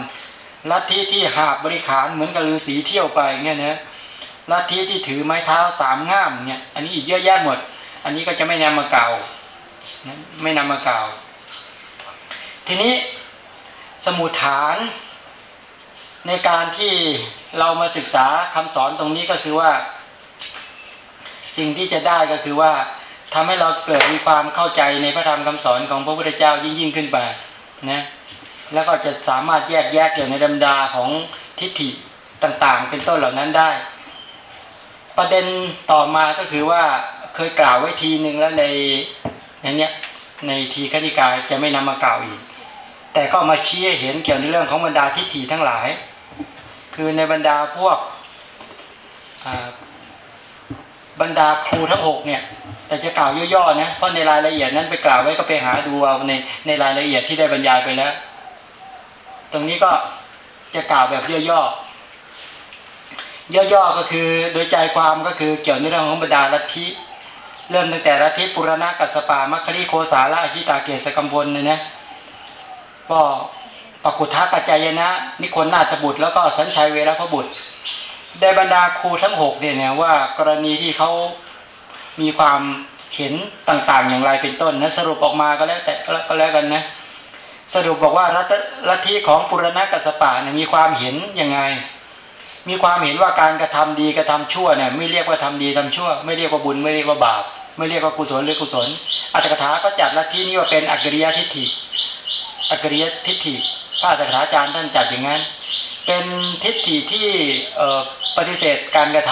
ลัทธิที่หาบบริขารเหมือนกับฤาษีเที่ยวไปเงี้ยนะลัทธิที่ถือไม้เท้าสามง่ามเนี่ย อันนี้อีกเยอะแยะหมด อันนี้ก็จะไม่นำมาเก่าไม่นำมาเก่าทีนี้สมุทฐานในการที่เรามาศึกษาคำสอนตรงนี้ก็คือว่า สิ่งที่จะได้ก็คือว่าทำให้เราเกิดมีความเข้าใจในพระธรรมคำสอนของพระพุทธเจ้ายิ่งยิ่งขึ้นไปนะ แล้วก็จะสามารถแยกแยกอย่างในดำดาของทิฏฐิต่างๆ เป็นต้นเหล่านั้นได้ ประเด็นต่อมาก็คือว่าเคยกล่าวไว้ทีหนึ่งแล้วในในเนี้ยในทีคณิกายจะไม่นำมากล่าวอีก แต่ก็มาชี้เห็นเกี่ยวในเรื่องของบรรดาทิฏฐิทั้งหลาย คือในบรรดาพวกบรรดาครูทั้งหกเนี่ย แต่จะกล่าวย่อๆนะเพราะในรายละเอียดนั้นไปกล่าวไว้ก็ไปหาดูเอาในในรายละเอียดที่ได้บรรยายไปแล้ว ตรงนี้ก็จะกล่าวแบบย่อๆย่อๆก็คือโดยใจความก็คือเกี่ยวในเรื่องของบรรดาลัทธิเริ่มตั้งแต่ลัทธิปุรณะกัสปามัคคิโคสาละอชิตาเกศกัมพลเนี่ยนะก็ปกุทาปัจจายนะ นิคนนาตบุตรแล้วก็สัญชัยเวรพบุตร ได้บรรดาครูทั้งหกเนี่ยนะว่ากรณีที่เขามีความเห็นต่างๆอย่างไรเป็นต้นนะสรุปออกมาก็แล้วแต่ก็แล้วกันนะ สรุปบอกว่าลัทธิของปุรณะกัสปะเนี่ยมีความเห็นยังไง มีความเห็นว่าการกระทำดีกระทำชั่วเนี่ยไม่เรียกว่าทำดีทำชั่ว ไม่เรียกว่าบุญไม่เรียกว่าบาป ไม่เรียกว่ากุศลหรือกุศล อัตถกถาก็จัดลัทธินี้ว่าเป็นอักริยทิฏฐิอักริยทิฏฐิพระอัตถกถาจารย์ท่านจัดอย่างนั้น เป็นทิฏฐิที่ปฏิเสธการกระท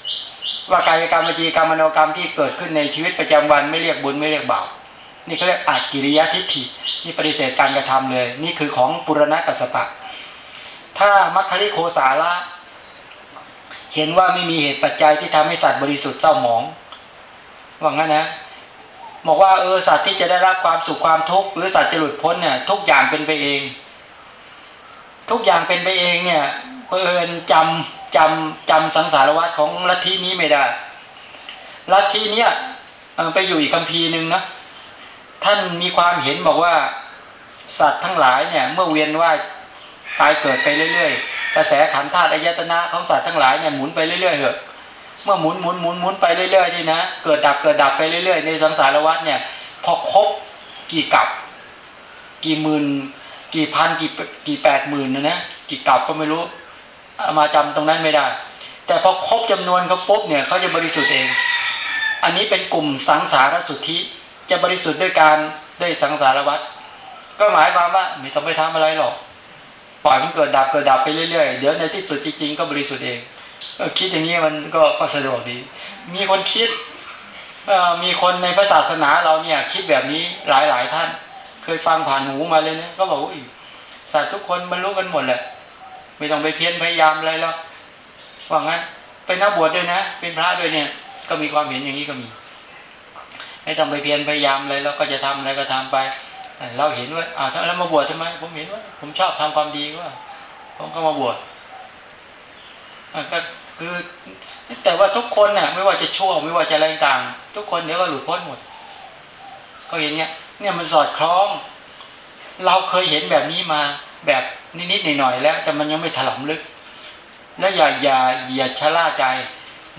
ำว่ากายกรรมวจีกรรมมโนกรรมที่เกิดขึ้นในชีวิตประจำวันไม่เรียกบุญไม่เรียกบาป นี่เขาเรียกอักิริยทิฏฐินี่ปฏิเสธการกระทำเลย นี่คือของปุรณะกัสปะ ถ้ามัคคิโคสาระเห็นว่าไม่มีเหตุปัจจัยที่ทำให้สัตว์บริสุทธิ์เศร้าหมองว่างั้นนะบอกว่าเออสัตว์ที่จะได้รับความสุขความทุกข์หรือสัตว์จะหลุดพ้นเนี่ยทุกอย่างเป็นไปเอง ทุกอย่างเป็นไปเองเนี่ยเพื่อนจำจำจำสังสารวัตรของลัทธินี้ไม่ได้ลัทธิเนี้ยไปอยู่อีกคัมภีร์หนึ่งนะ ท่านมีความเห็นบอกว่า สัตว์ทั้งหลายเนี่ย เมื่อเวียนว่ายตายเกิดไปเรื่อยๆกระแสขันธาตุอายตนะของสัตว์ทั้งหลายเนี่ยหมุนไปเรื่อยๆเหอะเมื่อหมุนหมุนหมุนหมุนไปเรื่อยๆนี่นะเกิดดับเกิดดับไปเรื่อยๆ ในสังสารวัฏเนี่ย พอครบกี่กับ กี่หมื่นกี่พันกี่กี่แปดหมื่นนะนะกี่กับก็ไม่รู้มาจำตรงนั้นไม่ได้ แต่พอครบจำนวนเขาปุ๊บเนี่ยเขาจะบริสุทธิ์เอง อันนี้เป็นกลุ่มสังสารสุทธิ จะบริสุทธิ์ด้วยการด้วยสังสารวัฏก็หมายความว่าไม่ต้องไปทำอะไรหรอกปล่อยมันเกิดดับเกิดดับไปเรื่อยๆเดี๋ยวในที่สุดจริงๆก็บริสุทธิ์เองคิดอย่างนี้มันก็ก็สะดวกดี มีคนคิดมีคนในพระศาสนาเราเนี่ย คิดแบบนี้หลายหลายท่าน เคยฟังผ่านหูมาเลยนะก็บอกว่าสัตว์ทุกคนบรรลุกันหมดแหละไม่ต้องไปเพี้ยนพยายามอะไรหรอกว่างั้นเป็นนักบวชด้วยนะ เป็นพระด้วยเนี่ย ก็มีความเห็นอย่างนี้ก็มี ไม่ต้องไปเพียรพยายามเลยแล้วก็จะทำอะไรก็ทำไป เราเห็นว่าอ่าแล้วมาบวชทำไม ผมเห็นว่า ผมชอบทำความดีว่า ผมก็มาบวชก็คือแต่ว่าทุกคนน่ะ ไม่ว่าจะชั่วไม่ว่าจะอะไรต่าง ทุกคนเดี๋ยวก็หลุดพ้นหมด ก็เห็นเนี้ยเนี่ยมันสอดคล้อง เราเคยเห็นแบบนี้มาแบบนิดๆหน่อยๆแล้ว แต่มันยังไม่ถล่มลึก แล้วอย่าอย่าอย่าชะล่าใจ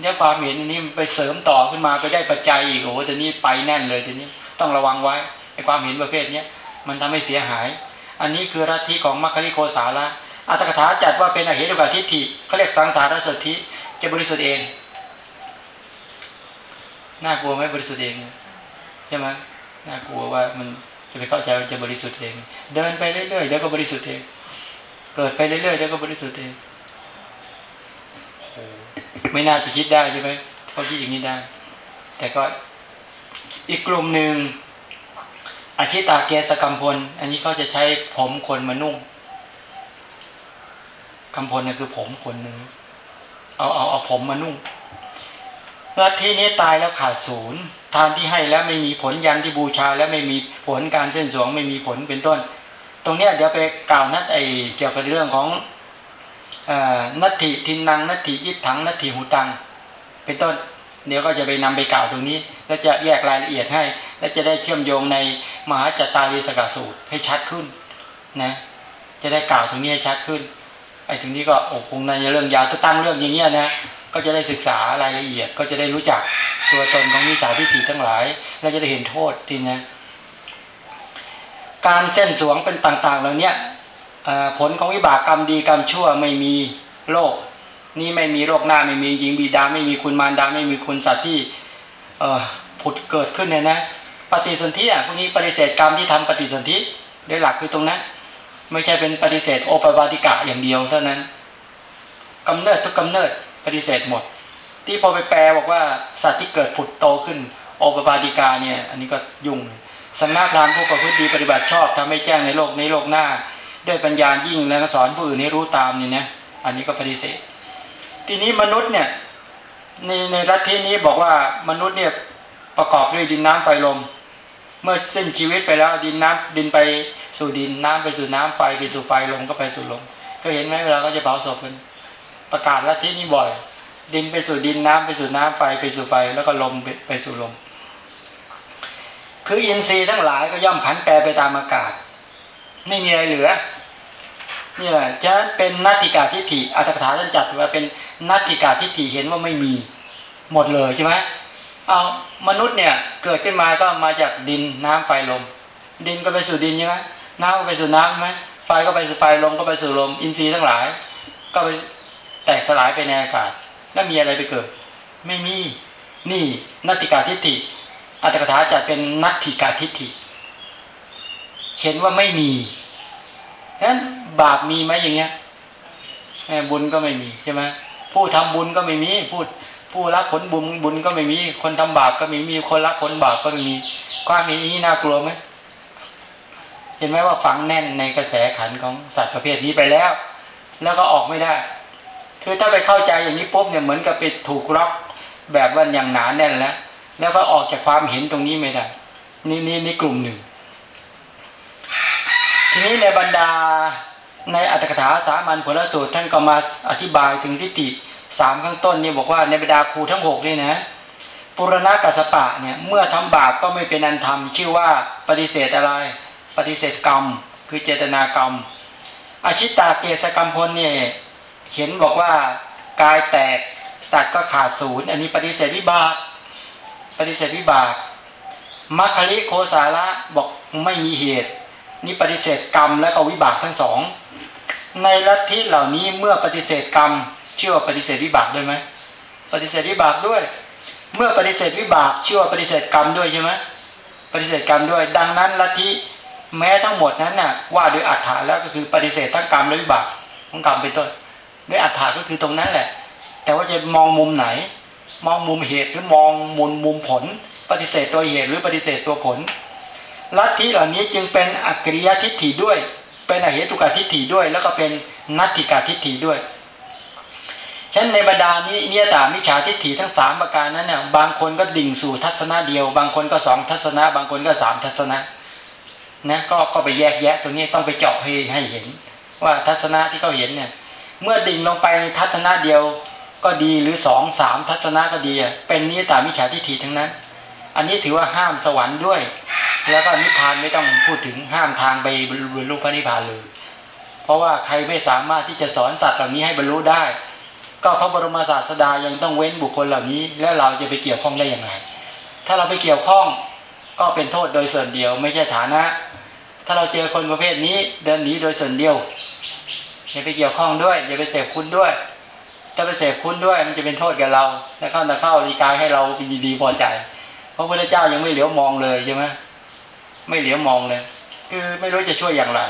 เนี่ยความเห็นอันนี้ไปเสริมต่อขึ้นมาไปได้ปัจจัยอีกโอ้แต่นี้ไปแน่นเลยทีนี้ต้องระวังไว้ไอ้ความเห็นประเภทเนี้ยมันทำให้เสียหาย อันนี้คือรัที่ของมัคคิโคสาระอัตถกถาจัดว่าเป็นอเหตุกับทิฏฐิเขาเรียกสังสารสติจะบริสุทธิ์เองน่ากลัวไหมบริสุทธิ์เองใช่ไหมน่ากลัวว่ามันจะไปเข้าใจจะบริสุทธิ์เอง เดินไปเรื่อยๆเดี๋ยวก็บริสุทธิ์เอง เกิดไปเรื่อยๆเดี๋ยวก็บริสุทธิ์เอง ไม่น่าจะคิดได้ใช่ไหมเขาคิดอย่างนี้ได้ แต่ก็อีกกลุ่มหนึ่งอาชิตาเกสกัมพล อันนี้เขาจะใช้ผมคนมานุ่งคำพลเนี่ยคือผมคนหนึ่งเอาเอาเอาผมมานุ่งลัทธินี้ตายแล้วขาดศูนย์ทานที่ให้แล้วไม่มีผลยันที่บูชา แล้วไม่มีผลการเส้นสวงไม่มีผลเป็นต้น ตรงเนี้ยเดี๋ยวไปกล่าวนัดไอเกี่ยวกับเรื่องของ นัตถิทินนางนัตถิยิถังนัตถิหูตัง เป็นต้น เดี๋ยวก็จะไปนำไปกล่าวตรงนี้ แล้วจะแยกรายละเอียดให้ และจะได้เชื่อมโยงในมหาจตารีสกสูตรให้ชัดขึ้นนะจะได้กล่าวตรงนี้ให้ชัดขึ้นไอ้ตรงนี้ก็โอ้คงในเรื่องยาวถ้าตั้งเรื่องอย่างเงี้ยนะก็จะได้ศึกษารายละเอียดก็จะได้รู้จักตัวตนของวิสาทิฏฐิทั้งหลายและจะได้เห็นโทษทีนะการเส้นสวงเป็นต่าง ๆ เหล่านี้ ผลของวิบากกรรมดีกรรมชั่วไม่มีโรคนี่ไม่มีโรคหน้าไม่มียิงบีดาไม่มีคุณมารดาไม่มีคุณสัตว์ที่ผุดเกิดขึ้นเนี่ยนะ ปฏิสนธิอะพวกนี้ปฏิเสธกรรมที่ทำปฏิสนธิโดยหลักคือตรงนั้นไม่ใช่เป็นปฏิเสธโอปปาติกะอย่างเดียวเท่านั้นกำเนิดทุกกำเนิดปฏิเสธหมด ที่พอไปแปลบอกว่าสัตว์ที่เกิดผุดโตขึ้นโอปปาติกาเนี่ย อันนี้ก็ยุ่งสำนักพรามผู้ประพฤติดีปฏิบัติชอบทำให้แจ้งในโลกในโลกหน้า ด้วยปัญญายิ่งแล้วก็สอนผู้อื่นให้รู้ตามนี่นะอันนี้ก็ปฏิเสธ ทีนี้มนุษย์เนี่ยในในรัฐที่นี้บอกว่ามนุษย์เนี่ยประกอบด้วยดินน้ำไฟลม เมื่อสิ้นชีวิตไปแล้วดินน้ำดินไปสู่ดินน้ำไปสู่น้ำไฟไปสู่ไฟลมก็ไปสู่ลมก็เห็นไหมเวลาก็จะเผาศพกันประกาศลัทธินี้บ่อย ดินไปสู่ดินน้ำไปสู่น้ำไฟไปสู่ไฟแล้วก็ลมไปสู่ลม คืออินทรีย์ทั้งหลายก็ย่อมผันแปรไปตามอากาศ ไม่มีอะไรเหลือ นี่แหละจะเป็นนัตติกาทิฏฐิอัตถกถาท่านจัดว่าเป็นนัตติกาทิฏฐิเห็นว่าไม่มีหมดเลยใช่ไหมเอามนุษย์เนี่ยเกิดขึ้นมาก็มาจากดินน้ำไฟลม ดินก็ไปสู่ดินใช่ไหมน้ำก็ไปสู่น้ำไหมไฟก็ไปสู่ไฟลมก็ไปสู่ลม อินทรีย์ทั้งหลาย ก็ไปแตกสลายไปในอากาศแล้วมีอะไรไปเกิด ไม่มีนี่นัตติกาทิฏฐิอัตถกถาจัดเป็นนัตติกาทิฏฐิ เห็นว่าไม่มีนั้น บาปมีไหมอย่างเงี้ยบุญก็ไม่มีใช่ไหมผู้ทำบุญก็ไม่มีผู้ผู้รับผลบุญบุญก็ไม่มี คนทำบาปก็ไม่มีคนรับผลบาปก็ไม่มี ความมีนี้น่ากลัวไหมเห็นไหมว่าฝังแน่นในกระแสขันของสัตว์ประเภทนี้ไปแล้ว แล้วก็ออกไม่ได้ คือถ้าไปเข้าใจอย่างนี้ปุ๊บเนี่ยเหมือนกับไปถูกล็อกแบบว่าอย่างหนาแน่นแล้ว แล้วก็ออกจากความเห็นตรงนี้ไม่ได้ นี่นี่นี่กลุ่มหนึ่ง ทีนี้ในบรรดา ในอัตถกถาสามัญผลสูตรท่านก็มาอธิบายถึงทิฏฐิสามข้างต้นนี่บอกว่าในบรรดาครูทั้งหกนี่นะปุรณะกัสปะเนี่ยเมื่อทำบาปก็ไม่เป็นอันทำชื่อว่าปฏิเสธอะไร ปฏิเสธกรรม คือเจตนากรรม อาชิตาเกสกรรมพลเนี่ยเห็นบอกว่ากายแตกสัตว์ก็ขาดศูนย์อันนี้ปฏิเสธวิบาก ปฏิเสธวิบากมัคคลิโคสาระบอกไม่มีเหตุ นี่ปฏิเสธกรรมและก็วิบากทั้งสอง ในลัทธิเหล่านี้เมื่อปฏิเสธกรรมเชื่อว่าปฏิเสธวิบากด้วยไหมปฏิเสธวิบากด้วย เมื่อปฏิเสธวิบากเชื่อว่าปฏิเสธกรรมด้วยใช่ไหมปฏิเสธกรรมด้วย ดังนั้นลัทธิแม้ทั้งหมดนั้นน่ะว่าโดยอัฏฐาแล้วก็คือปฏิเสธทั้งกรรมและวิบากของกรรมเป็นต้นด้วยอัฏฐาก็คือตรงนั้นแหละ แต่ว่าจะมองมุมไหน มองมุมเหตุหรือมองมุมมุมผล ปฏิเสธตัวเหตุหรือปฏิเสธตัวผลลัทธิเหล่านี้จึงเป็นอักริยทิฏฐิด้วย เป็นอเหตุกาทิฏฐิด้วย แล้วก็เป็นนัตติกาทิฏฐิด้วยฉันในบรรดานี้เนี่ยตามิจฉาทิฏฐิทั้งสามประการนั้นเนี่ยบางคนก็ดิ่งสู่ทัศนะเดียว บางคนก็สองทัศนะ บางคนก็สามทัศนะนะก็ก็ไปแยกแยะตรงนี้ต้องไปเจาะให้ให้เห็น ว่าทัศนะที่เขาเห็นเนี่ย เมื่อดิ่งลงไปในทัศนะเดียวก็ดีหรือสองสามทัศนะก็ดีเป็นนิยตามิจฉาทิฏฐิทั้งนั้น อันนี้ถือว่าห้ามสวรรค์ด้วย แล้วก็นิพพานไม่ต้องพูดถึงห้ามทางไปบรรลุพระนิพพานเลย เพราะว่าใครไม่สามารถที่จะสอนสัตว์เหล่านี้ให้บรรลุได้ ก็พระบรมศาสดายังต้องเว้นบุคคลเหล่านี้ แล้วเราจะไปเกี่ยวข้องได้อย่างไร ถ้าเราไปเกี่ยวข้องก็เป็นโทษโดยส่วนเดียวไม่ใช่ฐานะ ถ้าเราเจอคนประเภทนี้เดินหนีโดยส่วนเดียวอย่าไปเกี่ยวข้องด้วยอย่าไปเสพคุณด้วยถ้าไปเสพคุณด้วยมันจะเป็นโทษกับเราแล้วเข้าเข้าดีกายให้เราเป็นดีพอใจ พราะพระเจ้ายังไม่เหลียวมองเลยใช่ไหมไม่เหลียวมองเลย คือไม่รู้จะช่วยอย่างไร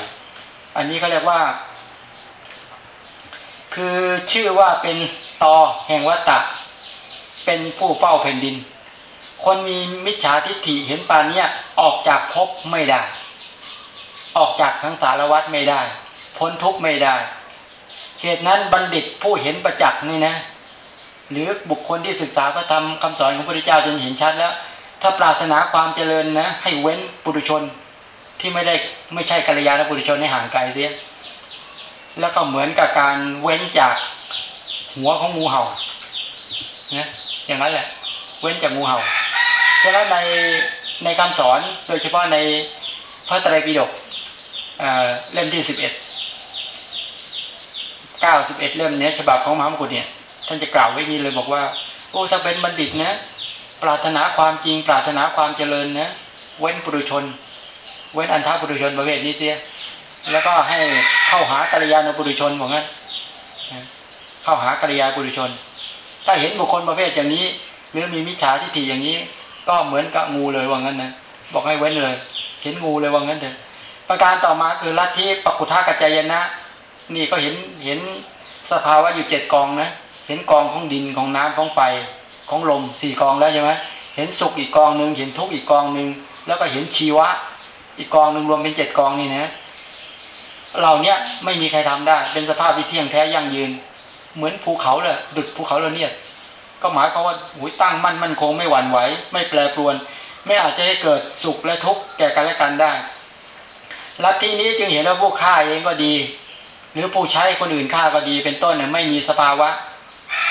อันนี้เขาเรียกว่า คือชื่อว่าเป็นตอแห่งวัตตะเป็นผู้เฝ้าแผ่นดิน คนมีมิจฉาทิฏฐิเห็นปานเนี้ยออกจากภพไม่ได้ ออกจากสังสารวัฏไม่ได้ พ้นทุกข์ไม่ได้เหตุนั้นบัณฑิตผู้เห็นประจักษ์นี่นะ หรือบุคคลที่ศึกษาพระธรรมคำสอนของพระพุทธเจ้าจนเห็นชัดแล้ว ถ้าปรารถนาความเจริญนะ ให้เว้นปุถุชนที่ไม่ได้ไม่ใช่กัลยาณปุถุชนให้ห่างไกลเสีย แล้วก็เหมือนกับการเว้นจากหัวของงูเห่านะอย่างนั้นแหละ เว้นจากงูเห่าฉะนั้นในในคำสอนโดยเฉพาะในพระไตรปิฎกเล่มที่สิบเอ็ดเก้าสิบเอ็ดเล่มเนี้ยฉบับของมหามกุฎเนี่ย ท่านจะกล่าวไว้นี้เลยบอกว่า โอ้ถ้าเป็นบัณฑิตนะ ปรารถนาความจริง ปรารถนาความเจริญนะเว้นปุถุชน เว้นอันทาปุถุชนประเภทนี้เสียแล้วก็ให้เข้าหากัลยาณบุรุชนบอกงั้นเข้าหากัลยาณบุรุชน ถ้าเห็นบุคคลประเภทอย่างนี้ หรือมีมิจฉาทิฏฐิอย่างนี้ ก็เหมือนกับงูเลยว่างั้นนะบอกให้เว้นเลย เห็นงูเลยว่างั้นเถอะประการต่อมาคือลัทธิปักุทากัจจายนะ นี่ก็เห็นเห็นสภาวะอยู่เจ็ดกองนะ เห็นกองของดินของน้ำของไฟ ของลมสี่กองแล้วใช่ไหมเห็นสุขอีกกองหนึ่งเห็นทุกข์อีกกองหนึ่งแล้วก็เห็นชีวะ อีกกองหนึ่งรวมเป็นเจ็ดกองนี่นะเราเนี้ยไม่มีใครทำได้ เป็นสภาพที่เที่ยงแท้ยั่งยืน เหมือนภูเขาเลยดุดภูเขาเราเนี่ยก็หมายความว่าหุยตั้งมั่นมั่นคงไม่หวั่นไหวไม่แปรปรวน ไม่อาจจะให้เกิดสุขและทุกข์แก่กันและกันได้ลัทธินี้จึงเห็นว่าผู้ฆ่าเองก็ดี หรือผู้ใช้คนอื่นฆ่าก็ดีเป็นต้นเนี่ยไม่มีสภาวะ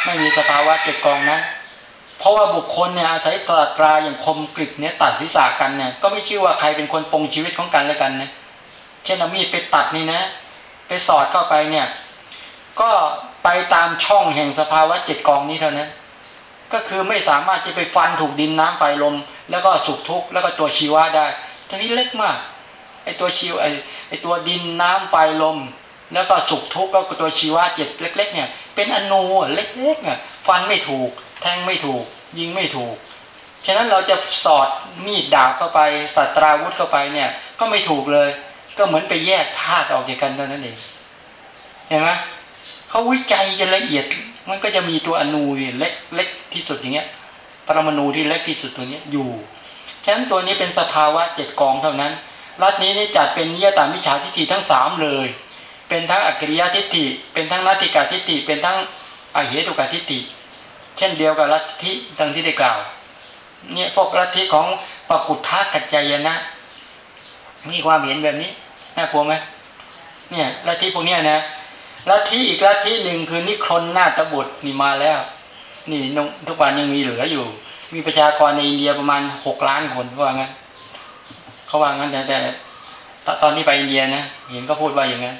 ไม่มีสภาวะเจ็ดกองนั้น เพราะว่าบุคคลเนี่ยอาศัยตราตราอย่างคมกริบเนี่ยตัดศีรษะกันเนี่ยก็ไม่ชื่อว่าใครเป็นคนปรงชีวิตของกันและกันนะเช่นเอามีดไปตัดนี่นะ ไปสอดเข้าไปเนี่ย ก็ไปตามช่องแห่งสภาวะเจ็ดกองนี้เท่านั้น ก็คือไม่สามารถจะไปฟันถูกดินน้ำไฟลม แล้วก็สุขทุกข์แล้วก็ตัวชีวะได้ทั้งนี้เล็กมากไอตัวชีวไอไอตัวดินน้ำไฟลม แล้วก็สุขทุกข์ก็ตัวชีวะเจ็ดเล็ก ๆ เนี่ย เป็นอนูเล็กๆเนี่ยฟันไม่ถูก ทงไม่ถูก ยิงไม่ถูก ฉะนั้นเราจะสอดมีดดาบเข้าไปสัตราวุธเข้าไปเนี่ย ก็ไม่ถูกเลย ก็เหมือนไปแยกธาตุออกจากกันเท่านั้นเองเห็นไหมเขาวิจัยกันละเอียด มันก็จะมีตัวอนูเล็กเล็กที่สุดอย่างเงี้ย ปรมาณูที่เล็กที่สุดตัวนี้อยู่ ฉะนั้นตัวนี้เป็นสภาวะเจ็ดกองเท่านั้น รัฐนี้นี่จัดเป็นเยี่ยตามวิชาทิฏฐิทั้งสามเลย เป็นทั้งอักริยทิฏฐิ เป็นทั้งนัตติกาทิฏฐิ เป็นทั้งอเหตุกาทิฏฐิ เช่นเดียวกับลัทธิดังที่ได้กล่าวเนี่ยพวกลัทธิของปกุฏทากัจจายนะ มีความเห็นแบบนี้น่ากลัวไหมเนี่ยลัทธิพวกนี้นะลัทธิอีกลัทธิหนึ่งคือนิครนนาตบุตรนี่มาแล้ว นี่ทุกวันยังมีเหลืออยู่ มีประชากรในอินเดียประมาณหกล้านคนว่างั้นเขาว่างั้นแต่แต่ตอนที่ไปอินเดียนะเห็นก็พูดว่าอย่างนั้น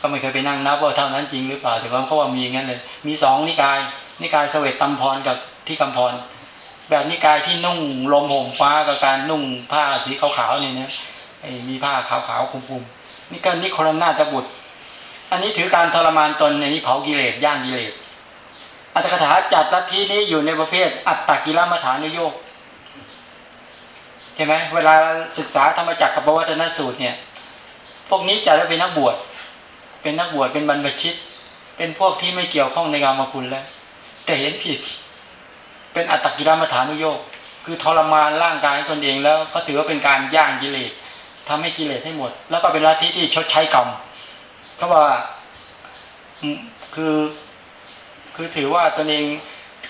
ก็ไม่เคยไปนั่งนับว่าเท่านั้นจริงหรือเปล่าแต่ว่าเขาว่ามีอย่างนั้นเลย มีสองนิกาย นิกายเสวตตัมพรกับที่กำพร แบบนิกายที่นุ่งลมห่มฟ้ากับการนุ่งผ้าสีขาวๆเนี่นะมีผ้าขาวๆคุมๆนี่ก็นิโครนาตบุตร อันนี้ถือการทรมานตนในนี้เผากิเลสย่างกิเลสอัตถกถาจัดลัทธินี้อยู่ในประเภท อัตตกิลมัฐานุโยกใช่ไหมเวลาศึกษาธรรมจักรกับปวัตนสูตรเนี่ย พวกนี้จัดว่าเป็นนักบวชเป็นนักบวชเป็นบรรพชิต เป็นพวกที่ไม่เกี่ยวข้องในกรรมคุณแล้ว แต่เห็นผิด เป็นอัตตกิลมัฐานุโยกคือทรมานร่างกายตนเองแล้วก็ถือว่าเป็นการย่างกิเลสทำให้กิเลสให้หมด แล้วก็เป็นลัทธิที่ชดใช้กรรมเขาว่าคือคือถือว่าตนเอง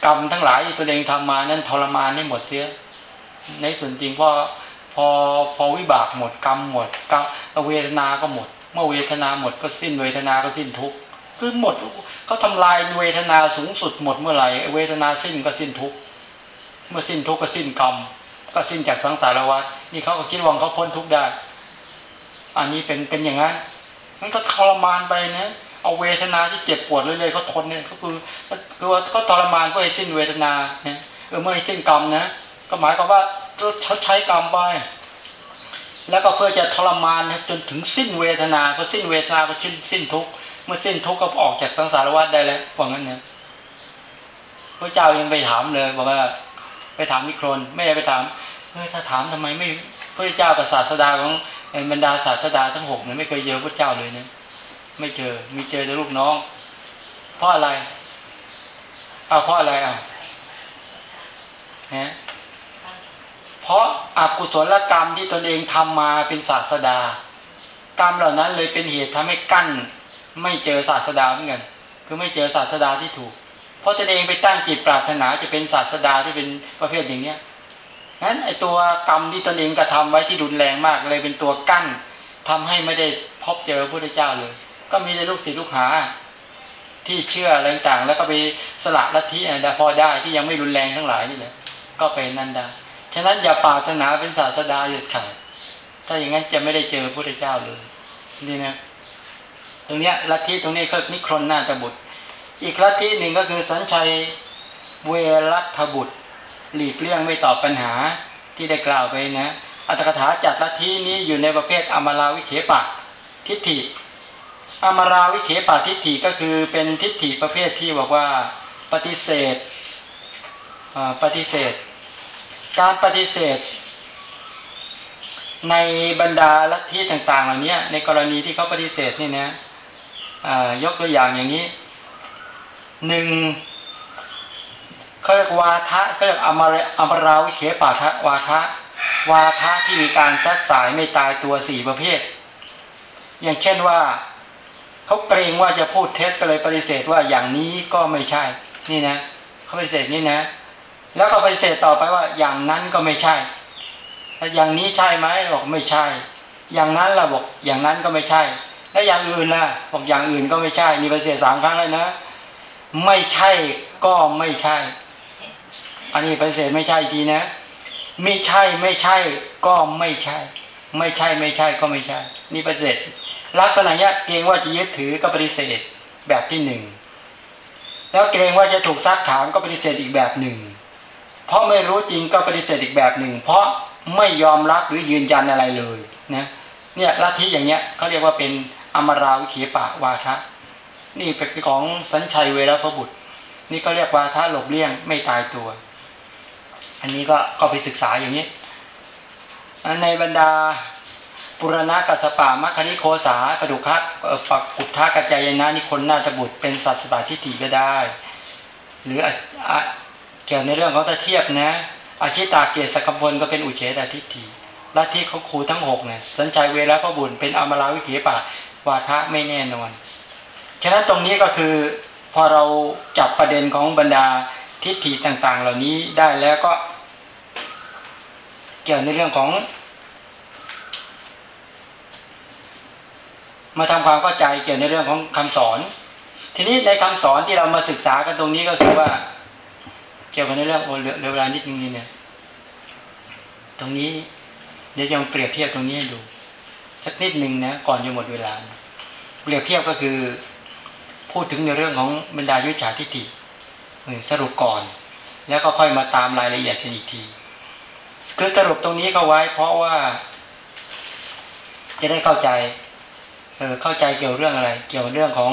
กรรมทั้งหลายที่ตนเองทำมานั้นทรมานให้หมดเสียในส่วนจริงพอพอพอวิบากหมดกรรมหมดกรรมเวทนาก็หมด เมื่อเวทนาหมดก็สิ้นเวทนาก็สิ้นทุกข์ คือหมดเขาทำลายเวทนาสูงสุดหมดเมื่อไหร่เวทนาสิ้นก็สิ้นทุกเมื่อสิ้นทุกก็สิ้นกรรมก็สิ้นจากสังสารวัฏนี่เขาก็คิดว่าเขาพ้นทุกได้ อันนี้เป็นเป็นอย่างนั้นมันก็ทรมานไปนะเอาเวทนาที่เจ็บปวดเรื่อยๆเขาทนเนี่ยก็คือคือว่าเขาทรมานเพื่อให้สิ้นเวทนาเนี่ยเออเมื่อให้สิ้นกรรมนะก็หมายความว่าเขาใช้กรรมไปแล้วก็เพื่อจะทรมานจนถึงสิ้นเวทนาพอสิ้นเวทนาก็สิ้นสิ้นทุก เมื่อสิ้นทุกข์ก็ออกจากสังสารวัฏได้แล้วว่างั้นเนี่ยพระเจ้ายังไปถามเลยบอกว่า ไปถามมิครนไม่ได้ไปถามเฮ้ยถ้าถามทำไมไม่พระเจ้ากับศาสดาของบรรดาศาสดาทั้งหกเนี่ยไม่เคยเจอพระเจ้าเลยเนี่ยไม่เจอมีเจอแต่ลูกน้อง เพราะอะไรเอาเพราะอะไรอะนะเพราะอากุศลกรรมที่ตนเองทำมาเป็นศาสดา กรรมเหล่านั้นเลยเป็นเหตุทำให้กั้น ไม่เจอศาสดาเหมือนกันคือไม่เจอศาสดาที่ถูก เพราะตนเองไปตั้งจิตปรารถนาจะเป็นศาสดาที่เป็นประเภทอย่างเนี้ยนั้นไอตัวกรรมที่ตนเองกระทาไว้ที่รุนแรงมากเลยเป็นตัวกั้นทำให้ไม่ได้พบเจอพระพุทธเจ้าเลย ก็มีในลูกศิษย์ลูกหา ที่เชื่ออะไรต่างแล้วก็ไปสละลัทธิอะไรพอได้ที่ยังไม่รุนแรงทั้งหลายนี่แหละก็เป็นนันด้ฉะนั้นอย่าปรารถนาเป็นศาสดาเด็ดขาดถ้าอย่างนั้นจะไม่ได้เจอพระพุทธเจ้าเลยนี่นะ ตรงเนี้ยลัทธิตรงนี้ก็นิครนนาตบุตร อีกลัทธิหนึ่งก็คือสัญชัยเวรัตบุตร หลีกเลี่ยงไม่ตอบปัญหาที่ได้กล่าวไปนะอัตถกถาจัดลัทธินี้อยู่ในประเภทอมราวิเขปะทิฏฐิอมาราวิเคปาทิฏฐิก็คือเป็นทิฏฐิประเภทที่บอกว่าปฏิเสธปฏิเสธ การปฏิเสธ ในบรรดาลัทธิต่าง ๆ เหล่านี้ในกรณีที่เขาปฏิเสธนี่นะ ยกตัวอย่างอย่างนี้หนึ่งเขาเรียกวาทะก็เรียกอมรอมราวิเคปาทะวาทะวาทะที่มีการซัดสายไม่ตายตัวสี่ประเภท อย่างเช่นว่าเขาเกรงว่าจะพูดเท็จก็เลยปฏิเสธว่าอย่างนี้ก็ไม่ใช่ นี่นะเขาปฏิเสธนี่นะ แล้วเขาปฏิเสธต่อไปว่าอย่างนั้นก็ไม่ใช่แล้วอย่างนี้ใช่ไหมบอกไม่ใช่ อย่างนั้นเราบอกอย่างนั้นก็ไม่ใช่ แล้วอย่างอื่นล่ะบอกอย่างอื่นก็ไม่ใช่นี่ปฏิเสธสามครั้งเลยนะ ไม่ใช่ก็ไม่ใช่ อันนี้ปฏิเสธไม่ใช่ทีนะ ไม่ใช่ไม่ใช่ก็ไม่ใช่ ไม่ใช่ไม่ใช่ก็ไม่ใช่ นี่ปฏิเสธลักษณะนี้เกรงว่าจะยึดถือก็ปฏิเสธแบบที่หนึ่งแล้วเกรงว่าจะถูกซักถามก็ปฏิเสธอีกแบบหนึ่ง เพราะไม่รู้จริงก็ปฏิเสธอีกแบบหนึ่ง เพราะไม่ยอมรับหรือยืนยันอะไรเลยนะเนี่ยลัทธิอย่างเนี้ยเขาเรียกว่าเป็น อมราวิขีปะวาทะ นี่เป็นของสัญชัยเวรพบุตร นี่ก็เรียกวาทะหลบเลี่ยงไม่ตายตัว อันนี้ก็ก็ไปศึกษาอย่างนี้ ในบรรดาปุรณะกัสปามัคคณิโคสาปดุคัปักกุฏทากัจจายนะนิคนนาตบุตรเป็นสัตสตาทิฏฐิก็ได้ หรือเกี่ยวในเรื่องของตะเทียบนะอาชิตาเกียรติสกพลก็เป็นอุเฉตทิฏฐิลัทธิเขาครูทั้งหกเนี่ยสัญชัยเวรพระบุญเป็นอมราวิขีปะ วาทะไม่แน่นอน ฉะนั้นตรงนี้ก็คือพอเราจับประเด็นของบรรดาทิฏฐิต่าง ๆ เหล่านี้ได้แล้วก็ เกี่ยวในเรื่องของ มาทำความเข้าใจเกี่ยวในเรื่องของคำสอน ทีนี้ในคำสอนที่เรามาศึกษากันตรงนี้ก็คือว่า เกี่ยวกับในเรื่องโอเหลือเวลานิดนึงนี่เนี่ย ตรงนี้เดี๋ยวยังเปรียบเทียบตรงนี้ให้ดู สักนิดหนึ่งนะก่อนจะหมดเวลา เปรียบเทียบก็คือ พูดถึงในเรื่องของบรรดายุจฉาทิฏฐิสรุปก่อน แล้วก็ค่อยมาตามรายละเอียดกันอีกที คือสรุปตรงนี้ก็ไว้ เพราะว่า จะได้เข้าใจเออเข้าใจเกี่ยวเรื่องอะไร เกี่ยวเรื่องของ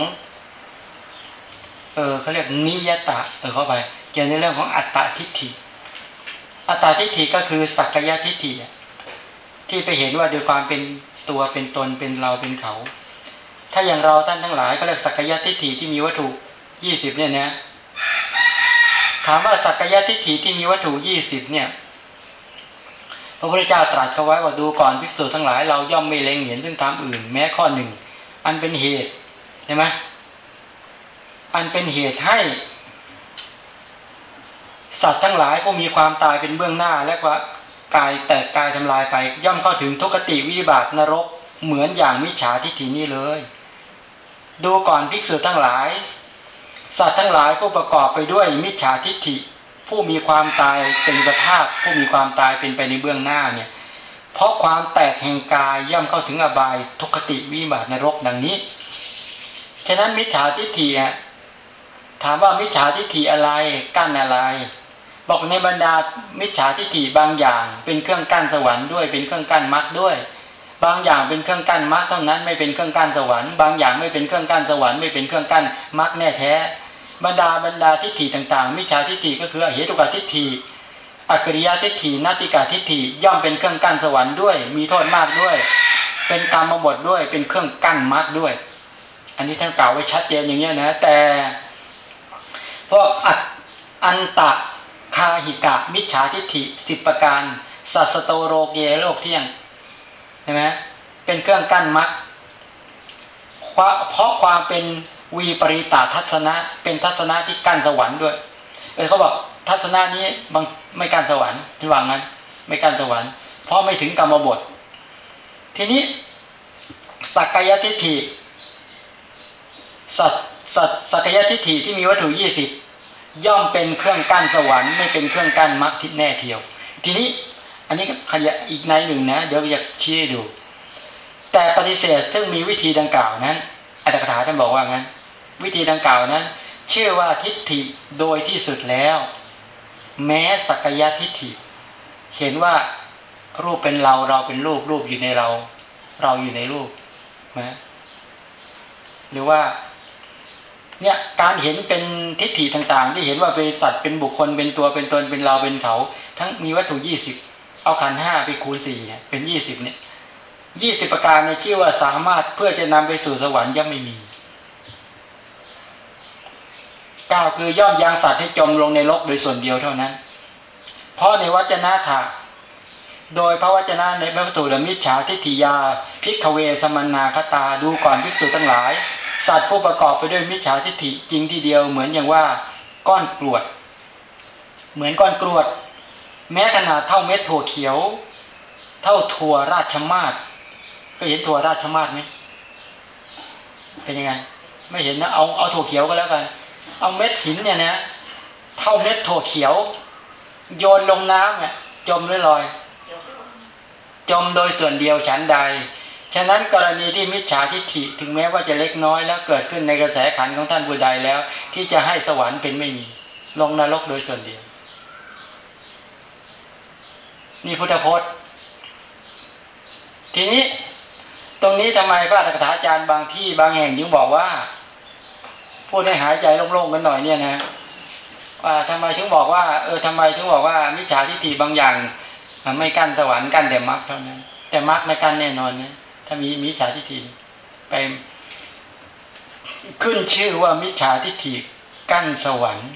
เออเขาเรียกนิยตะเออเข้าไป เกี่ยวในเรื่องของอัตตาทิฏฐิ อัตตาทิฏฐิก็คือสักกายทิฏฐิที่ไปเห็นว่าโดยความเป็นตัวเป็นตนเป็นเราเป็นเขา ถ้าอย่างเราท่านทั้งหลายก็เรียกสักกายทิฏฐิที่มีวัตถุยี่สิบเนี่ยนะถามว่าสักกายทิฏฐิที่มีวัตถุยี่สิบเนี่ยพระพุทธเจ้าตรัสเขาไว้ว่าดูก่อนภิกษุทั้งหลายเราย่อมไม่เล็งเห็นซึ่งธรรมอื่น แม้ข้อหนึ่ง อันเป็นเหตุใช่ไหมอันเป็นเหตุให้ สัตว์ทั้งหลายผู้มีความตายเป็นเบื้องหน้า และว่ากายแตกกายทำลายไป ย่อมเข้าถึงทุกติวิบัตินรกเหมือนอย่างมิจฉาทิฏฐินี้เลย ดูก่อนภิกษุทั้งหลาย สัตว์ทั้งหลายผู้ประกอบไปด้วยมิจฉาทิฏฐิ ผู้มีความตายเป็นสภาพ ผู้มีความตายเป็นไปในเบื้องหน้าเนี่ยเพราะความแตกแห่งกายย่อมเข้าถึงอบายทุกติวิบัตินรกดังนี้ ฉะนั้นมิจฉาทิฏฐิถามว่ามิจฉาทิฏฐิอะไรกั้นอะไร บอกในบรรดามิจฉาทิฏฐิบางอย่าง เป็นเครื่องกั้นสวรรค์ด้วยเป็นเครื่องกั้นมรรคด้วย บางอย่างเป็นเครื่องกั้นมรรคเท่านั้น ไม่เป็นเครื่องกั้นสวรรค์บางอย่างไม่เป็นเครื่องกั้นสวรรค์ไม่เป็นเครื่องกั้นมรรคแน่แท้ บรรดาบรรดาทิฏฐิต่างๆมิจฉาทิฏฐิก็คือเหตุกาทิฏฐิอักริยทิฏฐินาติกาทิฏฐิย่อมเป็นเครื่องกั้นสวรรค์ด้วย มีโทษมากด้วย เป็นตามมาบทด้วยเป็นเครื่องกั้นมากด้วย อันนี้ท่านกล่าวไว้ชัดเจนอย่างนี้นะแต่พวกอันตะคาหิกะมิจฉาทิฏฐิสิบประการสัสโตโรเกโลกเที่ยง ใช่ไหมเป็นเครื่องกั้นมัดเพราะความเป็นวีปริตาทัศนะ เป็นทัศนะที่กั้นสวรรค์ด้วยเออเขาบอกทัศนะนี้บางไม่กั้นสวรรค์ที่วางั้น ไม่กั้นสวรรค์ เพราะไม่ถึงกรรมบท ทีนี้สักกายทิฏฐิสัตสัตสักกายทิฏฐิที่มีวัตถุยี่สิบย่อมเป็นเครื่องกั้นสวรรค์ ไม่เป็นเครื่องกั้นมรรคทิศแน่เทียว ทีนี้ นนี้ขยะอีกในหนึ่งนะ เดี๋ยวอยากชี้ดู แต่ปฏิเสธซึ่งมีวิธีดังกล่าวนั้นอัตถกถาท่านบอกว่างั้น วิธีดังกล่าวนั้นเชื่อว่าทิฏฐิโดยที่สุดแล้ว แม้สักยะทิฏฐิ เห็นว่ารูปเป็นเราเราเป็นรูปรูปอยู่ในเรา เราอยู่ในรูปนะหรือว่าเนี่ยการเห็นเป็นทิฏฐิต่างๆ ที่เห็นว่าเป็นสัตว์เป็นบุคคลเป็นตัวเป็นตนเป็นเราเป็นเขา ทั้งมีวัตถุยี่สิบ เอาขันห้าไปคูณสี่เนี่ยเป็นยี่สิบเนี่ยยี่สิบประการในชื่อว่าสามารถเพื่อจะนำไปสู่สวรรค์ย่อมไม่มีเก้าคือย่อมยังสัตว์ให้จมลงในโลกโดยส่วนเดียวเท่านั้น เพราะในวัจนะถาโดยพระวจนะในพระสูตรมิจฉาทิฏฐิยาพิกเวสมนาคตาดูก่อนพิกษุทั้งหลาย สัตว์ผู้ประกอบไปด้วยมิจฉาทิฏฐิจริงทีเดียวเหมือนอย่างว่าก้อนกรวด เหมือนก้อนกรวด แม้ขนาดเท่าเม็ดถั่วเขียว เท่าถั่วราชมาศก็เห็นถั่วราชมาศไหมเป็นยังไง ไม่เห็นนะเอาเอาถั่วเขียวก็แล้วกัน เอาเม็ดหินเนี่ยนะเท่าเม็ดถั่วเขียว โยนลงน้ำเนี่ยจมหรือลอย จมโดยส่วนเดียวฉันใด ฉะนั้นกรณีที่มิจฉาทิฏฐิถึงแม้ว่าจะเล็กน้อยแล้วเกิดขึ้นในกระแสขันของท่านบุใดแล้ว ที่จะให้สวรรค์เป็นไม่มี ลงนรกโดยส่วนเดียว นี่พุทธพจน์ ทีนี้ตรงนี้ทำไมพระอัฏฐาจารย์บางที่บางแห่งยังบอกว่าพูดให้หายใจโล่งๆกันหน่อยเนี่ยนะว่าทำไมถึงบอกว่า เออทำไมถึงบอกว่ามิจฉาทิฏฐิบางอย่างไม่กั้นสวรรค์กั้นแต่มรรคเท่านั้น แต่มรรคไม่กั้นแน่นอนนะถ้ามีมิจฉาทิฏฐิไปขึ้นชื่อว่ามิจฉาทิฏฐิกั้นสวรรค์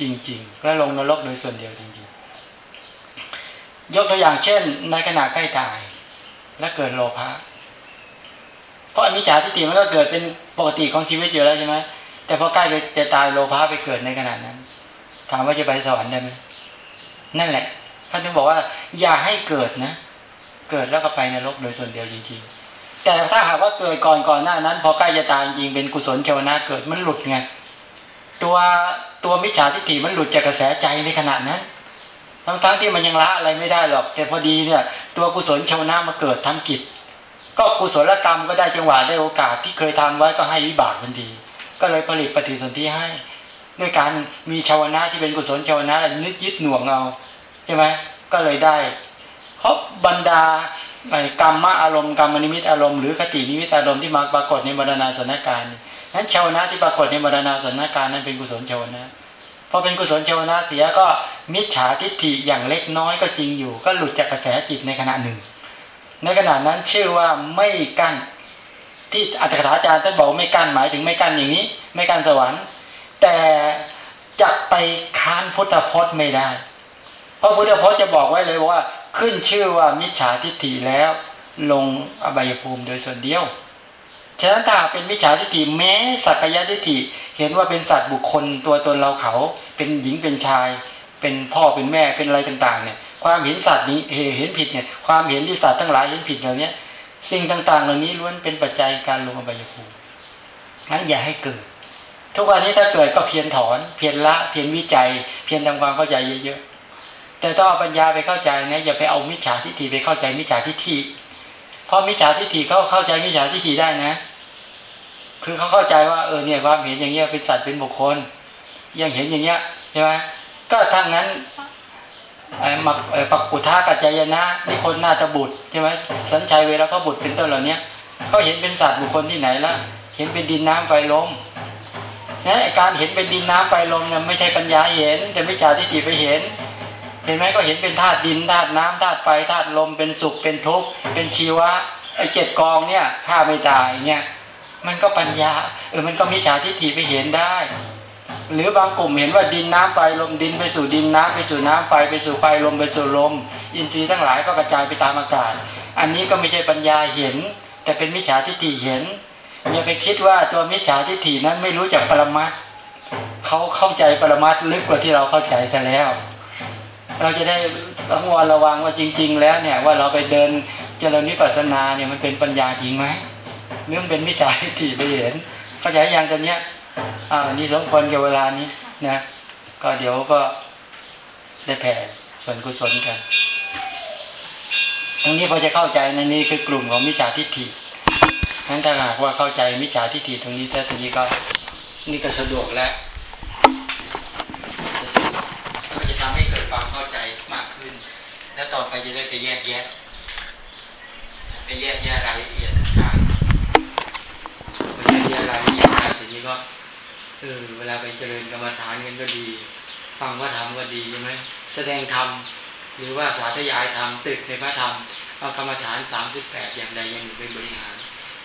จริง ๆ และลงนรกโดยส่วนเดียวจริง ยกตัวอย่างเช่น ในขณะใกล้ตาย และเกิดโลภะเพราะมิจฉาทิฏฐิมันก็เกิดเป็นปกติของชีวิตอยู่แล้วใช่ไหมแต่พอใกล้จะตายโลภะไปเกิดในขณะนั้น ถามว่าจะไปสวรรค์ได้ไหมนั่นแหละท่านถึงบอกว่า อย่าให้เกิดนะ เกิดแล้วก็ไปนรกโดยส่วนเดียวจริงๆ แต่ถ้าหากว่าเกิดก่อนก่อนหน้านั้น พอใกล้จะตายจริงเป็นกุศลเชวนาเกิดมันหลุดไงตัวตัวมิจฉาทิฏฐิมันหลุดจากกระแสใจในขณะนั้น ทั้งๆทที่มันยังละอะไรไม่ได้หรอกแต่พอดีเนี่ย ตัวกุศลเชวนามาเกิดทำกิจ ก็กุศลกรรมก็ได้จังหวะได้โอกาสที่เคยทำไว้ก็ให้วิบากทันทีก็เลยผลิตปฏิสนธิให้ ด้วยการมีชาวนะที่เป็นกุศลชาวนาอะไรนึกยึดหน่วงเอาใช่ไหมก็เลยได้เพราะบรรดากรรมอารมณ์กรรมนิมิตอารมณ์หรือคตินิมิตอารมณ์ที่มาปรากฏในมรรณาสนการนั้นชาวนะที่ปรากฏในมรรณาสนการนั้นเป็นกุศลชาวนะ อเป็นกุศลชาวนะเสียก็มิจฉาทิฏฐิอย่างเล็กน้อยก็จริงอยู่ ก็หลุดจากกระแสจิตในขณะหนึ่ง ในขณะนั้นชื่อว่าไม่กั้นที่อัตถกถาจารย์ท่านบอกไม่กั้นหมายถึงไม่กั้นอย่างนี้ ไม่กั้นสวรรค์ แต่จะไปค้านพุทธพจน์ไม่ได้ เพราะพุทธพจน์จะบอกไว้เลยว่าขึ้นชื่อว่ามิจฉาทิฏฐิแล้ว ลงอบายภูมิโดยส่วนเดียว ฉะนั้นถ้าเป็นมิจฉาทิฏฐิแม้สักยะทิฏฐิเห็นว่าเป็นสัตว์บุคคลตัวตนเราเขา เป็นหญิงเป็นชาย เป็นพ่อเป็นแม่เป็นอะไรต่างๆเนี่ยความเห็นสัตว์นี้เห็นผิดเนี่ยความเห็นที่สัตว์ทั้งหลายเห็นผิดเหล่านี้สิ่งต่าง ๆ เหล่านี้ล้วนเป็นปัจจัยการลงอบายภูมิงั้นอย่าให้เกิด ทุกวันนี้ถ้าเกิดก็เพียรถอน เพียรละเพียรวิจัย เพียรทำความเข้าใจเยอะๆแต่ต้องเอาปัญญาไปเข้าใจนะอย่าไปเอามิจฉาทิฏฐิไปเข้าใจมิจฉาทิฏฐิ เพราะมิจฉาทิฏฐิเขาเข้าใจมิจฉาทิฏฐิได้นะ คือเขาเข้าใจว่าเออเนี่ยความเห็นอย่างเงี้ยเป็นสัตว์เป็นบุคคล ยังเห็นอย่างเงี้ยใช่ไหมก็ทั้งนั้นมักปักกุทากัจจายนะนี่คนนาตบุตรใช่ไหมสัญชัยเวลาเขาบุตรเป็นต้นเหล่านี้เขาเห็นเป็นสัตว์บุคคลที่ไหนละเห็นเป็นดินน้ำไฟลมนะการเห็นเป็นดินน้ำไฟลมเนี่ยไม่ใช่ปัญญาเห็น แต่ไม่จ่าทิฏฐิไปเห็น เห็นไหมก็เห็นเป็นธาตุดินธาตุน้ำธาตุไฟธาตุลมเป็นสุขเป็นทุกข์เป็นชีวะไอ้เจ็ดกองเนี่ยฆ่าไม่ตายเนี่ยมันก็ปัญญาเออมันก็มีฉาทิฏฐิไปเห็นได้ หรือบางกลุ่มเห็นว่าดินน้ำไฟลมดินไปสู่ดินน้ำไปสู่น้ำไฟไปสู่ไฟลมไปสู่ลม อินทรีย์ทั้งหลายก็กระจายไปตามอากาศ อันนี้ก็ไม่ใช่ปัญญาเห็น แต่เป็นมิจฉาทิฏฐิเห็นอย่าไปคิดว่าตัวมิจฉาทิฏฐินั้นไม่รู้จักปรมัตเขาเข้าใจปรมัตลึกกว่าที่เราเข้าใจซะแล้ว เราจะได้ต้องวรระวังว่าจริง ๆ แล้วเนี่ยว่าเราไปเดินเจริญวิปัสสนาเนี่ยมันเป็นปัญญาจริงไหมเนื่องเป็นมิจฉาทิฏฐิไปเห็นเข้าใจอย่างตัวเนี้ยอ่านี่สมควรกับเวลานี้นะก็เดี๋ยวก็ได้แผ่ส่วนกุศลกันตรงนี้พอจะเข้าใจในนี้คือกลุ่มของมิจฉาทิฏฐินั้นถ้าหากว่าเข้าใจมิจฉาทิฏฐิตรงนี้ถ้าตรงนี้ก็นี่ก็สะดวกแล้วก็จะทำให้เกิด ความเข้าใจมากขึ้น แล้วต่อไปจะได้ไปแยกแยะ ไปแยกแยะรายละเอียดต่างๆรายละเอียดนะทีนี้ก็เออเวลาไปเจริญกรรมฐานกันก็ดี ฟังพระธรรมก็ดีใช่ไหมแสดงธรรมหรือว่าสาธยายธรรมตึกในพระธรรมเอากรรมฐาน 38 อย่างใดอย่างหนึ่งไปบริหาร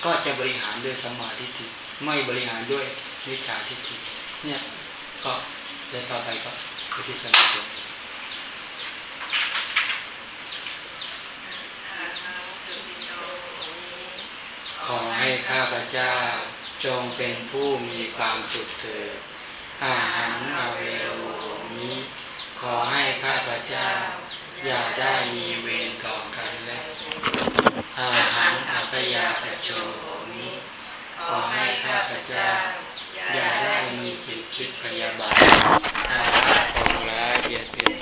ก็จะบริหารด้วยสมมาทิฏฐิไม่บริหารด้วยวิชาทิฏฐิเนี่ยก็เดินต่อไปก็ไปที่สมาธิ ขอให้ข้าพเจ้า จงเป็นผู้มีความสุขเถิดอาหังอาเวโรนี้ ขอให้ข้าพเจ้า อย่าได้มีเวรต่อกันและอาหังอัปยาปโชนี้ ขอให้ข้าพเจ้า อย่าได้มีจิตคิดพยาบาทอาฆาตปองร้ายเบียดเบียน